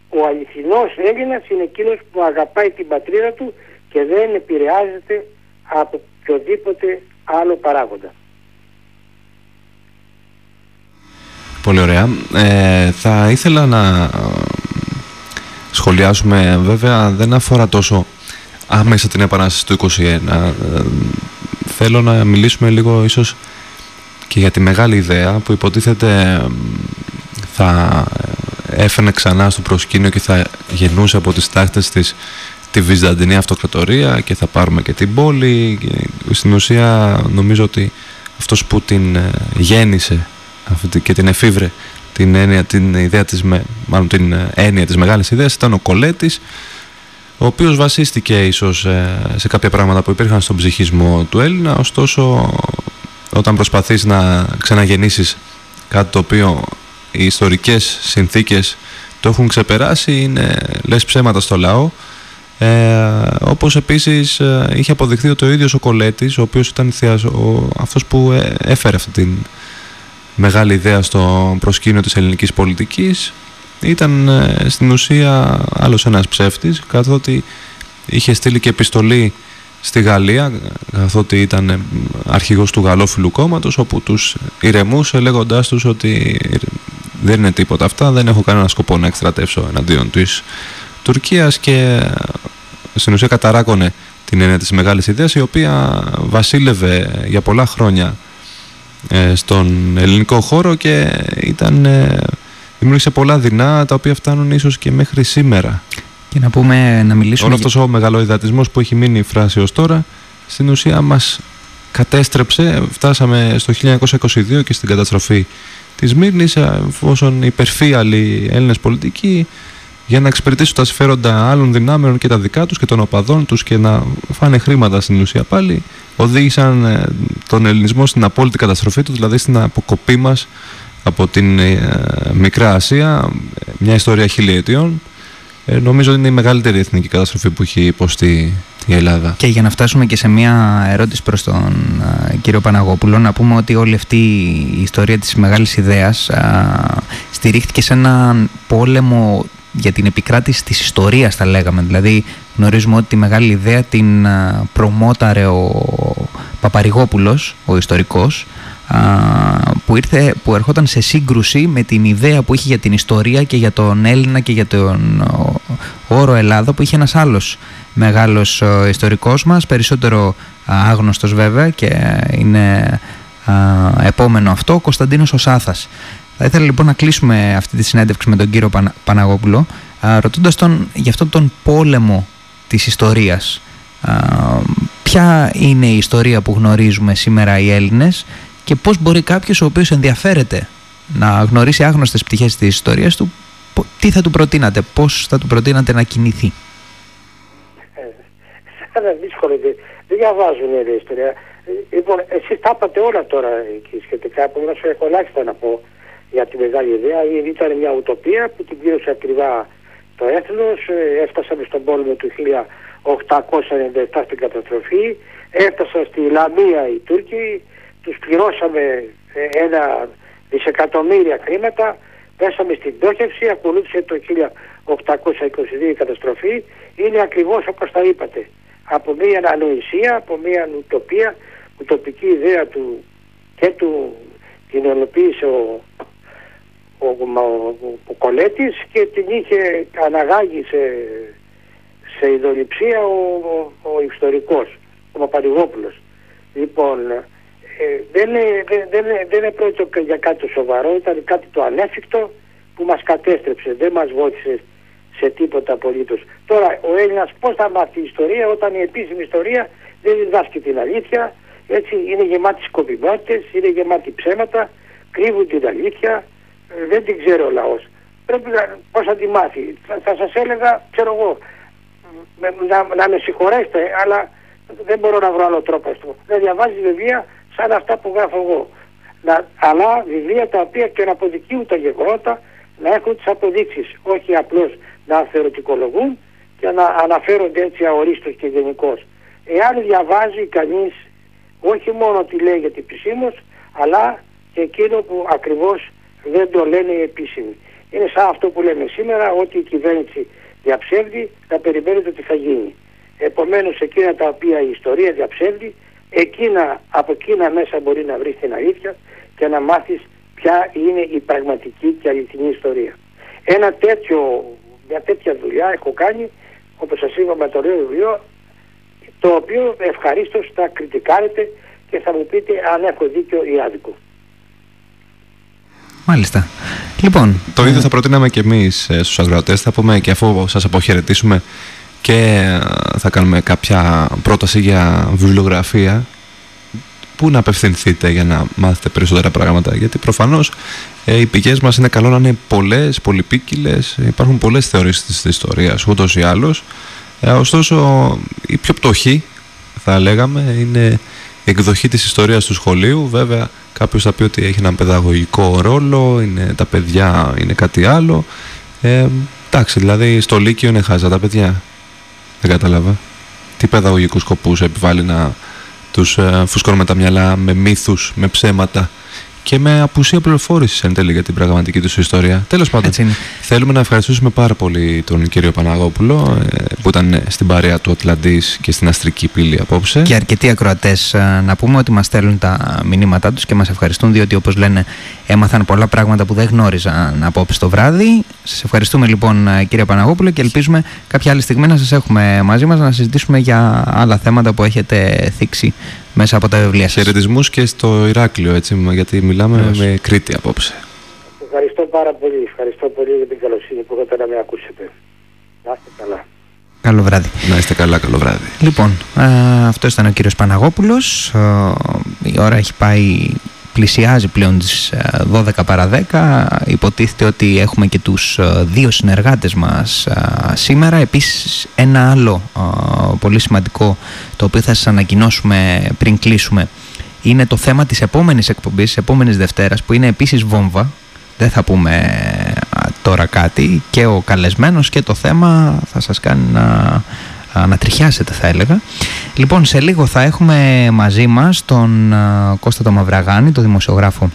ο αληθινός Έλληνας είναι εκείνος που αγαπάει την πατρίδα του και δεν επηρεάζεται από οποιοδήποτε άλλο παράγοντα. Πολύ ωραία. Ε, θα ήθελα να σχολιάσουμε, βέβαια δεν αφορά τόσο άμεσα την επανάσταση του 21. Ε, θέλω να μιλήσουμε λίγο ίσως και για τη μεγάλη ιδέα που υποτίθεται θα έφερνε ξανά στο προσκήνιο και θα γεννούσε από τις τάχτες της τη Βυζαντινή Αυτοκρατορία και θα πάρουμε και την πόλη. Στην ουσία νομίζω ότι αυτός που την ε, γέννησε και την εφήβρε την, έννοια, την ιδέα της, μάλλον την ε, έννοια της μεγάλης ιδέας ήταν ο Κολέτης ο οποίος βασίστηκε ίσως ε, σε κάποια πράγματα που υπήρχαν στον ψυχισμό του Έλληνα. Ωστόσο όταν προσπαθείς να ξαναγεννήσεις κάτι το οποίο οι ιστορικές συνθήκες το έχουν ξεπεράσει είναι λες ψέματα στο λαό. Ε, όπως επίσης ε, είχε αποδειχθεί ότι ο ίδιος ο Κολέτης ο οποίος ήταν θείας, ο, αυτός που ε, έφερε αυτή την μεγάλη ιδέα στο προσκήνιο της ελληνικής πολιτικής. Ήταν ε, στην ουσία άλλος ένας ψεύτης καθότι είχε στείλει και επιστολή στη Γαλλία καθότι ήταν αρχηγός του Γαλλόφιλου κόμματος όπου τους ηρεμούσε λέγοντάς τους ότι δεν είναι τίποτα αυτά δεν έχω κανένα σκοπό να εκστρατεύσω εναντίον της Τουρκίας και στην ουσία καταράκωνε την έννοια της μεγάλης ιδέας η οποία βασίλευε για πολλά χρόνια ε, στον ελληνικό χώρο και ήταν, ε, δημιούργησε πολλά δεινά τα οποία φτάνουν ίσως και μέχρι σήμερα. Και να πούμε να μιλήσουμε... Όλος αυτός ο μεγαλοειδατισμός που έχει μείνει η φράση ως τώρα στην ουσία μας κατέστρεψε, φτάσαμε στο 1922 και στην καταστροφή της Μύρνης εφόσον υπερφύαλοι Έλληνες πολιτικοί για να εξυπηρετήσουν τα συμφέροντα άλλων δυνάμεων και τα δικά τους και των οπαδών τους και να φάνε χρήματα στην ουσία πάλι οδήγησαν ε, τον ελληνισμό στην απόλυτη καταστροφή τους δηλαδή στην αποκοπή μας από την ε, Μικρά Ασία μια ιστορία χιλιετιών ε, νομίζω ότι είναι η μεγαλύτερη εθνική καταστροφή που έχει υποστεί η Ελλάδα. Και για να φτάσουμε και σε μια ερώτηση προς τον κύριο Παναγόπουλο να πούμε ότι όλη αυτή η ιστορία της μεγάλης ιδέας στηρίχθηκε σε έναν πόλεμο για την επικράτηση της ιστορίας θα λέγαμε. Δηλαδή γνωρίζουμε ότι τη μεγάλη ιδέα την προμόταρε ο Παπαρηγόπουλος, ο ιστορικός, που, ήρθε, που ερχόταν σε σύγκρουση με την ιδέα που είχε για την ιστορία και για τον Έλληνα και για τον όρο Ελλάδα που είχε ένας άλλος μεγάλος ιστορικός μας, περισσότερο άγνωστος βέβαια και είναι επόμενο αυτό, ο Κωνσταντίνος Οσάθας. Θα ήθελα λοιπόν να κλείσουμε αυτή τη συνέντευξη με τον κύριο Πανα- Παναγόπουλο ρωτώντας τον για αυτόν τον πόλεμο της ιστορίας. Α, ποια είναι η ιστορία που γνωρίζουμε σήμερα οι Έλληνες και πώς μπορεί κάποιος ο οποίος ενδιαφέρεται να γνωρίσει άγνωστες πτυχές της ιστορίας του πο- τι θα του προτείνατε, πώς θα του προτείνατε να κινηθεί; Είναι δύσκολο. Δεν δεν διαβάζουν η ιστορία. Ε, Λοιπόν, εσείς τα είπατε όλα τώρα εκεί σχετικά, που να σου έχω ελάχιστα να πω για τη μεγάλη ιδέα. Ε, Ήταν μια ουτοπία που την πλήρωσε ακριβά το έθνος. Ε, Έφτασαμε στον πόλεμο του 1897 στην καταστροφή. Έφτασαν στη Λαμία οι Τούρκοι. Τους πληρώσαμε ε, ένα δισεκατομμύρια χρήματα. Πέσαμε στην πτώχευση, ακολούθησε το 1822 η καταστροφή. Είναι ακριβώς όπως τα είπατε. Από μια ανοησία, από μια ουτοπία, ουτοπική ιδέα του και του την ολοποίησε ο, ο, ο, ο Κολέτης και την είχε αναγάγει σε, σε ειδοληψία ο, ο, ο ιστορικός, ο Παπαδηγόπουλος. Λοιπόν, ε, δεν, είναι, δεν, δεν, είναι- δεν είναι πρόκειτο για κάτι το σοβαρό, ήταν κάτι το ανέφικτο που μας κατέστρεψε, δεν μας βοήθησε σε τίποτα απολύτως. Τώρα, ο Έλληνας πώς θα μάθει ιστορία όταν η επίσημη ιστορία δεν διδάσκει την αλήθεια, έτσι είναι γεμάτη σκοπιμότητες, είναι γεμάτη ψέματα, κρύβουν την αλήθεια, ε, δεν την ξέρει ο λαός. Πρέπει να, πώς θα τη μάθει. Θα, θα σας έλεγα, ξέρω εγώ, με- να, να με συγχωρέσετε, αλλά δεν μπορώ να βρω άλλο τρόπο αυτό. Δεν διαβάζει βιβλία σαν αυτά που γράφω εγώ. Να, αλλά βιβλία τα οποία και να αποδεικνύουν τα γεγονότα, να έχουν τις αποδείξεις, όχι απλώς να αφαιρετικολογούν και να αναφέρονται έτσι αορίστως και γενικώς. Εάν διαβάζει κανείς όχι μόνο τι λέγεται επισήμως, αλλά και εκείνο που ακριβώς δεν το λένε οι επίσημοι. Είναι σαν αυτό που λέμε σήμερα, ότι η κυβέρνηση διαψεύδει, να περιμένετε ότι θα γίνει. Επομένως εκείνα τα οποία η ιστορία διαψεύδει, εκείνα, από εκείνα μέσα μπορεί να βρεις την αλήθεια και να μάθεις ποια είναι η πραγματική και αληθινή ιστορία. Ένα τέτοιο, μια τέτοια δουλειά έχω κάνει, όπως σας είπα με το νέο βιβλίο, το οποίο ευχαρίστως θα κριτικάρετε και θα μου πείτε αν έχω δίκιο ή άδικο. Μάλιστα. Λοιπόν, Το ίδιο θα προτείναμε και εμείς ε, στους αγροτές. Θα πούμε και αφού σας αποχαιρετήσουμε και ε, θα κάνουμε κάποια πρόταση για βιβλιογραφία πού να απευθυνθείτε για να μάθετε περισσότερα πράγματα γιατί προφανώς ε, οι πηγές μας είναι καλό να είναι πολλές, πολυπίκυλες υπάρχουν πολλές θεωρίες της ιστορίας ούτως ή άλλως ε, ωστόσο η πιο πτωχή θα λέγαμε είναι η εκδοχή της ιστορίας του σχολείου βέβαια κάποιος θα πει ότι έχει έναν παιδαγωγικό ρόλο είναι, τα παιδιά είναι κάτι άλλο. Ε, εντάξει δηλαδή στο Λύκειο είναι χάζα τα παιδιά. Δεν κατάλαβα. Τι παιδαγωγικούς σκοπούς επιβάλλει να τους ε, φουσκώνουμε τα μυαλά με μύθους, με ψέματα; Και με απουσία πληροφόρησης εν τέλει για την πραγματική τους ιστορία. Τέλος πάντων, Έτσι είναι. θέλουμε να ευχαριστήσουμε πάρα πολύ τον κύριο Παναγόπουλο ε, που ήταν ε, στην παρέα του Ατλαντής και στην Αστρική Πύλη απόψε. Και αρκετοί ακροατές να πούμε ότι μας στέλνουν τα μηνύματά τους και μας ευχαριστούν διότι όπως λένε έμαθαν πολλά πράγματα που δεν γνώριζαν απόψε το βράδυ. Σας ευχαριστούμε λοιπόν ε, κύριε Παναγόπουλο και ελπίζουμε κάποια άλλη στιγμή να σας έχουμε μαζί μας να συζητήσουμε για άλλα θέματα που έχετε θίξει μέσα από τα βιβλία σας. Χαιρετισμούς και στο Ηράκλειο, έτσι, γιατί μιλάμε Βεβαίως. με Κρήτη απόψε. Ευχαριστώ πάρα πολύ. Ευχαριστώ πολύ για την καλοσύνη που είχατε να με ακούσετε. Να είστε καλά. Καλό βράδυ. Να είστε καλά, καλό βράδυ. Λοιπόν, ε, αυτό ήταν ο κύριος Παναγόπουλος. Ε, η ώρα έχει πάει, πλησιάζει πλέον τις ε, 12 παρα 10. Υποτίθεται ότι έχουμε και τους ε, δύο συνεργάτες μας ε, σήμερα. Επίσης ένα άλλο ε, πολύ σημαντικό το οποίο θα σας ανακοινώσουμε πριν κλείσουμε είναι το θέμα της επόμενης εκπομπής, της επόμενης Δευτέρας που είναι επίσης βόμβα. Δεν θα πούμε α, τώρα κάτι και ο καλεσμένος και το θέμα θα σας κάνει να ανατριχιάσετε θα έλεγα. Λοιπόν, σε λίγο θα έχουμε μαζί μας τον α, Κώστα το Μαυραγάνη, τον δημοσιογράφο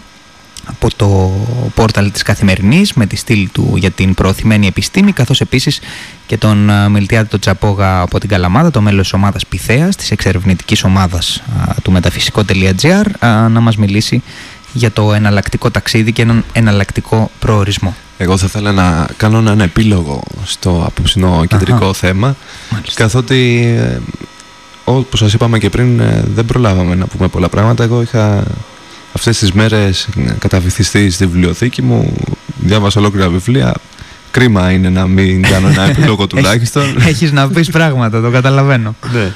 από το πόρταλ της Καθημερινής με τη στήλη του για την προωθημένη επιστήμη καθώς επίσης και τον α, Μιλτιάδη τον Τσαπόγα από την Καλαμάδα, το μέλος της ομάδας Πυθέας, της εξερευνητικής ομάδας α, του μεταφυσικό.gr α, να μας μιλήσει για το εναλλακτικό ταξίδι και έναν εναλλακτικό προορισμό. Εγώ θα ήθελα να κάνω έναν επίλογο στο απόψινό κεντρικό Αχα. θέμα Μάλιστα. καθότι ε, όπως σας είπαμε και πριν ε, δεν προλάβαμε να πούμε πολλά πράγματα εγώ είχα αυτές τις μέρες καταβυθιστεί στη βιβλιοθήκη μου, διάβασα ολόκληρα βιβλία. Κρίμα είναι να μην κάνω ένα επιλόγο τουλάχιστον. Έχεις να πεις πράγματα, το καταλαβαίνω. ναι.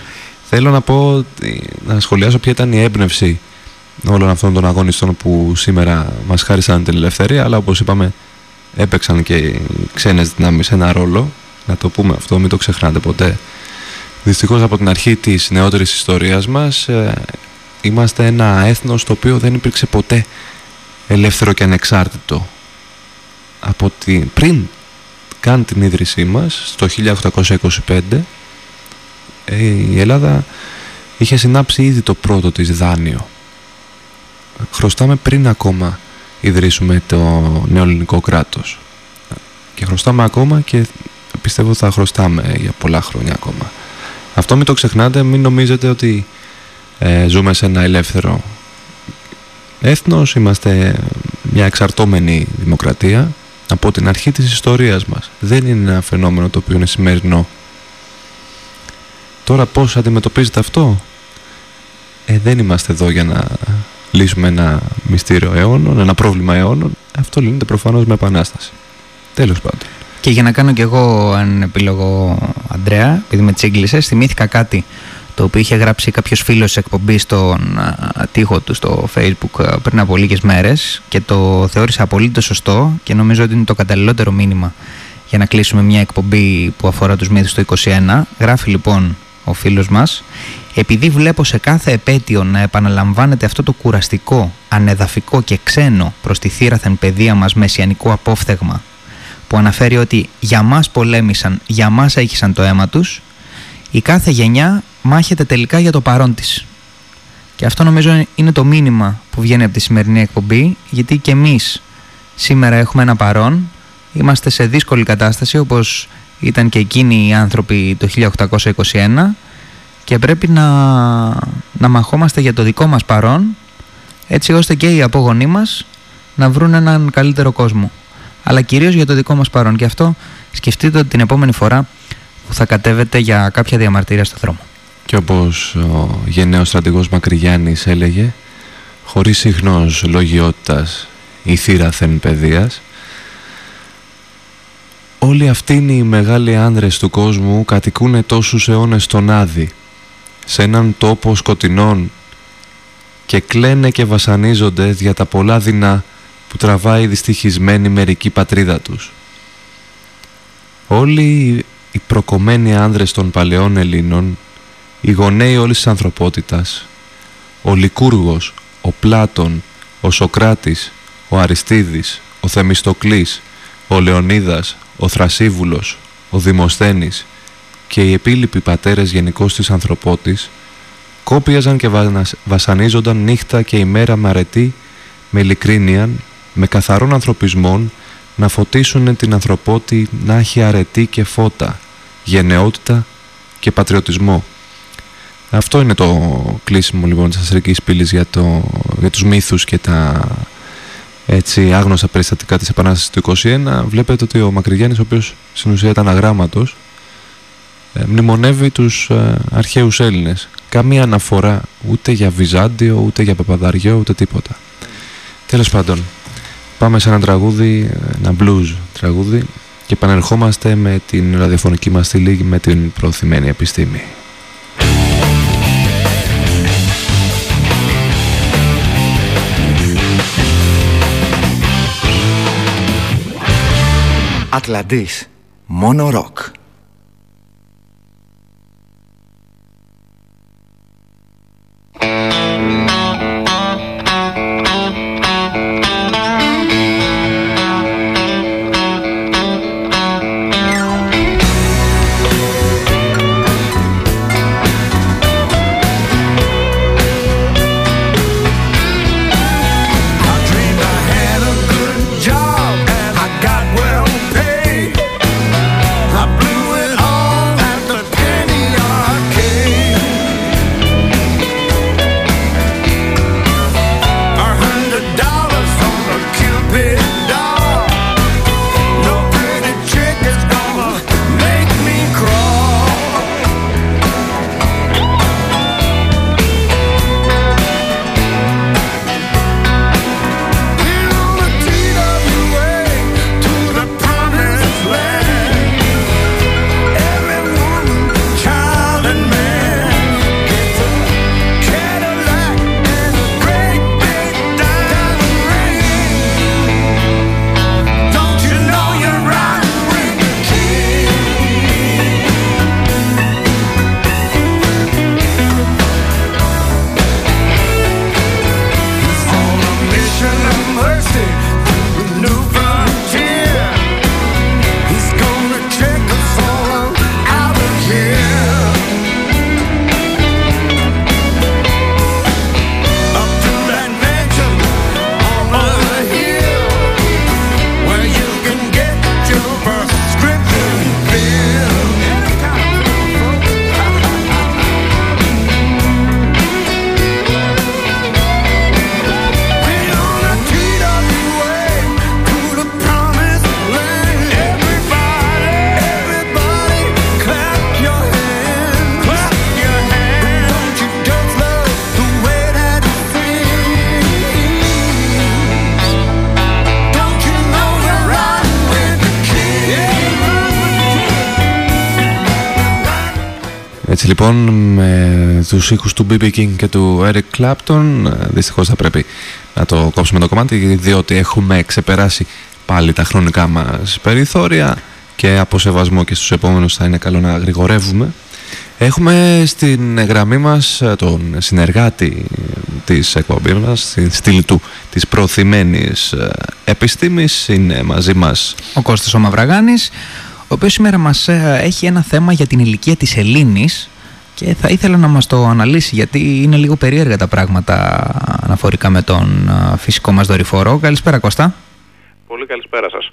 Θέλω να πω, ότι- να σχολιάσω ποια ήταν η έμπνευση όλων αυτών των αγωνιστών που σήμερα μας χάρισαν την ελευθερία, αλλά όπως είπαμε έπαιξαν και οι ξένες δυνάμεις ένα ρόλο. Να το πούμε αυτό, μην το ξεχνάτε ποτέ. Δυστυχώς από την αρχή της νεότερης ιστορίας μας ε, είμαστε ένα έθνος το οποίο δεν υπήρξε ποτέ ελεύθερο και ανεξάρτητο. Από την, πριν καν την ίδρυσή μας, στο 1825, ε, η Ελλάδα είχε συνάψει ήδη το πρώτο της δάνειο. Χρωστάμε πριν ακόμα ιδρύσουμε το νεοελληνικό κράτος. Και χρωστάμε ακόμα και πιστεύω θα χρωστάμε για πολλά χρόνια ακόμα. Αυτό μην το ξεχνάτε, μην νομίζετε ότι ε, ζούμε σε ένα ελεύθερο έθνος, είμαστε μια εξαρτώμενη δημοκρατία από την αρχή της ιστορίας μας. Δεν είναι ένα φαινόμενο το οποίο είναι σημερινό. Τώρα πώς αντιμετωπίζετε αυτό; Ε, δεν είμαστε εδώ για να λύσουμε ένα μυστήριο αιώνων, ένα πρόβλημα αιώνων. Αυτό λύνεται προφανώς με επανάσταση. Τέλος πάντων. Και για να κάνω κι εγώ έναν επίλογο, Αντρέα, επειδή με τσίγκλισε, θυμήθηκα κάτι το οποίο είχε γράψει κάποιος φίλος εκπομπής στον α, τοίχο του στο Facebook α, πριν από λίγες μέρες και το θεώρησα απολύτως σωστό και νομίζω ότι είναι το καταλληλότερο μήνυμα για να κλείσουμε μια εκπομπή που αφορά τους μύθους το 21. Γράφει λοιπόν ο φίλος μας επειδή βλέπω σε κάθε επέτειο να επαναλαμβάνεται αυτό το κουραστικό, ανεδαφικό και ξένο προς τη θύραθεν παιδεία μας μεσιανικό απόφθεγμα που αναφέρει ότι για μας πολέμησαν, για μας έχησαν το αίμα τους, η κάθε γενιά μάχεται τελικά για το παρόν της. Και αυτό νομίζω είναι το μήνυμα που βγαίνει από τη σημερινή εκπομπή, γιατί και εμείς σήμερα έχουμε ένα παρόν, είμαστε σε δύσκολη κατάσταση όπως ήταν και εκείνοι οι άνθρωποι το 1821 και πρέπει να, να μαχόμαστε για το δικό μας παρόν έτσι ώστε και οι απόγονοί μας να βρουν έναν καλύτερο κόσμο. Αλλά κυρίως για το δικό μας παρόν. Και αυτό σκεφτείτε ότι την επόμενη φορά που θα κατέβετε για κάποια διαμαρτυρία στο δρόμο. Και όπως ο γενναίος στρατηγός Μακρυγιάννης έλεγε, χωρίς συχνός λογιότητας ή θύραθεν παιδείας, όλοι αυτοί οι μεγάλοι άνδρες του κόσμου κατοικούν τόσους αιώνες στον Άδη, σε έναν τόπο σκοτεινών και κλαίνε και βασανίζονται για τα πολλά δεινά που τραβάει η δυστυχισμένη μερική πατρίδα τους. Όλοι οι προκομμένοι άνδρες των παλαιών Ελλήνων, οι γονέοι όλης της ανθρωπότητας, ο Λικούργος, ο Πλάτων, ο Σοκράτης, ο Αριστίδης, ο Θεμιστοκλής, ο Λεωνίδας, ο Θρασίβουλος, ο Δημοσθένης και οι επίλοιποι πατέρες γενικώς της ανθρωπότης, κόπιαζαν και βανας- βασανίζονταν νύχτα και ημέρα με αρετή, με ειλικρίνεια, με καθαρόν ανθρωπισμόν, να φωτίσουν την ανθρωπότη να έχει αρετή και φώτα, γενναιότητα και πατριωτισμό. Αυτό είναι το κλείσιμο λοιπόν της αστρικής πύλης για, το, για τους μύθους και τα έτσι, άγνωστα περιστατικά της Επανάστασης του 21. Βλέπετε ότι ο Μακρυγιάννης, ο οποίος στην ουσία ήταν αγράμματος, ε, μνημονεύει τους ε, αρχαίους Έλληνες. Καμία αναφορά ούτε για Βυζάντιο, ούτε για Παπαδαριό, ούτε τίποτα. Τέλος πάντων, πάμε σε ένα τραγούδι, ένα blues τραγούδι και επανερχόμαστε με την ραδιοφωνική μας στήλη με την προωθημένη επιστήμη. Ατλαντής. Μόνο ροκ. Έτσι λοιπόν με τους ήχους του BB King και του Eric Clapton ε, δυστυχώς θα πρέπει να το κόψουμε το κομμάτι διότι έχουμε ξεπεράσει πάλι τα χρονικά μας περιθώρια και από σεβασμό και στους επόμενους θα είναι καλό να γρηγορεύουμε. Έχουμε στην γραμμή μας ε, τον συνεργάτη της εκπομπής μας, στη στήλη του της προωθημένης ε, επιστήμης. Είναι μαζί μας Ο Κώστας ο Μαυραγάνης, ο οποίος σήμερα μας ε, έχει ένα θέμα για την ηλικία της Ελλήνης και θα ήθελα να μας το αναλύσει γιατί είναι λίγο περίεργα τα πράγματα αναφορικά με τον ε, φυσικό μας δορυφόρο. Καλησπέρα Κώστα. Πολύ καλησπέρα σας.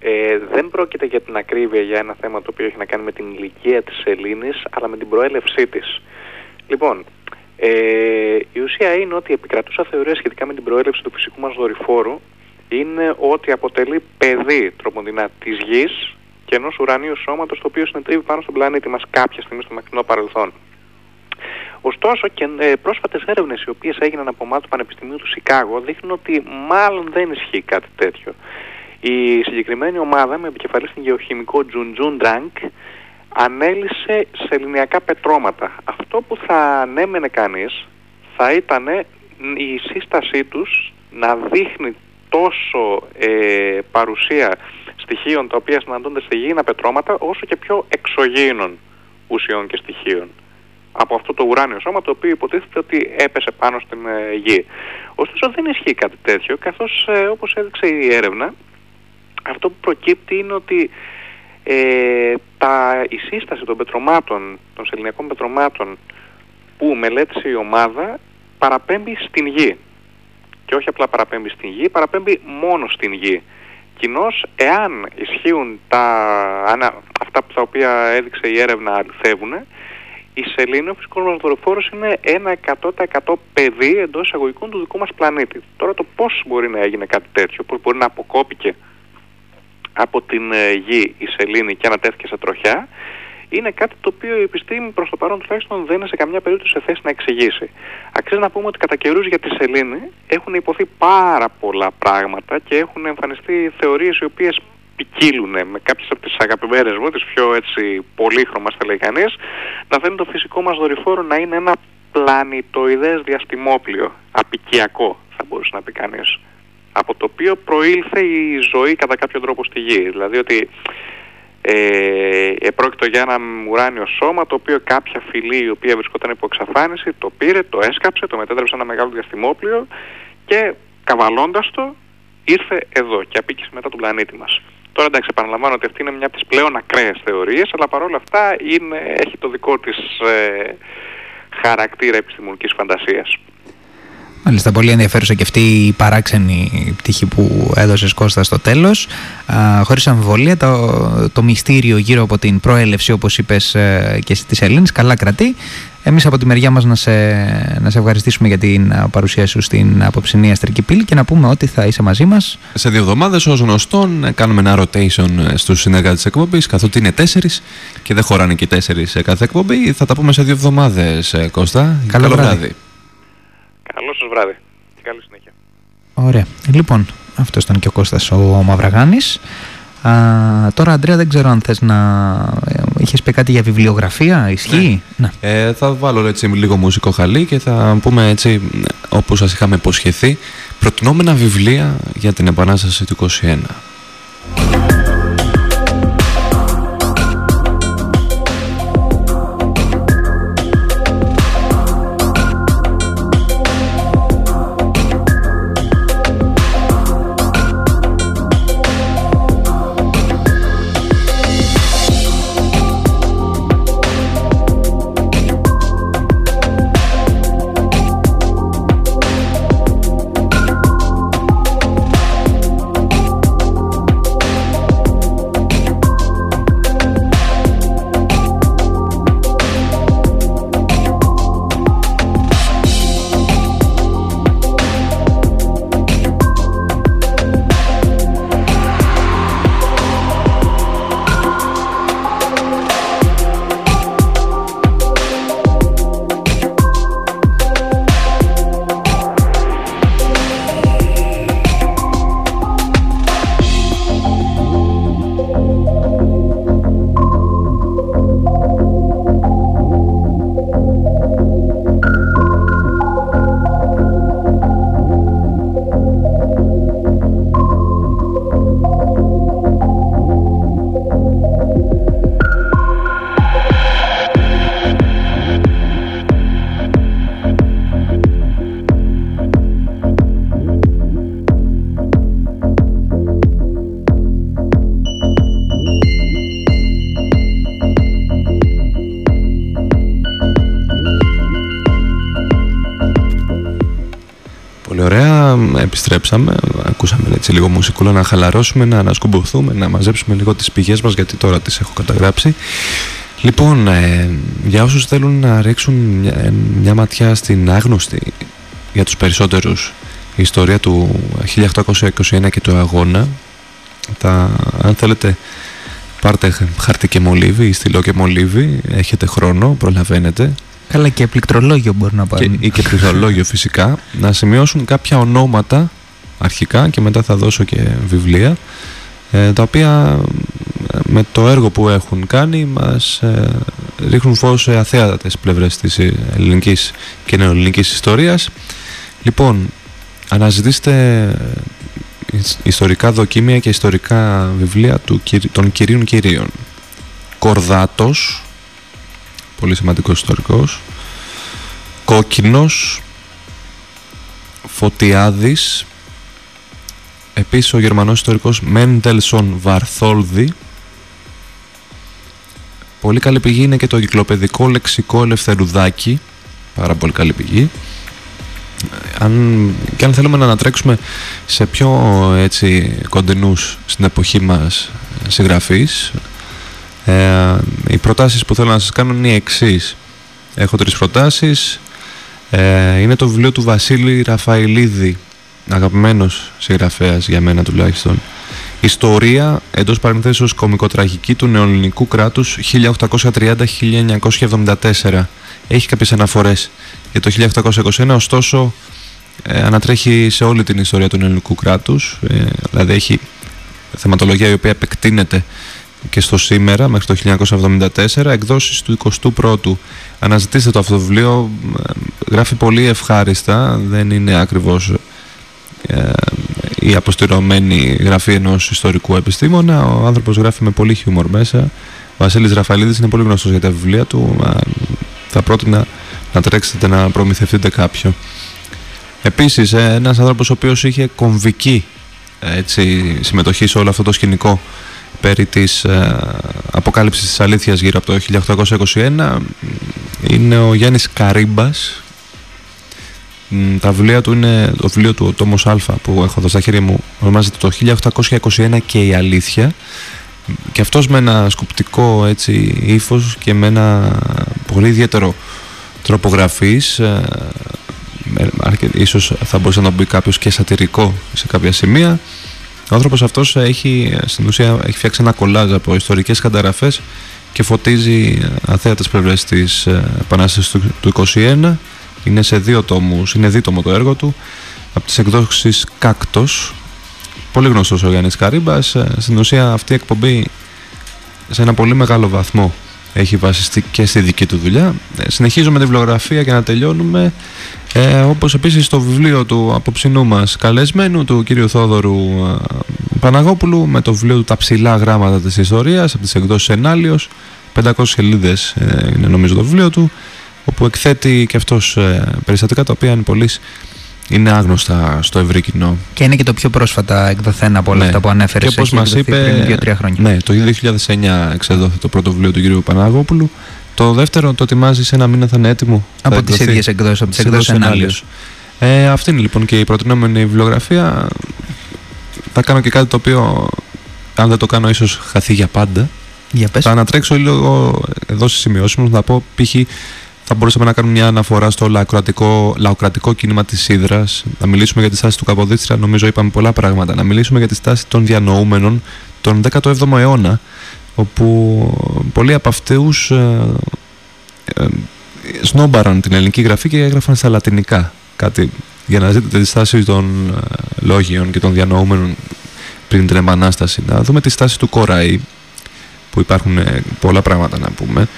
Ε, δεν πρόκειται για την ακρίβεια για ένα θέμα το οποίο έχει να κάνει με την ηλικία της Ελλήνης, αλλά με την προέλευσή της. Λοιπόν, ε, η ουσία είναι ότι η επικρατούσα θεωρία σχετικά με την προέλευση του φυσικού μας δορυφόρου είναι ότι αποτελεί παιδί τροποντινά της γης και ενός ουρανίου σώματος το οποίο συνετρίβει πάνω στον πλανήτη μας κάποια στιγμή στο μακρινό παρελθόν. Ωστόσο και ε, πρόσφατες έρευνες οι οποίες έγιναν από ομάδα του Πανεπιστημίου του Σικάγο δείχνουν ότι μάλλον δεν ισχύει κάτι τέτοιο. Η συγκεκριμένη ομάδα με επικεφαλής στην γεωχημικό Τζουντζούν Ντράγκ ανέλησε σε ελληνιακά πετρώματα. Αυτό που θα ανέμενε κανείς θα ήταν η σύστασή τους να δείχνει τόσο ε, παρουσία στοιχείων τα οποία συναντώνται σε γήινα πετρώματα όσο και πιο εξωγήινων ουσιών και στοιχείων από αυτό το ουράνιο σώμα το οποίο υποτίθεται ότι έπεσε πάνω στην ε, γη. Ωστόσο δεν ισχύει κάτι τέτοιο καθώς ε, όπως έδειξε η έρευνα αυτό που προκύπτει είναι ότι ε, τα, η σύσταση των πετρωμάτων, των σεληνιακών πετρωμάτων που μελέτησε η ομάδα παραπέμπει στην γη. Και όχι απλά παραπέμπει στην γη, παραπέμπει μόνο στην γη. Κοινώς, εάν ισχύουν τα, ανα, αυτά που τα οποία έδειξε η έρευνα αληθεύουν, η σελήνη, ο φυσικός μας δορυφόρος, είναι ένα 100% παιδί εντός εισαγωγικών του δικού μας πλανήτη. Τώρα το πώς μπορεί να έγινε κάτι τέτοιο, πώς μπορεί να αποκόπηκε από την ε, γη η σελήνη και ανατέθηκε σε τροχιά, είναι κάτι το οποίο η επιστήμη προς το παρόν τουλάχιστον δεν είναι σε καμιά περίπτωση σε θέση να εξηγήσει. Αξίζει να πούμε ότι κατά καιρούς για τη σελήνη έχουν υποθεί πάρα πολλά πράγματα και έχουν εμφανιστεί θεωρίες οι οποίες ποικίλουν με κάποιες από τις αγαπημένες μου, τις πιο έτσι πολύχρωμα, θα λέει κανείς, να φαίνεται το φυσικό μας δορυφόρο να είναι ένα πλανητοειδές διαστημόπλιο, απικιακό, θα μπορούσε να πει κανείς από το οποίο προήλθε η ζωή κατά κάποιο τρόπο στη γη. Δηλαδή ότι ε, επρόκειτο για ένα ουράνιο σώμα το οποίο κάποια φυλή η οποία βρισκόταν υπό εξαφάνιση το πήρε, το έσκαψε, το μετέτρεψε ένα μεγάλο διαστημόπλιο και καβαλώντας το ήρθε εδώ και απήκησε μετά τον πλανήτη μας. Τώρα εντάξει επαναλαμβάνω ότι αυτή είναι μια από τις πλέον ακραίες θεωρίες αλλά παρόλα αυτά είναι, έχει το δικό της ε, χαρακτήρα επιστημονικής φαντασίας. Μάλιστα, πολύ ενδιαφέρουσα και αυτή η παράξενη πτυχή που έδωσες Κώστα στο τέλος. Χωρίς αμφιβολία, το, το μυστήριο γύρω από την προέλευση, όπως είπες ε, και της Ελλήνη, καλά κρατεί. Εμείς από τη μεριά μας να σε, να σε ευχαριστήσουμε για την παρουσία σου στην απόψινή αστρική πύλη και να πούμε ότι θα είσαι μαζί μας. Σε δύο εβδομάδες, ως γνωστόν, κάνουμε ένα rotation στους συνεργάτες της εκπομπής, καθότι είναι τέσσερις και δεν χωράνε και τέσσερις σε κάθε εκπομπή. Θα τα πούμε σε δύο εβδομάδες, Κώστα. Καλό, Καλό βράδυ. βράδυ. Καλό σας βράδυ και καλή συνέχεια. Ωραία. Λοιπόν, αυτός ήταν και ο Κώστας ο Μαυραγάνης. Α, τώρα, Αντρέα, δεν ξέρω αν θες να... Ε, είχες πει κάτι για βιβλιογραφία, ισχύει; Ναι. Ε, θα βάλω έτσι λίγο μουσικό χαλί και θα πούμε έτσι, όπως σας είχαμε υποσχεθεί, προτινόμενα βιβλία για την Επανάσταση του 21. Επιστρέψαμε. Ακούσαμε έτσι λίγο μουσικούλα να χαλαρώσουμε, να ανασκουμποθούμε, να μαζέψουμε λίγο τις πηγές μας γιατί τώρα τις έχω καταγράψει. Λοιπόν, ε, για όσους θέλουν να ρίξουν μια, μια ματιά στην άγνωστη για τους περισσότερους ιστορία του 1821 και του αγώνα, τα, αν θέλετε πάρτε χαρτί και μολύβι ή στυλό και μολύβι, έχετε χρόνο, προλαβαίνετε. Καλά και πληκτρολόγιο μπορεί να πάρουν. Και, ή και πληκτρολόγιο φυσικά, να σημειώσουν κάποια ονόματα αρχικά και μετά θα δώσω και βιβλία ε, τα οποία ε, με το έργο που έχουν κάνει μας ε, ρίχνουν φως σε αθέατες πλευρές της ελληνικής και νεοελληνικής ιστορίας. Λοιπόν, αναζητήστε ιστορικά δοκίμια και ιστορικά βιβλία του, των κυρίων κυρίων. Κορδάτος, πολύ σημαντικός ιστορικός, Κόκκινος, Φωτιάδης, επίσης ο γερμανός ιστορικός Μέντελσον Βαρθόλδη, πολύ καλή πηγή είναι και το κυκλοπαιδικό λεξικό Ελευθερουδάκη, πάρα πολύ καλή πηγή, αν, και αν θέλουμε να ανατρέξουμε σε πιο έτσι, κοντινούς στην εποχή μας συγγραφείς ε, οι προτάσεις που θέλω να σας κάνω είναι οι εξής. έχω τρεις προτάσεις. Ε, είναι το βιβλίο του Βασίλη Ραφαηλίδη αγαπημένος συγγραφέας για μένα τουλάχιστον. Ιστορία εντός παρενθέσεως κομικοτραγική του νεοελληνικού κράτους 1830-1974 έχει κάποιες αναφορές για το 1821 ωστόσο ε, ανατρέχει σε όλη την ιστορία του ελληνικού κράτους. Ε, δηλαδή έχει θεματολογία η οποία επεκτείνεται και στο σήμερα μέχρι το 1974 εκδόσεις του 21ου αναζητήστε το αυτό το βιβλίο ε, γράφει πολύ ευχάριστα δεν είναι ακριβώς ε, η αποστηρωμένη γραφή ενός ιστορικού επιστήμονα ο άνθρωπος γράφει με πολύ χιούμορ μέσα ο Βασίλης Ραφαλίδης είναι πολύ γνωστός για τα βιβλία του θα πρότεινα να τρέξετε να προμηθευτείτε κάποιο. Επίσης ε, ένας άνθρωπος ο οποίος είχε κομβική έτσι, συμμετοχή σε όλο αυτό το σκηνικό περί της ε, αποκάλυψης της αλήθειας γύρω από το 1821 είναι ο Γιάννης Καρύμπας τα βιβλία του είναι το βιβλίο του ο Τόμος Α που έχω εδώ στα χέρια μου ονομάζεται το 1821 και η αλήθεια και αυτός με ένα σκοπτικό έτσι ύφος και με ένα πολύ ιδιαίτερο τρόπο γραφής ε, ίσως θα μπορούσε να μπει κάποιος και σατυρικό σε κάποια σημεία. Ο άνθρωπος αυτός έχει στην ουσία έχει φτιάξει ένα κολλάζ από ιστορικές καταγραφές και φωτίζει αθέατες πλευρές της ε, Επανάστασης του 21 είναι σε δύο τόμους, είναι δίτομο το έργο του από τις εκδόσεις Κάκτος. Πολύ γνωστός ο Γιάννης Καρύμπας. Ε, στην ουσία αυτή η εκπομπή σε ένα πολύ μεγάλο βαθμό έχει βασιστεί και στη δική του δουλειά. Ε, συνεχίζουμε τη βιβλιογραφία και να τελειώνουμε. Ε, όπως επίσης το βιβλίο του απόψινού μας καλεσμένου του κύριου Θόδωρου ε, Παναγόπουλου με το βιβλίο του «Τα ψηλά γράμματα της ιστορίας» από τις εκδόσεις Ενάλιος 500 σελίδες ε, είναι νομίζω το βιβλίο του όπου εκθέτει και αυτός περιστατικά τα οποία είναι πολύ είναι άγνωστα στο ευρύ κοινό. Και είναι και το πιο πρόσφατα εκδοθένα από όλα Ναι. αυτά που ανέφερες. Και όπως μας είπε, πριν 2-3 χρόνια. Ναι, το 2009 εξεδόθη το πρώτο βιβλίο του κ. Παναγόπουλου. Το δεύτερο το ετοιμάζει σε ένα μήνα θα είναι έτοιμο. από Θα τις εκδοθεί ίδιες εκδόσεις, από τις στις εκδόσεις εκδόσεις Ενάλιος. Ε, αυτή είναι λοιπόν και η προτινόμενη βιβλιογραφία. Θα κάνω και κάτι το οποίο, αν δεν το κάνω, ίσως χαθεί για πάντα. Για πες. Θα ανατρέξω λίγο εδώ στις σημειώσεις μου, θα πω π.χ. θα μπορούσαμε να κάνουμε μια αναφορά στο λαοκρατικό, λαοκρατικό κίνημα της Ήδρας, να μιλήσουμε για τη στάση του Καποδίστρια, νομίζω είπαμε πολλά πράγματα, να μιλήσουμε για τη στάση των διανοούμενων τον 17ο αιώνα, όπου πολλοί από αυτούς ε, ε, σνόμπαραν την ελληνική γραφή και έγραφαν στα λατινικά κάτι για να δείτε τη στάση των ε, λόγιων και των διανοούμενων πριν την Επανάσταση. Να δούμε τη στάση του Κοραή, που υπάρχουν ε, πολλά πράγματα να πούμε.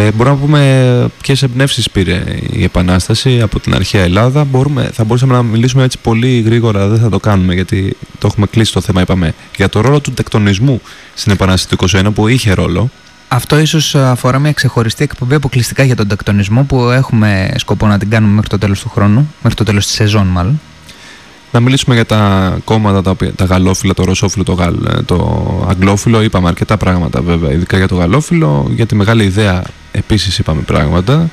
Ε, μπορούμε να πούμε ποιες εμπνεύσεις πήρε η Επανάσταση από την αρχαία Ελλάδα. Μπορούμε, θα μπορούσαμε να μιλήσουμε έτσι πολύ γρήγορα, δεν θα το κάνουμε γιατί το έχουμε κλείσει το θέμα, είπαμε, για το ρόλο του τεκτονισμού στην Επανάσταση του 21 που είχε ρόλο. Αυτό ίσως αφορά μια ξεχωριστή εκπομπή αποκλειστικά για τον τακτονισμό που έχουμε σκοπό να την κάνουμε μέχρι το τέλος του χρόνου, μέχρι το τέλος της σεζόν μάλλον. Να μιλήσουμε για τα κόμματα, τα, οποία, τα γαλλόφιλα, το ρωσόφιλο, το, γαλ, το αγγλόφιλο. Είπαμε αρκετά πράγματα βέβαια, ειδικά για το γαλλόφιλο. Για τη μεγάλη ιδέα επίσης είπαμε πράγματα.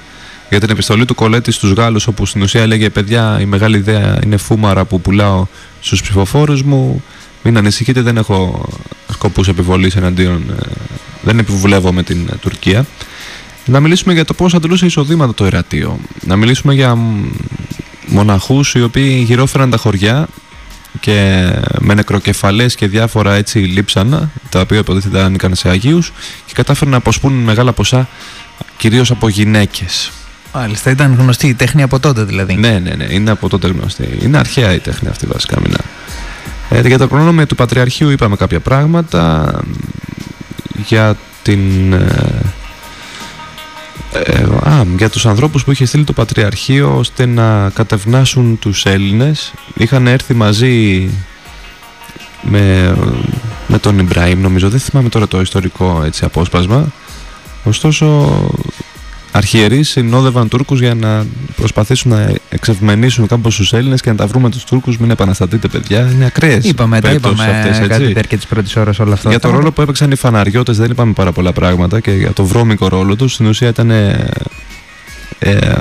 για την επιστολή του Κολέτη στους Γάλλους όπου στην ουσία έλεγε παιδιά η μεγάλη ιδέα είναι φούμαρα που πουλάω στους ψηφοφόρους μου μην ανησυχείτε δεν έχω σκοπούς επιβολής εναντίον ε, δεν επιβουλεύω με την ε, Τουρκία να μιλήσουμε για το πώς αντλούσε εισοδήματα το ερατείο να μιλήσουμε για μ, μοναχούς οι οποίοι γυρόφεραν τα χωριά και με νεκροκεφαλές και διάφορα έτσι λείψανα τα οποία υποτίθεται άνοικαν σε Αγίους και κατάφεραν να αποσπούν μεγάλα ποσά κυρίως από γυναίκες Μάλιστα, ήταν γνωστή η τέχνη από τότε δηλαδή. ναι, ναι, ναι, είναι από τότε γνωστή. Είναι αρχαία η τέχνη αυτή βασικά. Μην... Ε, για το προνόμιο του Πατριαρχείου είπαμε κάποια πράγματα. Για την... ε, ε, α, για τους ανθρώπους που είχε στείλει το Πατριαρχείο ώστε να κατευνάσουν τους Έλληνες είχαν έρθει μαζί με, με τον Ιμπραήμ νομίζω. Δεν θυμάμαι τώρα το ιστορικό έτσι, απόσπασμα. Ωστόσο αρχιερείς συνόδευαν Τούρκους για να προσπαθήσουν να εξευμενήσουν κάπως τους Έλληνες και να τα βρούμε τους Τούρκους μην επαναστατείτε παιδιά είναι ακραίες Είπαμε, τα περιπτώσεις είπαμε αυτές, κατά τη έτσι. διάρκεια της πρώτης ώρας όλα αυτά. Για τα το ρόλο που έπαιξαν οι φαναριώτες δεν είπαμε πάρα πολλά πράγματα και για το βρώμικο ρόλο τους στην ουσία ήταν ε, ε,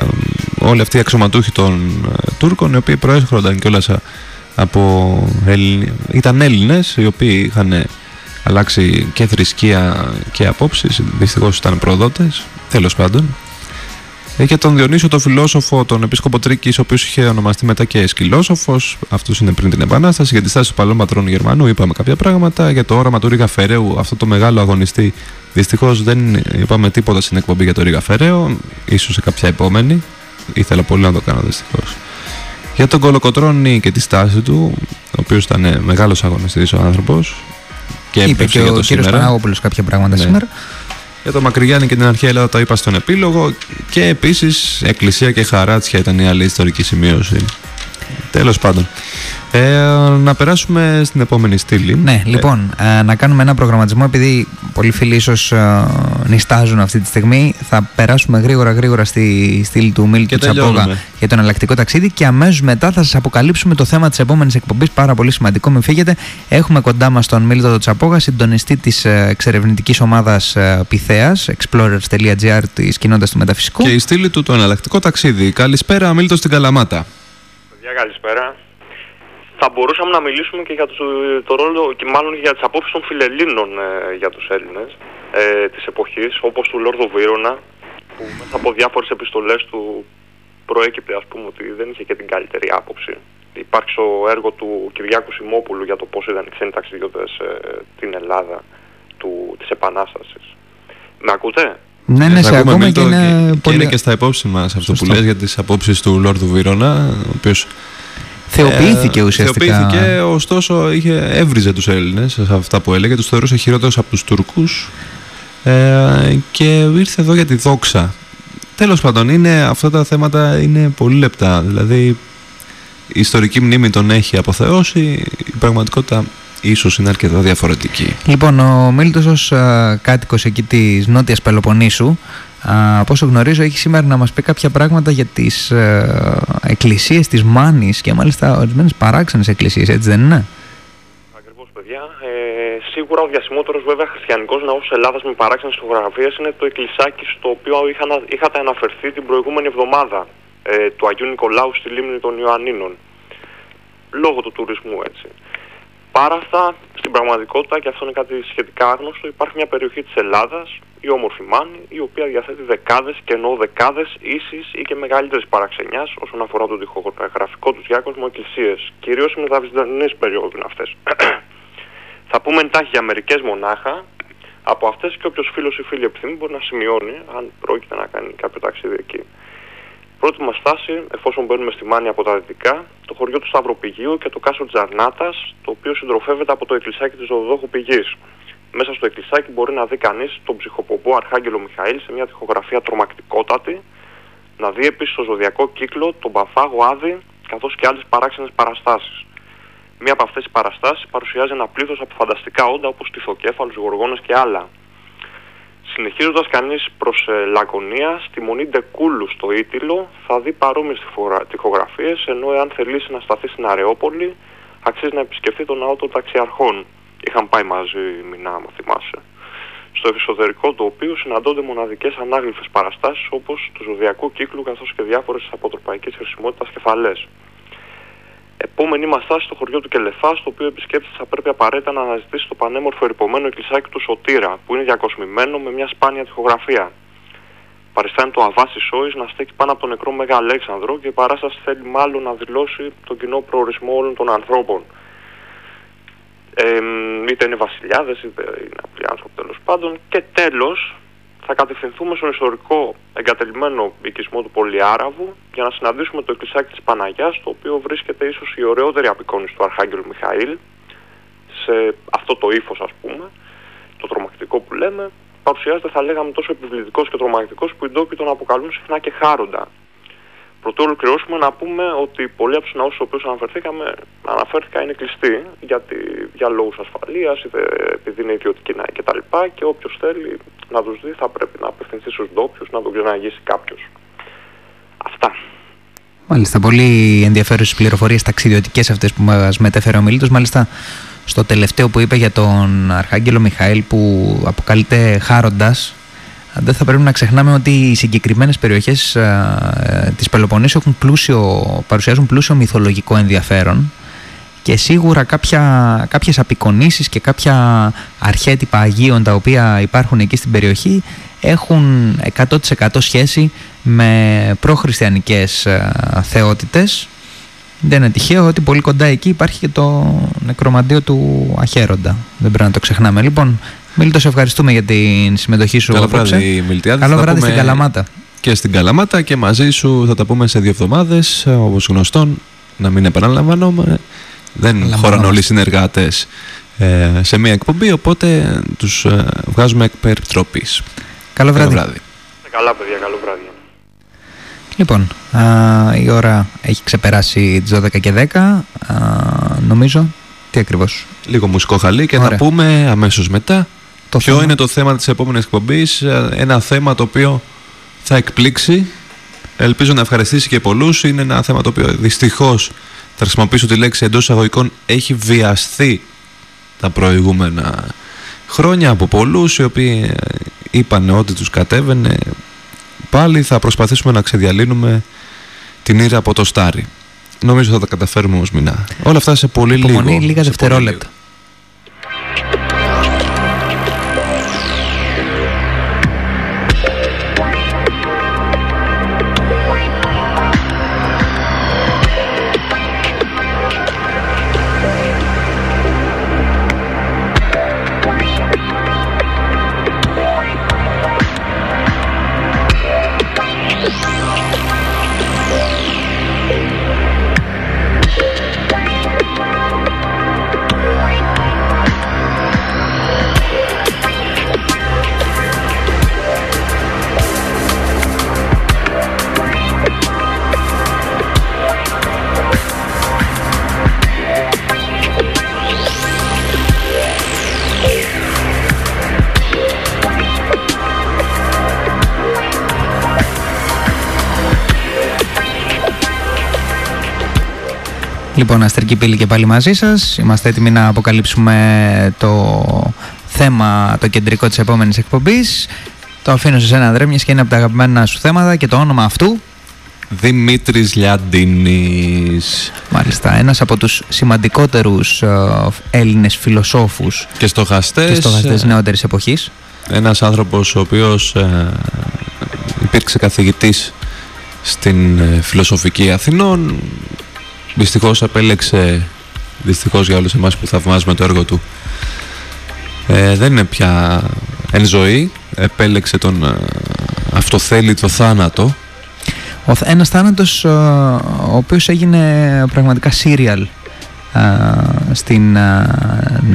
όλοι αυτοί οι αξιωματούχοι των ε, Τούρκων οι οποίοι προέρχονταν κιόλας α- από Έλληνε, ήταν Έλληνες οι οποίοι είχαν αλλάξει και θρησκεία και απόψεις δυστυχώς ήταν προδότες τέλος πάντων ε, για τον Διονύσιο τον φιλόσοφο, τον επίσκοπο Τρίκης, ο οποίος είχε ονομαστεί μετά και σκυλόσοφος, αυτός είναι πριν την Επανάσταση, για τη στάση του παλαιού πατρόνου Γερμανού, είπαμε κάποια πράγματα, για το όραμα του Ρίγα Φεραίου, αυτό το μεγάλο αγωνιστή, δυστυχώς δεν είπαμε τίποτα στην εκπομπή για το Ρίγα Φεραίου, ίσως σε κάποια επόμενη, ήθελα πολύ να το κάνω δυστυχώς. Για τον Κολοκοτρώνη και τη στάση του, ο οποίος ήταν μεγάλος αγωνιστής ο άνθρωπος, και Είπε έπαιξε και για ο το κύριος σήμερα. Παναγόπουλος κάποια πράγματα Ναι. σήμερα. Για το Μακρυγιάννη και την αρχαία Ελλάδα το είπα στον επίλογο και επίσης Εκκλησία και Χαράτσια ήταν η άλλη ιστορική σημείωση. Τέλος πάντων. Ε, να περάσουμε στην επόμενη στήλη. Ναι, λοιπόν, ε, να κάνουμε ένα προγραμματισμό επειδή πολλοί φίλοι ίσως νιστάζουν αυτή τη στιγμή. Θα περάσουμε γρήγορα γρήγορα στη στήλη του Μίλτου Και Τσαπόγα τελειώνουμε. για το εναλλακτικό ταξίδι και αμέσως μετά θα σας αποκαλύψουμε το θέμα της επόμενης εκπομπής. Πάρα πολύ σημαντικό, μην φύγετε. Έχουμε κοντά μας τον Μίλτο το Τσαπόγα, συντονιστή της εξερευνητικής ομάδας Πυθέα, explorers.gr της κοινότητας του μεταφυσικού. Και η στήλη του το εναλλακτικό ταξίδι. Καλησπέρα, Μίλτο στην Καλαμάτα. Παιδιά, καλησπέρα. Θα μπορούσαμε να μιλήσουμε και για το, το ρόλο, και μάλλον για τις απόψεις των φιλελλήνων ε, για τους Έλληνες ε, της εποχής, όπως του Λόρδο Βίρονα, που μέσα από διάφορες επιστολές του προέκυπτε, ας πούμε, ότι δεν είχε και την καλύτερη άποψη. Υπάρχει το έργο του Κυριάκου Σιμόπουλου για το πώς ήταν οι ξένοι ταξιδιώτες ε, την Ελλάδα του, της Επανάστασης. Με ακούτε; Ναι, ναι, Σε σε ακούμε, ακούμε Μίλτο, και είναι και, και πολύ. είναι και στα υπόψη μας αυτό Σωστό. που λες για τις απόψεις του Λόρδου Βίρονα, ο οποίος Θεοποιήθηκε Ε, ουσιαστικά. Θεοποιήθηκε, ωστόσο είχε, έβριζε τους Έλληνες σε αυτά που έλεγε, τους θεωρούσε χειρότερους από τους Τούρκους ε, και ήρθε εδώ για τη δόξα. Τέλος πάντων, είναι, αυτά τα θέματα είναι πολύ λεπτά, δηλαδή η ιστορική μνήμη τον έχει αποθεώσει, η πραγματικότητα ίσως είναι αρκετά διαφορετική. Λοιπόν, ο Μίλτος ως α, κάτοικος εκεί της Νότιας Πελοποννήσου, α, από όσο γνωρίζω, έχει σήμερα να μας πει κάποια πράγματα για τις α, εκκλησίες της Μάνης και μάλιστα ορισμένες παράξενες εκκλησίες, έτσι δεν είναι; Ακριβώς παιδιά. Ε, σίγουρα ο διασημότερος βέβαια χριστιανικός ναός της Ελλάδας με παράξενες φωτογραφίες είναι το εκκλησάκι στο οποίο είχα, είχατε αναφερθεί την προηγούμενη εβδομάδα ε, του Αγίου Νικολάου στη λίμνη των Ιωαννίνων. Λόγω του τουρισμού έτσι. Παρά αυτά, στην πραγματικότητα, και αυτό είναι κάτι σχετικά άγνωστο, υπάρχει μια περιοχή της Ελλάδας, η όμορφη Μάνη, η οποία διαθέτει δεκάδες και εννοώ δεκάδες ίσης ή και μεγαλύτερης παραξενιάς όσον αφορά το τυχογραφικό τους διάκοσμο εκκλησίες. Κυρίως οι μεταβυζαντινές περίοδου είναι αυτές. Θα πούμε εντάχει για μερικές μονάχα, από αυτές και όποιος φίλος ή φίλη επιθυμεί μπορεί να σημειώνει αν πρόκειται να κάνει κάποιο ταξίδι εκεί. Πρώτη μας στάση, εφόσον μπαίνουμε στη Μάνη από τα δυτικά, το χωριό του Σταυροπηγείου και το κάσο Τζαρνάτας, το οποίο συντροφεύεται από το εκκλησάκι της Οδοδόχου Πηγής. Μέσα στο εκκλησάκι μπορεί να δει κανείς τον ψυχοποπό Αρχάγγελο Μιχαήλ σε μια τυχογραφία τρομακτικότατη, να δει επίσης το ζωδιακό κύκλο, τον Παφάγο Άδη, καθώς και άλλες παράξενες παραστάσεις. Μία από αυτές τις παραστάσεις παρουσιάζει ένα πλήθος από φανταστικά όντα όπως τυθοκέφαλους, γοργόνες και άλλα. Συνεχίζοντας κανείς προς ε, Λακωνία, στη μονή Ντεκούλου στο Ήτυλο θα δει παρόμοιες τυχογρα- τοιχογραφίες, ενώ εάν θελήσει να σταθεί στην Αρεόπολη, αξίζει να επισκεφθεί τον ναό των ταξιαρχών. Είχαν πάει μαζί, μηνά, άμα θυμάσαι. στο εσωτερικό του οποίου συναντώνται μοναδικές ανάγλυφες παραστάσεις όπως του ζωδιακού κύκλου καθώς και διάφορες αποτροπαϊκές χρησιμότητας κεφαλές. Επόμενη μα στάση στο χωριό του Κελεφάς, στο οποίο ο επισκέπτη θα πρέπει απαραίτητα να αναζητήσει το πανέμορφο ερυπωμένο εκκλησάκι του Σωτήρα, που είναι διακοσμημένο με μια σπάνια τοιχογραφία. Παριστάνει το Αβάσι Σόη να στέκει πάνω από τον νεκρό Μέγα Αλέξανδρο και η παράσταση θέλει μάλλον να δηλώσει τον κοινό προορισμό όλων των ανθρώπων. Ε, είτε είναι βασιλιάδες, είτε είναι απλοί άνθρωποι τέλος πάντων. Και τέλος, θα κατευθυνθούμε στον ιστορικό εγκατελειμμένο οικισμό του Πολυάραβου για να συναντήσουμε το εκκλησάκι της Παναγιάς, το οποίο βρίσκεται ίσως η ωραιότερη απεικόνηση του Αρχάγγελου Μιχαήλ, σε αυτό το ύφος ας πούμε, το τρομακτικό που λέμε, παρουσιάζεται θα λέγαμε τόσο επιβλητικός και τρομακτικός που οι ντόπιοι τον αποκαλούν συχνά και χάροντα. Πρωτού ολοκληρώσουμε να πούμε ότι πολλοί από τους ναούς στους οποίους αναφερθήκαμε, αναφέρθηκα είναι κλειστοί γιατί, για λόγους ασφαλείας, είτε επειδή είναι ιδιωτικοί ναοί κτλ. Και, και όποιος θέλει να τους δει θα πρέπει να απευθυνθεί στους ντόπιους, να τον ξαναγήσει κάποιος. Αυτά. Μάλιστα, πολύ ενδιαφέρουσες πληροφορίες ταξιδιωτικές αυτές που μας μετέφερε ο Μιλήτο. Μάλιστα, στο τελευταίο που είπε για τον Αρχάγγελο Μιχαήλ που αποκαλείται Χάροντας, δεν θα πρέπει να ξεχνάμε ότι οι συγκεκριμένες περιοχές ε, της Πελοποννήσου έχουν πλούσιο, παρουσιάζουν πλούσιο μυθολογικό ενδιαφέρον και σίγουρα κάποια, κάποιες απεικονίσεις και κάποια αρχέτυπα Αγίων τα οποία υπάρχουν εκεί στην περιοχή έχουν 100% σχέση με προχριστιανικές ε, θεότητες δεν είναι τυχαίο ότι πολύ κοντά εκεί υπάρχει και το νεκρομαντίο του Αχέροντα. Δεν πρέπει να το ξεχνάμε. Λοιπόν, Μίλητο, σε ευχαριστούμε για την συμμετοχή σου. Καλό βράδυ, Μιλτιάδη. Καλό βράδυ στην Καλαμάτα. Και στην Καλαμάτα και μαζί σου θα τα πούμε σε δύο εβδομάδες, όπως γνωστόν. Να μην επαναλαμβάνομαι. Δεν χωράνε όλοι οι συνεργάτες ε, σε μια εκπομπή, οπότε τους ε, βγάζουμε εκ περιτροπή. Καλό βράδυ. Καλό βράδυ. Καλά, παιδιά, καλό βράδυ. Λοιπόν, α, η ώρα έχει ξεπεράσει τις 12 και 10, α, νομίζω. Τι ακριβώς; Λίγο μουσικό χαλί και Ωραία. να πούμε αμέσως μετά Το ποιο θέμα. είναι το θέμα της επόμενης εκπομπής; Ε, Ένα θέμα το οποίο θα εκπλήξει. Ελπίζω να ευχαριστήσει και πολλούς. Είναι ένα θέμα το οποίο δυστυχώς θα χρησιμοποιήσω τη λέξη εντός εισαγωγικών έχει βιαστεί τα προηγούμενα χρόνια από πολλούς οι οποίοι ε, είπαν ότι τους κατέβαινε πάλι θα προσπαθήσουμε να ξεδιαλύνουμε την ήρα από το στάρι νομίζω θα τα καταφέρουμε όμως μηνά όλα αυτά σε πολύ λίγο Υπομονή, λίγα σε πολύ δευτερόλεπτα. Λοιπόν, Αστρική Πύλη και πάλι μαζί σας. Είμαστε έτοιμοι να αποκαλύψουμε το θέμα, το κεντρικό της επόμενης εκπομπής. Το αφήνω σε ένα Ανδρέ, μιας και είναι από τα αγαπημένα σου θέματα και το όνομα αυτού, Δημήτρης Λιαντίνης μάλιστα, ένας από τους σημαντικότερους ε, Έλληνες φιλοσόφους και στοχαστές, και στοχαστές ε, νεότερης εποχής. ένας άνθρωπος ο οποίος ε, υπήρξε καθηγητής στην ε, Φιλοσοφική Αθηνών δυστυχώς επέλεξε δυστυχώς για όλους εμάς που θαυμάζουμε το έργο του. Ε, δεν είναι πια εν ζωή. Επέλεξε τον ε, αυτοθέλητο θάνατο. Ο, θ- ένας θάνατος ε, ο οποίος έγινε πραγματικά serial ε, στην ε,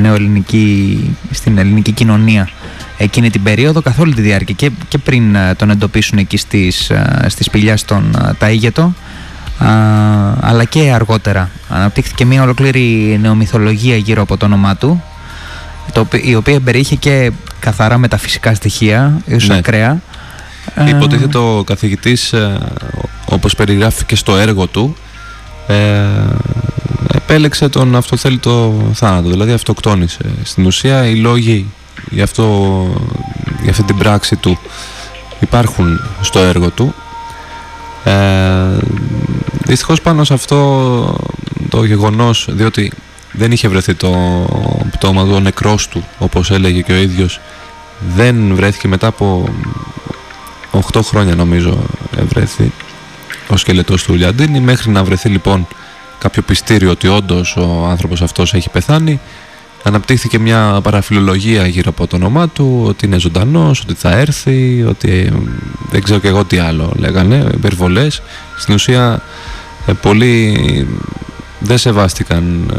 νεοελληνική, στην ελληνική κοινωνία εκείνη την περίοδο καθ' όλη τη διάρκεια και, και πριν ε, τον εντοπίσουν εκεί στις, ε, στη σπηλιάς στον ε, Ταΐγετο ε, αλλά και αργότερα αναπτύχθηκε μια ολοκλήρη νεομυθολογία γύρω από το όνομά του το, οποι- η οποία περιείχε και καθαρά μεταφυσικά στοιχεία ίσως Ναι. ακραία Ε, Υποτίθεται ο καθηγητής, ε, όπως περιγράφει και στο έργο του, ε, επέλεξε τον αυτοθέλητο θάνατο, δηλαδή αυτοκτόνησε. Στην ουσία οι λόγοι για, αυτό, για αυτή την πράξη του υπάρχουν στο έργο του. Ε, δυστυχώς πάνω σε αυτό το γεγονός, διότι δεν είχε βρεθεί το πτώμα του, ο νεκρός του, όπως έλεγε και ο ίδιος, δεν βρέθηκε μετά από 8 χρόνια νομίζω βρέθη ο σκελετός του Λιαντίνη. Μέχρι να βρεθεί λοιπόν κάποιο πιστήριο ότι όντως ο άνθρωπος αυτός έχει πεθάνει αναπτύχθηκε μια παραφιλολογία γύρω από το όνομά του ότι είναι ζωντανός, ότι θα έρθει ότι δεν ξέρω και εγώ τι άλλο λέγανε, υπερβολές. Στην ουσία ε, πολλοί δεν σεβάστηκαν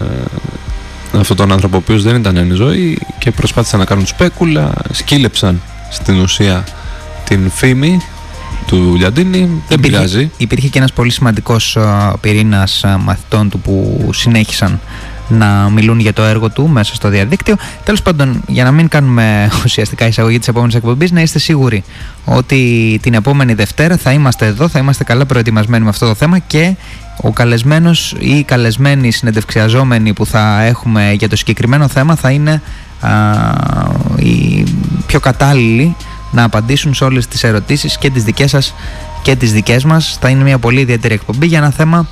ε, αυτόν τον άνθρωπο ο οποίος δεν ήταν εν ζωή και προσπάθησαν να κάνουν σπέκουλα σκύλεψαν στην ουσία την φήμη του Λιαντίνη, δεν υπήρχε, πειράζει. Υπήρχε και ένας πολύ σημαντικός πυρήνας μαθητών του που συνέχισαν να μιλούν για το έργο του μέσα στο διαδίκτυο. Τέλος πάντων, για να μην κάνουμε ουσιαστικά εισαγωγή της επόμενης εκπομπής, να είστε σίγουροι ότι την επόμενη Δευτέρα θα είμαστε εδώ, θα είμαστε καλά προετοιμασμένοι με αυτό το θέμα και ο καλεσμένος ή οι καλεσμένοι συνεντευξιαζόμενοι που θα έχουμε για το συγκεκριμένο θέμα θα είναι α, οι πιο κατάλληλοι να απαντήσουν σε όλες τις ερωτήσεις και τις δικές σας και τις δικές μας. Θα είναι μια πολύ ιδιαίτερη εκπομπή για ένα θέμα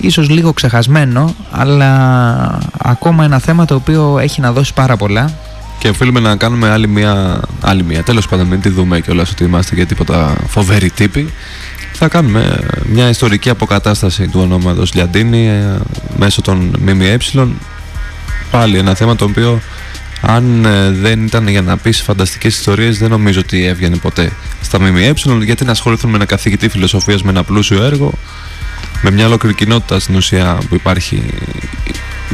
ίσως λίγο ξεχασμένο, αλλά ακόμα ένα θέμα το οποίο έχει να δώσει πάρα πολλά. Και οφείλουμε να κάνουμε άλλη μια, άλλη μια. τέλος πάντων μην τη δούμε κιόλας ότι είμαστε για τίποτα φοβεροί τύποι. Θα κάνουμε μια ιστορική αποκατάσταση του ονόματος Λιαντίνη ε, μέσω των ΜΜΕ. Πάλι ένα θέμα το οποίο αν ε, δεν ήταν για να πεις φανταστικές ιστορίες δεν νομίζω ότι έβγαινε ποτέ στα ΜΜΕ γιατί να ασχοληθούν με ένα καθηγητή φιλοσοφίας με ένα πλούσιο έργο με μια ολόκληρη κοινότητα στην ουσία που υπάρχει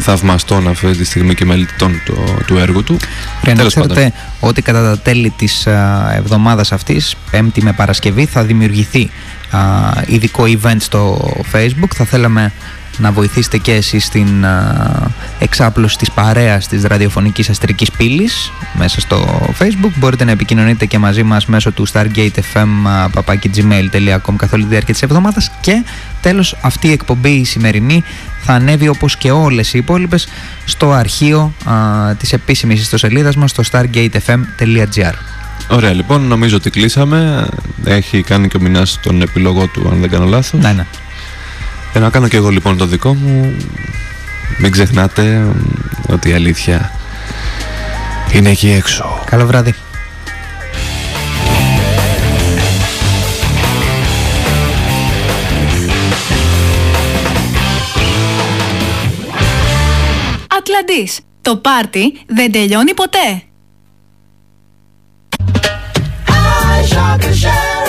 θαυμαστών αυτή τη στιγμή και μελετητών του, του έργου του. Πρέπει να ξέρετε ότι κατά τα τέλη της εβδομάδας αυτής, Πέμπτη με Παρασκευή, θα δημιουργηθεί α, ειδικό event στο Facebook. Θα θέλαμε να βοηθήσετε και εσείς στην α, εξάπλωση της παρέας της ραδιοφωνικής αστρικής πύλης μέσα στο facebook μπορείτε να επικοινωνείτε και μαζί μας μέσω του stargatefm.gmail.com καθ' όλη τη διάρκεια της εβδομάδας και τέλος αυτή η εκπομπή η σημερινή θα ανέβει όπως και όλες οι υπόλοιπες στο αρχείο α, της επίσημης ιστοσελίδας μας στο stargatefm.gr Ωραία λοιπόν, νομίζω ότι κλείσαμε. Έχει κάνει και ο Μινάς τον επιλογό του, αν δεν κάνω λάθος. Ναι, ναι. Ε, να κάνω και εγώ λοιπόν το δικό μου. Μην ξεχνάτε ότι η αλήθεια είναι εκεί έξω. Καλό βράδυ. Ατλαντής. Το πάρτι δεν τελειώνει ποτέ. I